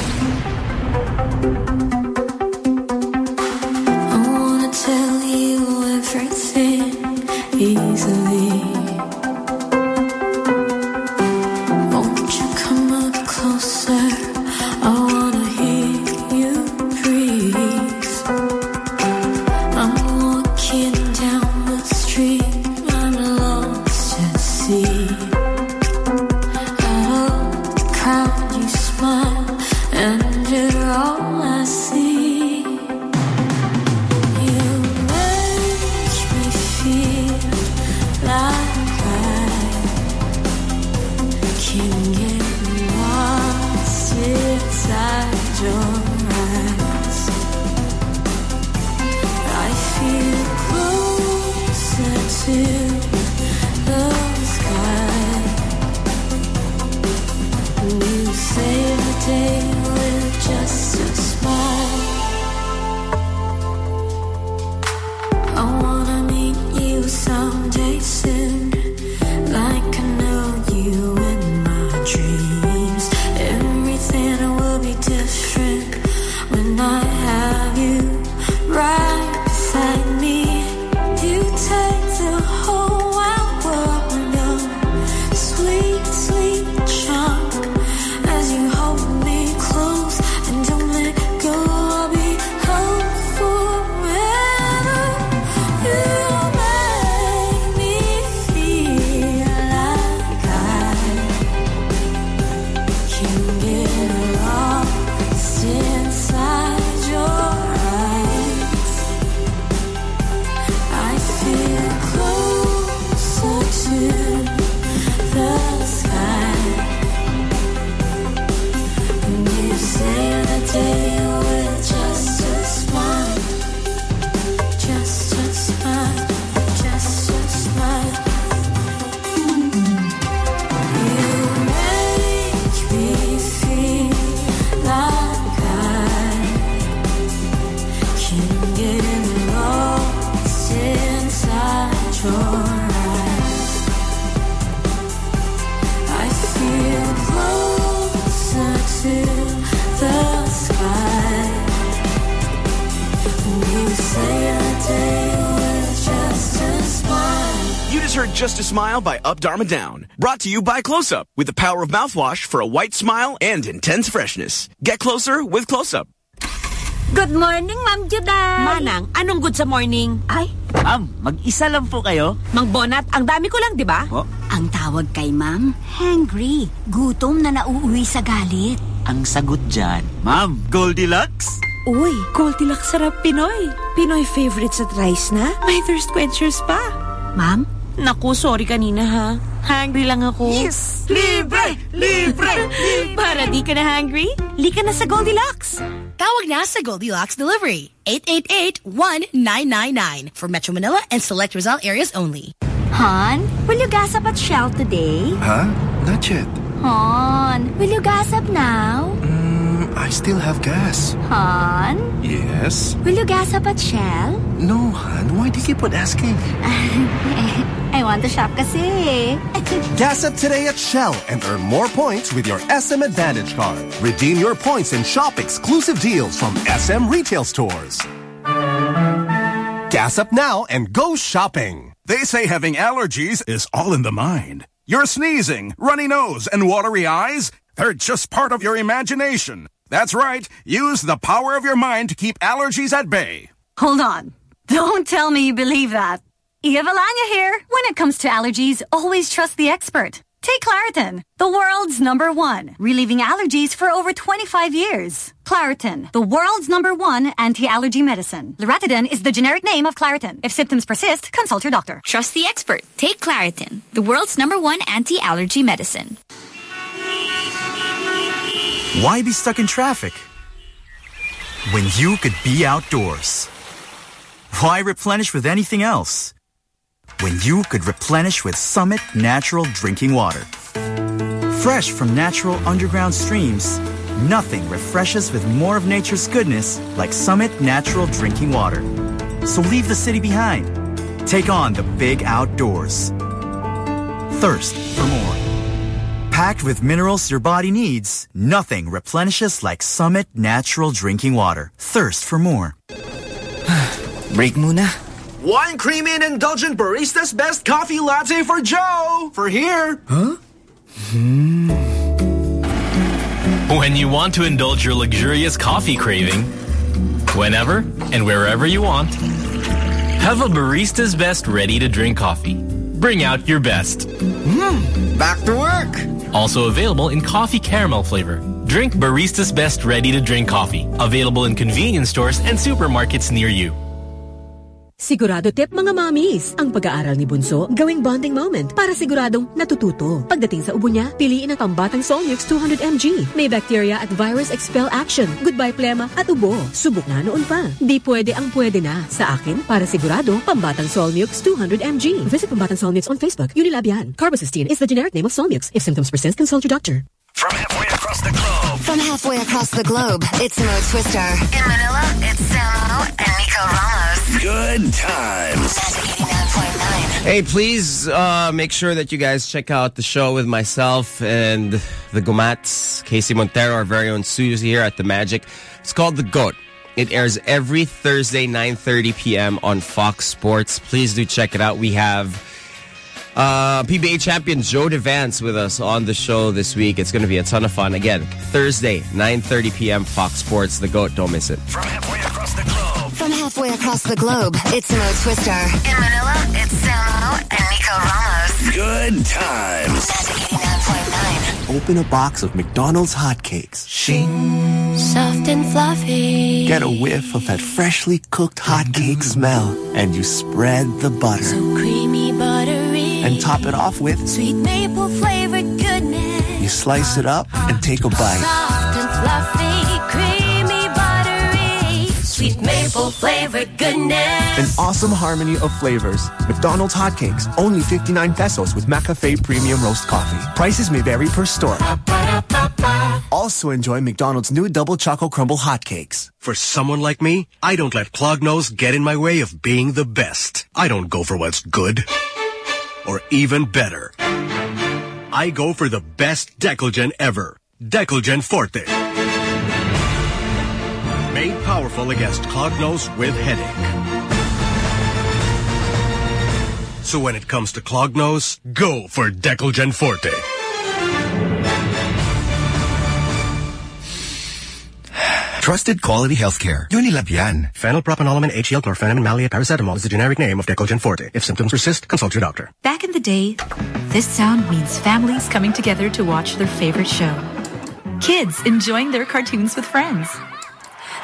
By Up Dharma Down. Brought to you by Close Up with the power of mouthwash for a white smile and intense freshness. Get closer with Close Up. Good morning, Ma'am Juday. Manang, anong good sa morning? Ay, Ma'am, mag-isa lang po kayo? Mang Bonat, ang dami ko lang, di ba? Po? Ang tawag kay Ma'am, hangry. Gutom na nauuwi sa galit. Ang sagot dyan, Ma'am, Goldilocks? Uy, Goldilocks sarap Pinoy. Pinoy favorite sa rice na. May thirst quenchers pa. Ma'am? Naku, sorry kanina ha. Hungry lang ako. Yes! Libre! Libre! *laughs* Para di ka na hungry, lika na sa Goldilocks. Tawag na sa Goldilocks Delivery. 888-1999 for Metro Manila and select Rizal areas only. Han, will you gas up at Shell today? Huh? Not yet. Han, will you gas up now? Mm, I still have gas. Han, Yes? will you gas up at Shell? No, hon. Why do you keep on asking? *laughs* I want to shop kasi. *laughs* Gas up today at Shell and earn more points with your SM Advantage card. Redeem your points and shop exclusive deals from SM retail stores. Gas up now and go shopping. They say having allergies is all in the mind. Your sneezing, runny nose, and watery eyes, they're just part of your imagination. That's right. Use the power of your mind to keep allergies at bay. Hold on. Don't tell me you believe that. Iya Villania here. When it comes to allergies, always trust the expert. Take Claritin, the world's number one, relieving allergies for over 25 years. Claritin, the world's number one anti-allergy medicine. Loratadine is the generic name of Claritin. If symptoms persist, consult your doctor. Trust the expert. Take Claritin, the world's number one anti-allergy medicine. Why be stuck in traffic when you could be outdoors? Why replenish with anything else when you could replenish with Summit Natural Drinking Water? Fresh from natural underground streams, nothing refreshes with more of nature's goodness like Summit Natural Drinking Water. So leave the city behind. Take on the big outdoors. Thirst for more. Packed with minerals your body needs, nothing replenishes like Summit Natural Drinking Water. Thirst for more. *sighs* Break muna. One creamy and indulgent barista's best coffee latte for Joe. For here. Huh? Hmm. When you want to indulge your luxurious coffee craving, whenever and wherever you want, have a barista's best ready to drink coffee. Bring out your best. Hmm. Back to work. Also available in coffee caramel flavor. Drink Barista's Best Ready to Drink Coffee. Available in convenience stores and supermarkets near you. Sigurado tip mga mommies, ang pag-aaral ni Bunso gawing bonding moment para siguradong natututo. Pagdating sa ubo niya, piliin ang pambatang Solmux 200mg. May bacteria at virus expel action. Goodbye plema at ubo. Subok na noon pa. Di pwede ang pwede na. Sa akin, para sigurado, pambatang Solmux 200mg. Visit Pambatang Solmux on Facebook. Unilab yan. Carbocisteine is the generic name of Solmux. If symptoms persist, consult your doctor. From halfway across the globe. From halfway across the globe, it's Mo Twister. In Manila, it's Samo and Nico Ramos. Good times. Hey, please uh, make sure that you guys check out the show with myself and the Gumats, Casey Montero, our very own Susie here at The Magic. It's called The GOAT. It airs every Thursday, 9.30 p.m. on Fox Sports. Please do check it out. We have uh, PBA champion Joe DeVance with us on the show this week. It's going to be a ton of fun. Again, Thursday, 9.30 p.m. Fox Sports. The GOAT. Don't miss it. From halfway across the globe, From halfway across the globe, it's Mo Twister. In Manila, it's Samo and Nico Ramos. Good times. Open a box of McDonald's hotcakes. Shing. Soft and fluffy. Get a whiff of that freshly cooked hotcake smell. And you spread the butter. Creamy, buttery. And top it off with Sweet maple flavored goodness. you slice it up and take a bite. Soft and fluffy. Creamy, buttery. Sweet maple flavored goodness. An awesome harmony of flavors. McDonald's hotcakes, only 59 pesos with McCafe Premium Roast Coffee. Prices may vary per store. Also enjoy McDonald's new Double Choco Crumble hotcakes. For someone like me, I don't let clog nose get in my way of being the best. I don't go for what's good or even better. I go for the best Decolgen ever. Decolgen Forte. Made powerful against clog nose with headache. So when it comes to clog nose, go for Decolgen Forte. Trusted quality healthcare. Unilab yan. Phenylpropanolamine, HCl, chlorphenamine, maleate, paracetamol is the generic name of Decolgen Forte. If symptoms persist, consult your doctor. Back in the day, this sound means families coming together to watch their favorite show. Kids enjoying their cartoons with friends.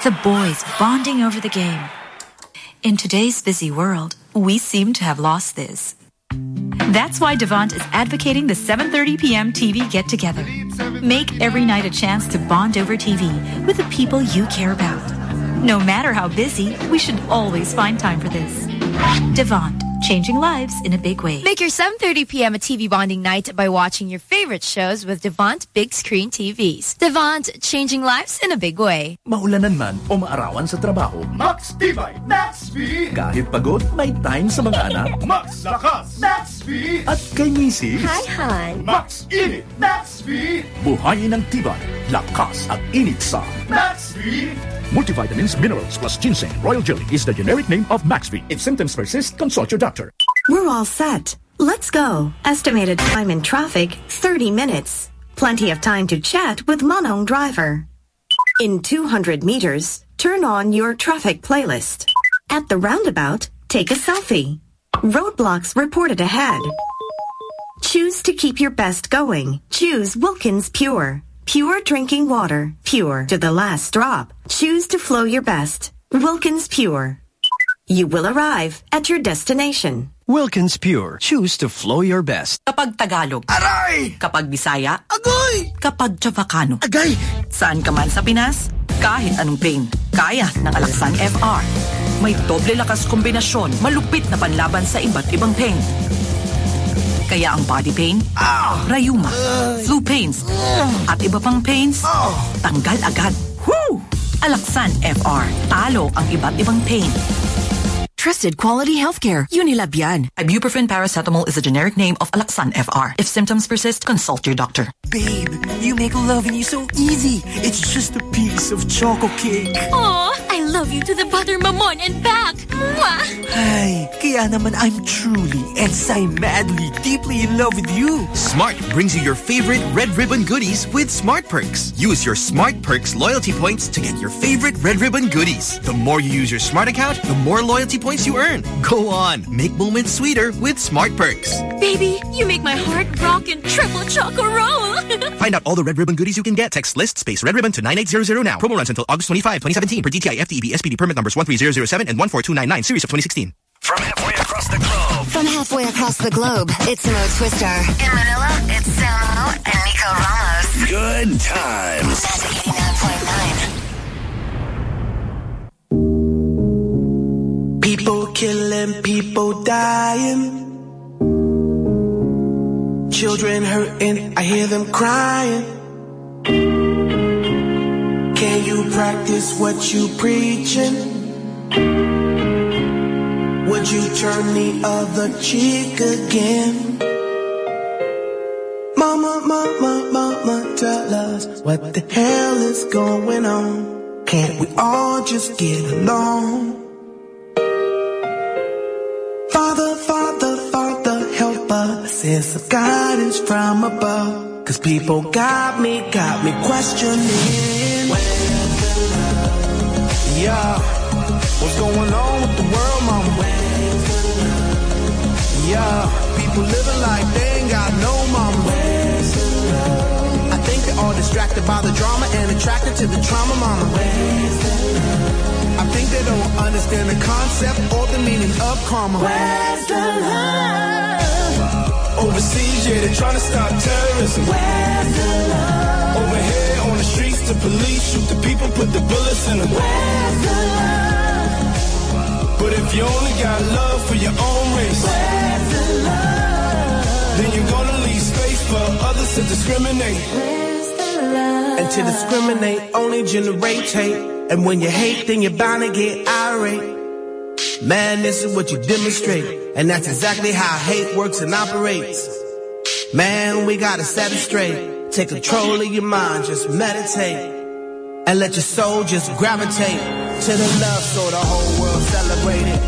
The boys bonding over the game. In today's busy world, we seem to have lost this. That's why Devant is advocating the 7:30 p.m. TV get together. Make every night a chance to bond over TV with the people you care about. No matter how busy, we should always find time for this. Devant, changing lives in a big way. Make your 7.30 p.m. a TV bonding night by watching your favorite shows with Devant Big Screen TVs. Devant, changing lives in a big way. Maulanan man o maarawan sa trabaho, Max Tibay, Max V, kahit pagod, may time sa mga anak *laughs* Max Lakas, Max V, at kay misis. Han. Max Init, Max V, Buhayin ng tibay, lakas at init sa Max V. Multivitamins, minerals plus ginseng. Royal Jelly is the generic name of Maxvi. If symptoms persist, consult your doctor. We're all set. Let's go. Estimated time in traffic 30 minutes. Plenty of time to chat with Manong Driver. In 200 meters, turn on your traffic playlist. At the roundabout, take a selfie. Roadblocks reported ahead. Choose to keep your best going. Choose Wilkins Pure. Pure drinking water. Pure to the last drop. Choose to flow your best. Wilkins Pure. You will arrive at your destination. Wilkins Pure. Choose to flow your best. Kapag Tagalog. Aray! Kapag Bisaya. Agoy! Kapag Chavacano. Agay! Saan ka man sa Pinas, kahit anong pain, kaya ng Alaxan FR. May doble lakas kombinasyon, malupit na panlaban sa iba't ibang pain. Kaya ang body pain, ah! rayuma, flu pains, at iba pang pains, tanggal agad. Woo! Alaxan FR. Talo ang iba't ibang pain. Trusted quality healthcare. Unilab yan. Ibuprofen paracetamol is a generic name of Alaxan FR. If symptoms persist, consult your doctor. Babe, you make loving you so easy. It's just a piece of choco cake. Aw, I love you to the butter mamon and back. Mwah! Ay, kaya naman I'm truly and I'm madly deeply in love with you. Smart brings you your favorite red ribbon goodies with Smart Perks. Use your Smart Perks loyalty points to get your favorite red ribbon goodies. The more you use your Smart account, the more loyalty points you earn. Go on, make moments sweeter with Smart Perks. Baby, you make my heart rock and triple choco roll. *laughs* Find out all the red ribbon goodies you can get. Text list space red ribbon to 9800 now. Promo runs until August 25, 2017 per DTI FTEB SPD permit numbers 13007 and 14299 series of 2016. From halfway across the globe. From halfway across the globe, it's Mo Twister. In Manila, it's Samo and Nico Ramos. Good times. People killing, people dying. Children hurting, I hear them crying. Can you practice what you preaching? Would you turn the other cheek again? Mama, mama, mama, tell us what the hell is going on. Can't we all just get along? Send some guidance from above. Cause people got me, got me questioning. Yeah. What's going on with the world, mama? Yeah. People living like they ain't got no mama. I think they're all distracted by the drama and attracted to the trauma, mama. I think they don't understand the concept or the meaning of karma. Where's the love? Overseas, yeah, they're trying to stop terrorism. Where's the love? Over here on the streets, the police shoot the people, put the bullets in them. Where's the love? But if you only got love for your own race, Where's the love? then you're gonna leave space for others to discriminate. Where's the love? And to discriminate only generates hate. And when you hate, then you're bound to get irate. Man, this is what you demonstrate. And that's exactly how hate works and operates. Man, we gotta set it straight. Take control of your mind, just meditate. And let your soul just gravitate to the love so the whole world celebrate it.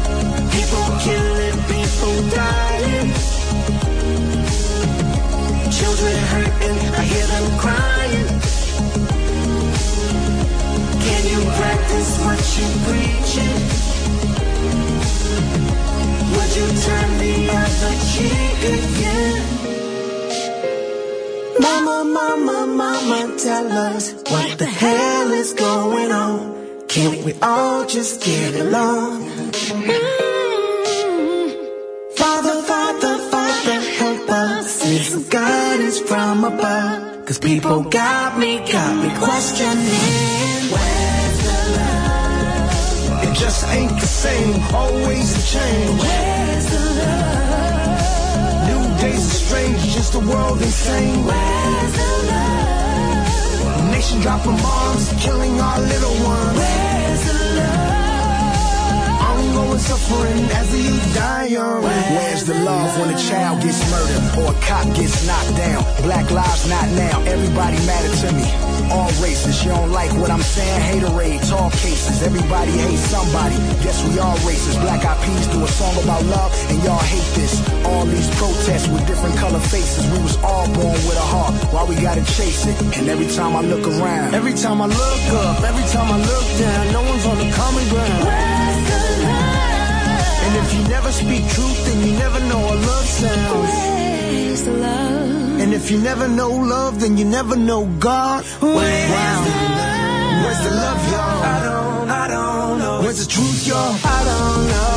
People killing, people dying. Children hurting, I hear them crying. Can you practice what you preaching? You turn the other cheek again? Mama, mama, mama, tell us what the hell is going on. Can't we all just get along? Mm-hmm. Father, Father, Father, help us. Send some guidance from above. Cause people got me, got me questioning. Where's the love? It just ain't the same, always a change. Just the world insane. Where's the love? Nation dropping bombs, killing our little ones. Where's suffering as youth die young. Where's the love when a child gets murdered or a cop gets knocked down? Black lives not now. Everybody matter to me. All races, you don't like what I'm saying? Haterades, all cases. Everybody hates somebody. Guess we all racist. Black Eyed Peas do a song about love, and y'all hate this. All these protests with different color faces. We was all born with a heart. Why we gotta chase it? And every time I look around, Every time I look up, every time I look down, no one's on the common ground. Where's the love? And if you never speak truth, then you never know what love sounds. Where's the love? And if you never know love, then you never know God. Where's Wow. the love? Where's the love, y'all? I don't, I don't know. Where's the truth, y'all? I don't know.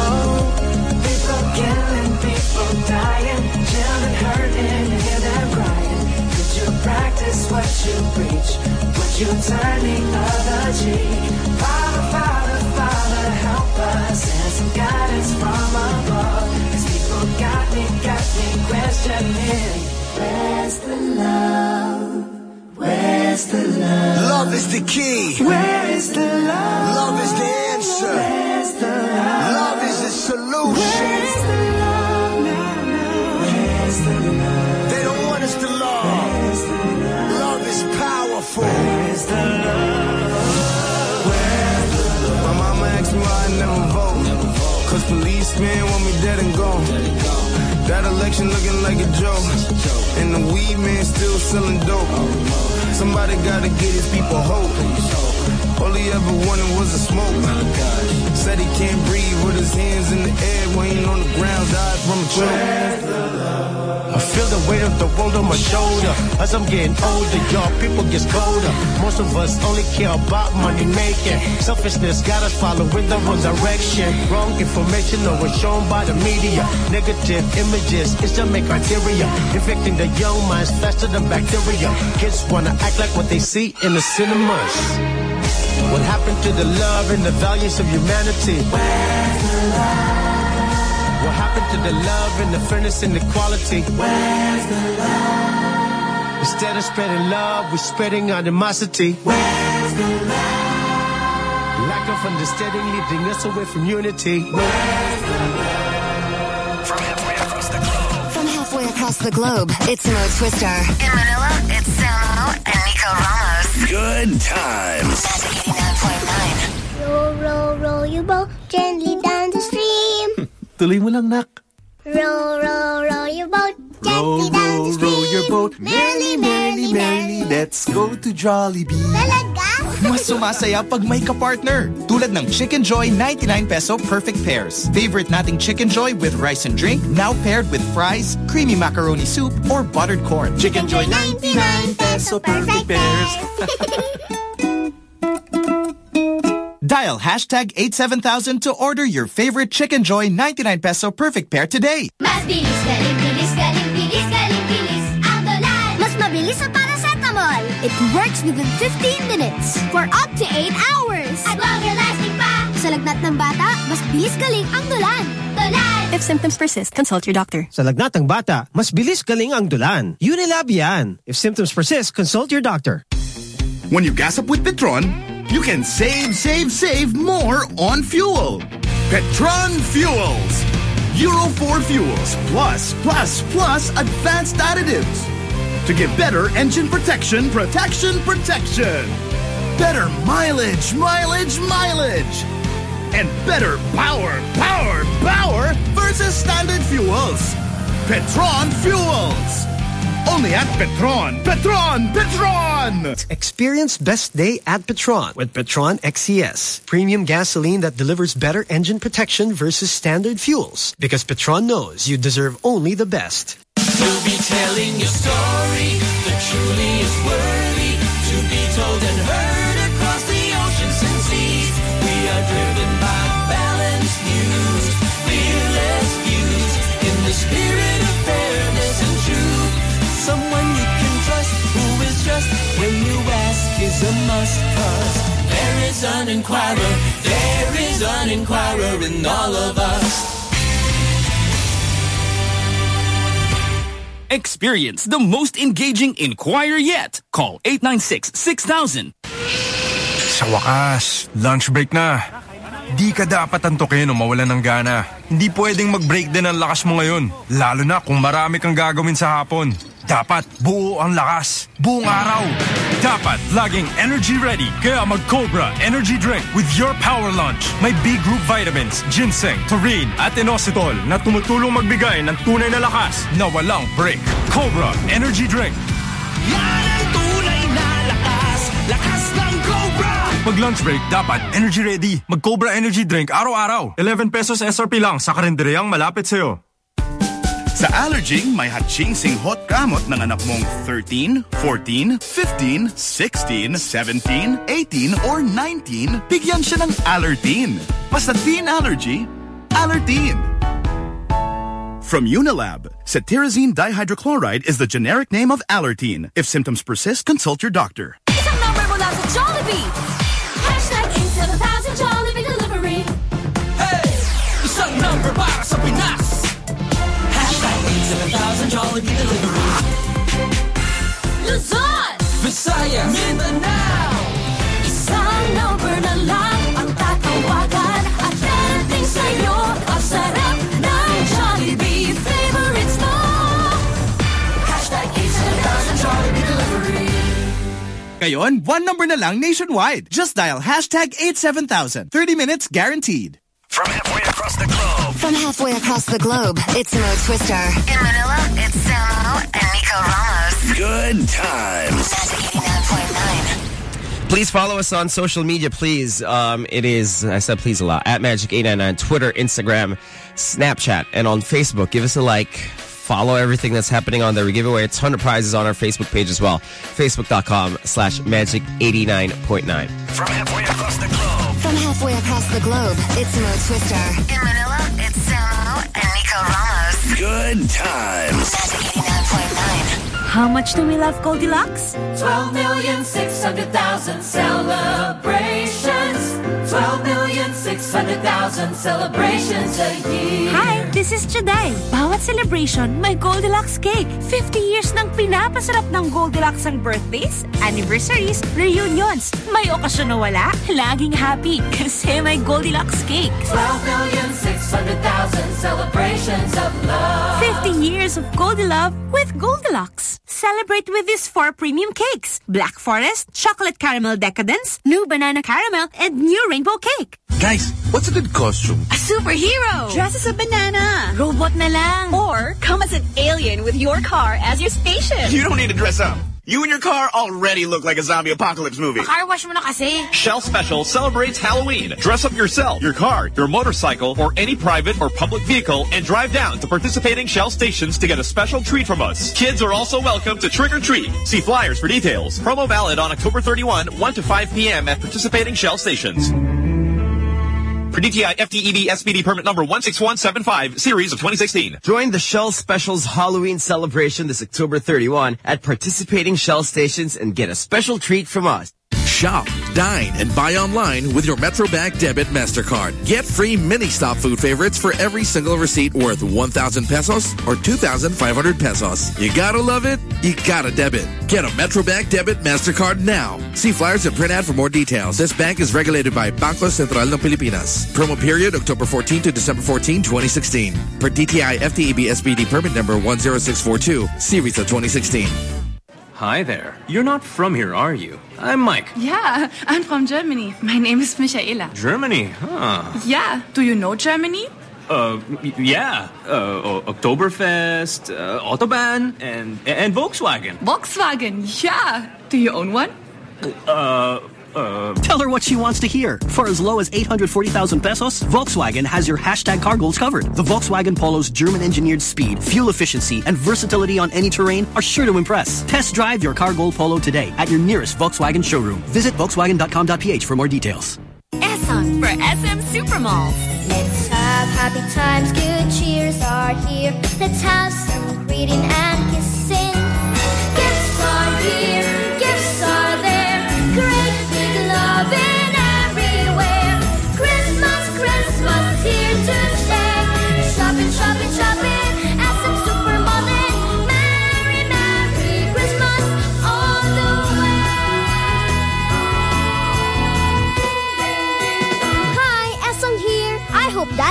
People killing, people dying, children hurting, hear them crying. Could you practice what you preach? Would you turn the other cheek? Father, Father, guidance from above. Cause people got me, got me questioning. Where's the love? Where's the love? Love is the key. Where is the love? Love is the answer. Where's the love? Love is the solution. Cause policemen want me dead and gone. That election looking like a joke. And the weed man still selling dope. Somebody gotta get his people hope. All he ever wanted was a smoke. Said he can't breathe with his hands in the air, weighing on the ground, died from a choke. I feel the weight of the world on my shoulder. As I'm getting older, y'all, people get colder. Most of us only care about money making. Selfishness got us following the wrong direction. Wrong information always shown by the media. Negative images is the main criteria. Infecting the young minds faster than bacteria. Kids wanna act like what they see in the cinemas. What happened to the love and the values of humanity? What happened to the love and the fairness and equality? Where's the love? Instead of spreading love, we're spreading animosity. Where's the love? Lack of understanding leading us away from unity. Where's the love? From halfway across the globe. From halfway across the globe, it's Mo Twister. In Manila, it's Samo and Nico Ramos. Good times. Roll, roll, roll your boat gently down the stream. Tuloy mo lang, nak. roll, roll, roll your boat Row, row, the stream. row your boat. Merrily, merrily, merrily. Let's go to Jollibee. Talaga? *laughs* Mas sumasaya pag may ka-partner. Tulad ng Chicken Joy 99 peso perfect pairs. Favorite nating Chicken Joy with rice and drink, now paired with fries, creamy macaroni soup, or buttered corn. Chicken Joy 99 peso perfect pairs. *laughs* Dial hashtag 87000 to order your favorite Chicken Joy 99 peso perfect pair today. Mas bilis, galing, bilis, galing, bilis, galing, bilis. Ang dolan. Mas mabilis sa paracetamol. It works within 15 minutes for up to 8 hours. At longer lasting pa. Sa lagnat ng bata, mas bilis galing ang dolan. Dolan! If symptoms persist, consult your doctor. Sa lagnat ng bata, mas bilis galing ang Dolan. Unilab yan. If symptoms persist, consult your doctor. When you gas up with Petron, you can save, save, save more on fuel. Petron Fuels. Euro 4 fuels plus, plus, plus advanced additives to give better engine protection, protection, protection. Better mileage, mileage, mileage. And better power, power, power versus standard fuels. Petron Fuels. Only at Petron. Petron! Petron! Experience best day at Petron with Petron XCS. Premium gasoline that delivers better engine protection versus standard fuels. Because Petron knows you deserve only the best. To be telling your story that truly is worthy to be told and heard a must. Cause there is an inquirer, there is an inquirer in all of us. Experience the most engaging inquiry yet. Call 896-6000. Sa wakas, lunch break na. Di ka dapat antukin o mawalan ng gana. Hindi pwedeng mag-break din ang lakas mo ngayon. Lalo na kung marami kang gagawin sa hapon. Dapat buo ang lakas. Buong araw. Dapat laging energy ready. Kaya mag-Cobra Energy Drink with your power lunch. May B group vitamins, ginseng, taurine, at inositol na tumutulong magbigay ng tunay na lakas na walang break. Cobra Energy Drink. Yan ang tunay na lakas, lakas ng Cobra! Pag lunch break, dapat energy ready. Mag-Cobra Energy Drink araw-araw. 11 pesos SRP lang sa karinderyang malapit sa'yo. Sa Allerging, may hatsing-sing hot gamot ng anak mong 13, 14, 15, 16, 17, 18, or 19, bigyan siya ng Allertine. Basta teen allergy, Allertine. From Unilab, cetirizine dihydrochloride is the generic name of Allertine. If symptoms persist, consult your doctor. Isang number mula sa Jollibee! Hashtag 87000 Jollibee Delivery! Hey! Isang number para sa Pinas! Hashtag 87000 Jollibee Delivery. Luzon! Visayas! Mindanao! Isang number na lang ang tatawagan at darating sa'yo ang sarap ng Jollibee favorites mo! Hashtag 87000 Jollibee Delivery. Ngayon, one number na lang nationwide. Just dial hashtag 87000. 30 minutes guaranteed. From halfway across the globe. From halfway across the globe, it's Mo Twister. In Manila, it's Samo and Nico Ramos. Good times. Please follow us on social media, please. Um, it is, I said please a lot, at Magic899, Twitter, Instagram, Snapchat, and on Facebook. Give us a like. Follow everything that's happening on there. We give away a ton of prizes on our Facebook page as well. Facebook.com slash Magic89.9. From halfway across the globe. From halfway across the globe, it's Mo Twister. In Manila, it's Samo and Nico Ramos. Good times. How much do we love Goldilocks? 12 million 600,000 celebrations. 12 million million, 600,000 celebrations a year. Hi, this is Juday. Bawat celebration, may Goldilocks cake. 50 years nang pinapasarap ng Goldilocks ang birthdays, anniversaries, reunions. May okasyon na wala, laging happy kasi may Goldilocks cake. 12 million, 600,000 celebrations of love. 50 years of Goldilove with Goldilocks. Celebrate with these four premium cakes. Black Forest, Chocolate Caramel Decadence, New Banana Caramel, and New Rainbow Cake. Guys, what's a good costume? A superhero! Dress as a banana! Robot na lang! Or come as an alien with your car as your spaceship! You don't need to dress up. You and your car already look like a zombie apocalypse movie. Car wash mo na kasi! Shell Special celebrates Halloween. Dress up yourself, your car, your motorcycle, or any private or public vehicle and drive down to participating Shell stations to get a special treat from us. Kids are also welcome to trick or treat. See flyers for details. Promo valid on October 31, 1 to 5 p.m. at participating Shell stations. For DTI FTEB SPD permit number 16175, series of 2016. Join the Shell Specials Halloween celebration this October 31 at participating Shell stations and get a special treat from us. Shop, dine, and buy online with your Metrobank Debit MasterCard. Get free mini stop food favorites for every single receipt worth 1,000 pesos or 2,500 pesos. You gotta love it, you gotta debit. Get a Metrobank Debit MasterCard now. See flyers and print ad for more details. This bank is regulated by Bangko Sentral ng Pilipinas. Promo period October 14 to December 14, 2016. Per DTI FTEB SPD permit number 10642, series of 2016. Hi there. You're not from here, are you? I'm Mike. Yeah, I'm from Germany. My name is Michaela. Germany, huh? Yeah, do you know Germany? Uh, yeah. Uh, Oktoberfest, uh, Autobahn, and and Volkswagen. Volkswagen, yeah. Do you own one? Uh, uh. Tell her what she wants to hear. For as low as 840,000 pesos, Volkswagen has your hashtag car goals covered. The Volkswagen Polo's German-engineered speed, fuel efficiency, and versatility on any terrain are sure to impress. Test drive your car goal Polo today at your nearest Volkswagen showroom. Visit volkswagen.com.ph for more details. SM for SM Supermalls. Let's have happy times, good cheers are here. Let's have some greeting and kissing. Gifts are here,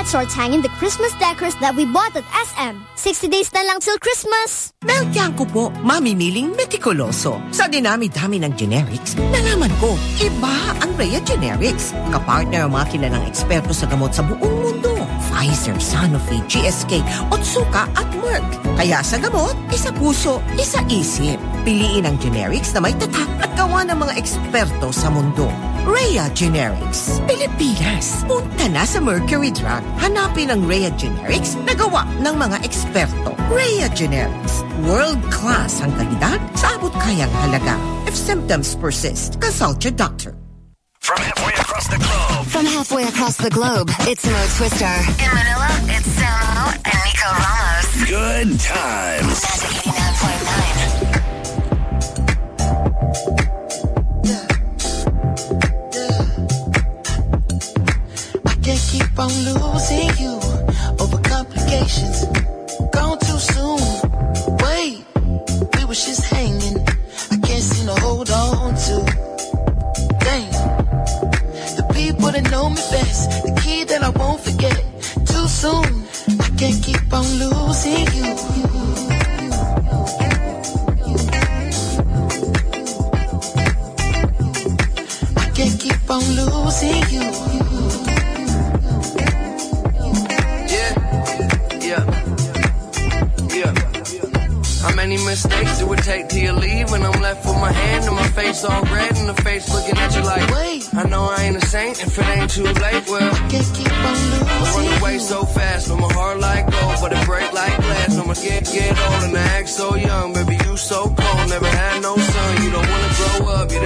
Dad starts hanging the Christmas decors that we bought at SM. 60 days na lang till Christmas. Mel Tiangco po, mamimiling metikuloso. Sa dinami-dami ng generics, nalaman ko, iba ang Rhea Generics. Kapartner ang mga kilalang eksperto sa gamot sa buong mundo. Pfizer, Sanofi, GSK, Otsuka at Merck. Kaya sa gamot, isa puso, isa isip. Piliin ang generics na may tatak at gawa ng mga eksperto sa mundo. Rhea Generics. Pilipinas. Punta na sa Mercury Drug. Hanapin ang Rhea Generics na gawa ng mga eksperto. Rhea Generics. World-class ang kalidad sa abot kayang halaga. If symptoms persist, consult your doctor. From halfway across the globe. From halfway across the globe, it's Mo Twister. In Manila, it's Samo and Nico Ramos. Good times. Magic 89.9. keep on losing you over complications. Gone too soon. Wait, we was just hanging. I can't seem to hold on to. Dang, the people that know me best, the key that I won't forget. Too soon, I can't keep on losing you. I can't keep on losing you. How many mistakes it would take till you leave when I'm left with my hand and my face all red and the face looking at you like, wait, I know I ain't a saint if it ain't too late. Well, I can't keep on losing. run away so fast, but my heart like gold, but it break like glass. I'ma get get old and I act so young, baby you so cold,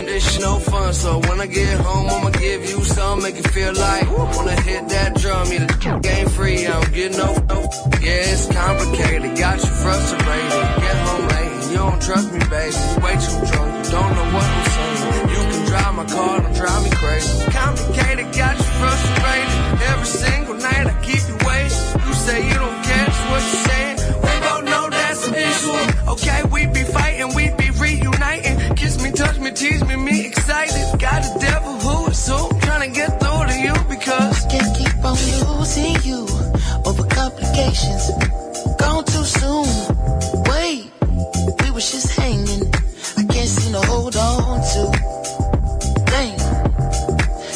it's no fun. So when I get home, I'ma give you some, make you feel like wanna hit that drum. You the game free, I don't get no, no. Yeah, it's complicated, got you frustrated. Get home late, you don't trust me, baby. Way too drunk, you don't know what I'm saying. You can drive my car, don't drive me crazy. Complicated, got you frustrated. Every single night I keep you wasted. You say you don't catch what you're saying. We both know that's an issue. Okay. tease me, me excited. Got the devil who is so Trying to get through to you because I can't keep on losing you over complications. Gone too soon. Wait, we was just hanging. I can't seem to hold on to. Dang,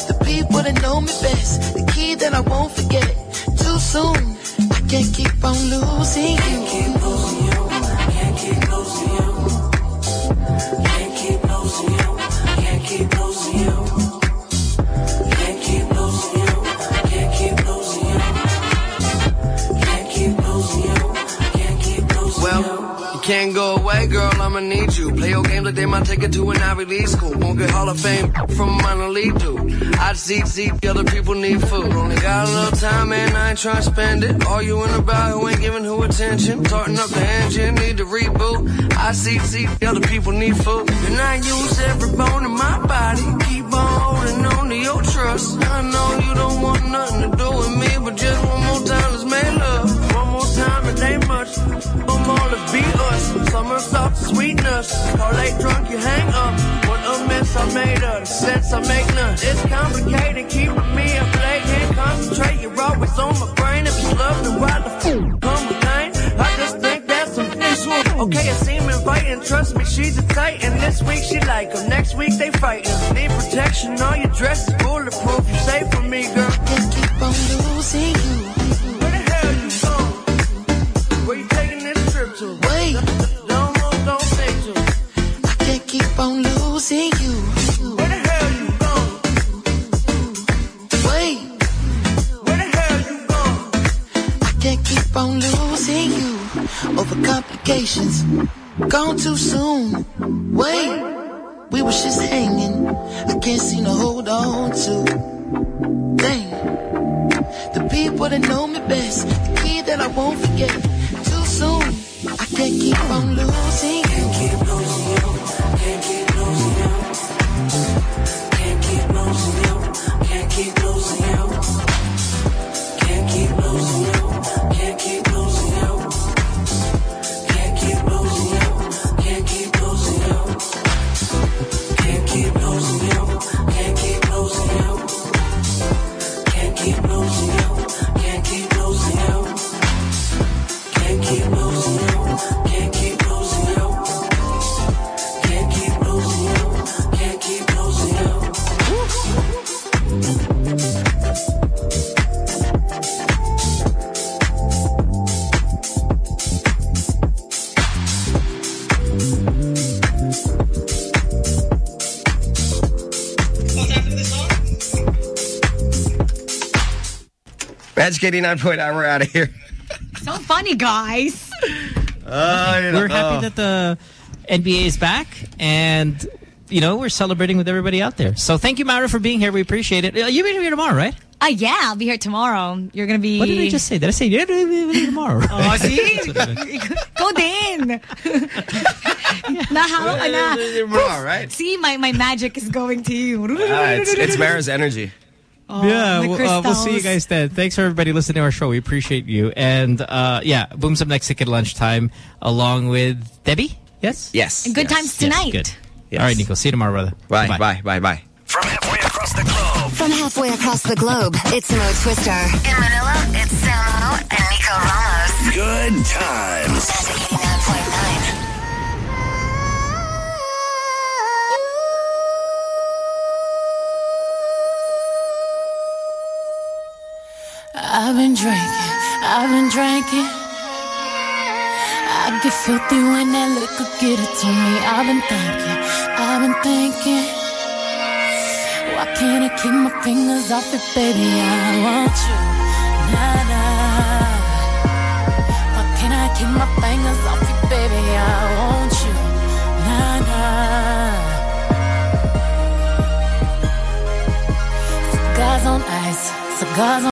the people that know me best, the key that I won't forget. Too soon, I can't keep on losing you. Girl. I'ma need you. Play your games like they might take it to an Ivy League school. Won't get Hall of Fame from a minor league dude. I see, see, the other people need food. Only got a little time, and I ain't trying to spend it. Arguing about who ain't giving who attention. Starting up the engine, need to reboot. I see, see, the other people need food. And I use every bone in my body. Keep on holding on to your trust. I know you don't want nothing to do with me, but just one more time, ain't much. One more, let's be us. Summer soft sweetness. Call late drunk, you hang up. What a mess I made of. Sense I make none. It's complicated, keeping me up late. Can't concentrate, you're always on my brain. If you love me, why the f come pain? I just think that's some visual. Okay, it seem inviting. Trust me, she's a titan. This week she like him. Next week they fighting. Need protection, all your dress is bulletproof. You safe for me, girl. Can't keep on losing you. Where you taking this trip to? Wait. Don't move, don't think to. I can't keep on losing you. Where the hell you going? Wait. Where the hell you going? I can't keep on losing you over complications. Gone too soon. Wait. We was just hanging. I can't seem to hold on to. Dang. The people that know me best. The key that I won't forget. Soon. I can't keep on losing. Can't keep losing you. Can't keep Magic 89.9, we're out of here. *laughs* So funny, guys. Uh, we're happy that the NBA is back and you know we're celebrating with everybody out there. So thank you, Mara, for being here. We appreciate it. Uh, You'll be here tomorrow, right? Uh, yeah, I'll be here tomorrow. You're gonna be. What did I just say? Did I say yeah, we'll be here tomorrow? *laughs* Oh, see? *laughs* Go din. Nahalo ka na. Tomorrow, right? See, my, my magic is going to you. It's, it's Mara's energy. Oh, yeah, we'll, uh, we'll see you guys then. Thanks for everybody listening to our show. We appreciate you. And uh, yeah, Boom's up next week at lunchtime along with Debbie. Yes? Yes. And good yes. times tonight. Yes, good. All right, Nico. See you tomorrow, brother. Bye, Bye-bye. bye, bye, bye. From halfway across the globe. From halfway across the globe, it's Mo Twister. In Manila, it's Samo and Nico Ramos. Good times. I've been drinking, I've been drinking. I get filthy when that liquor get it to me. I've been thinking, I've been thinking. Why can't I keep my fingers off it, baby? I want you, nah nah. Why can't I keep my fingers off it, baby? I want you, nah nah. Cigars on ice, cigars on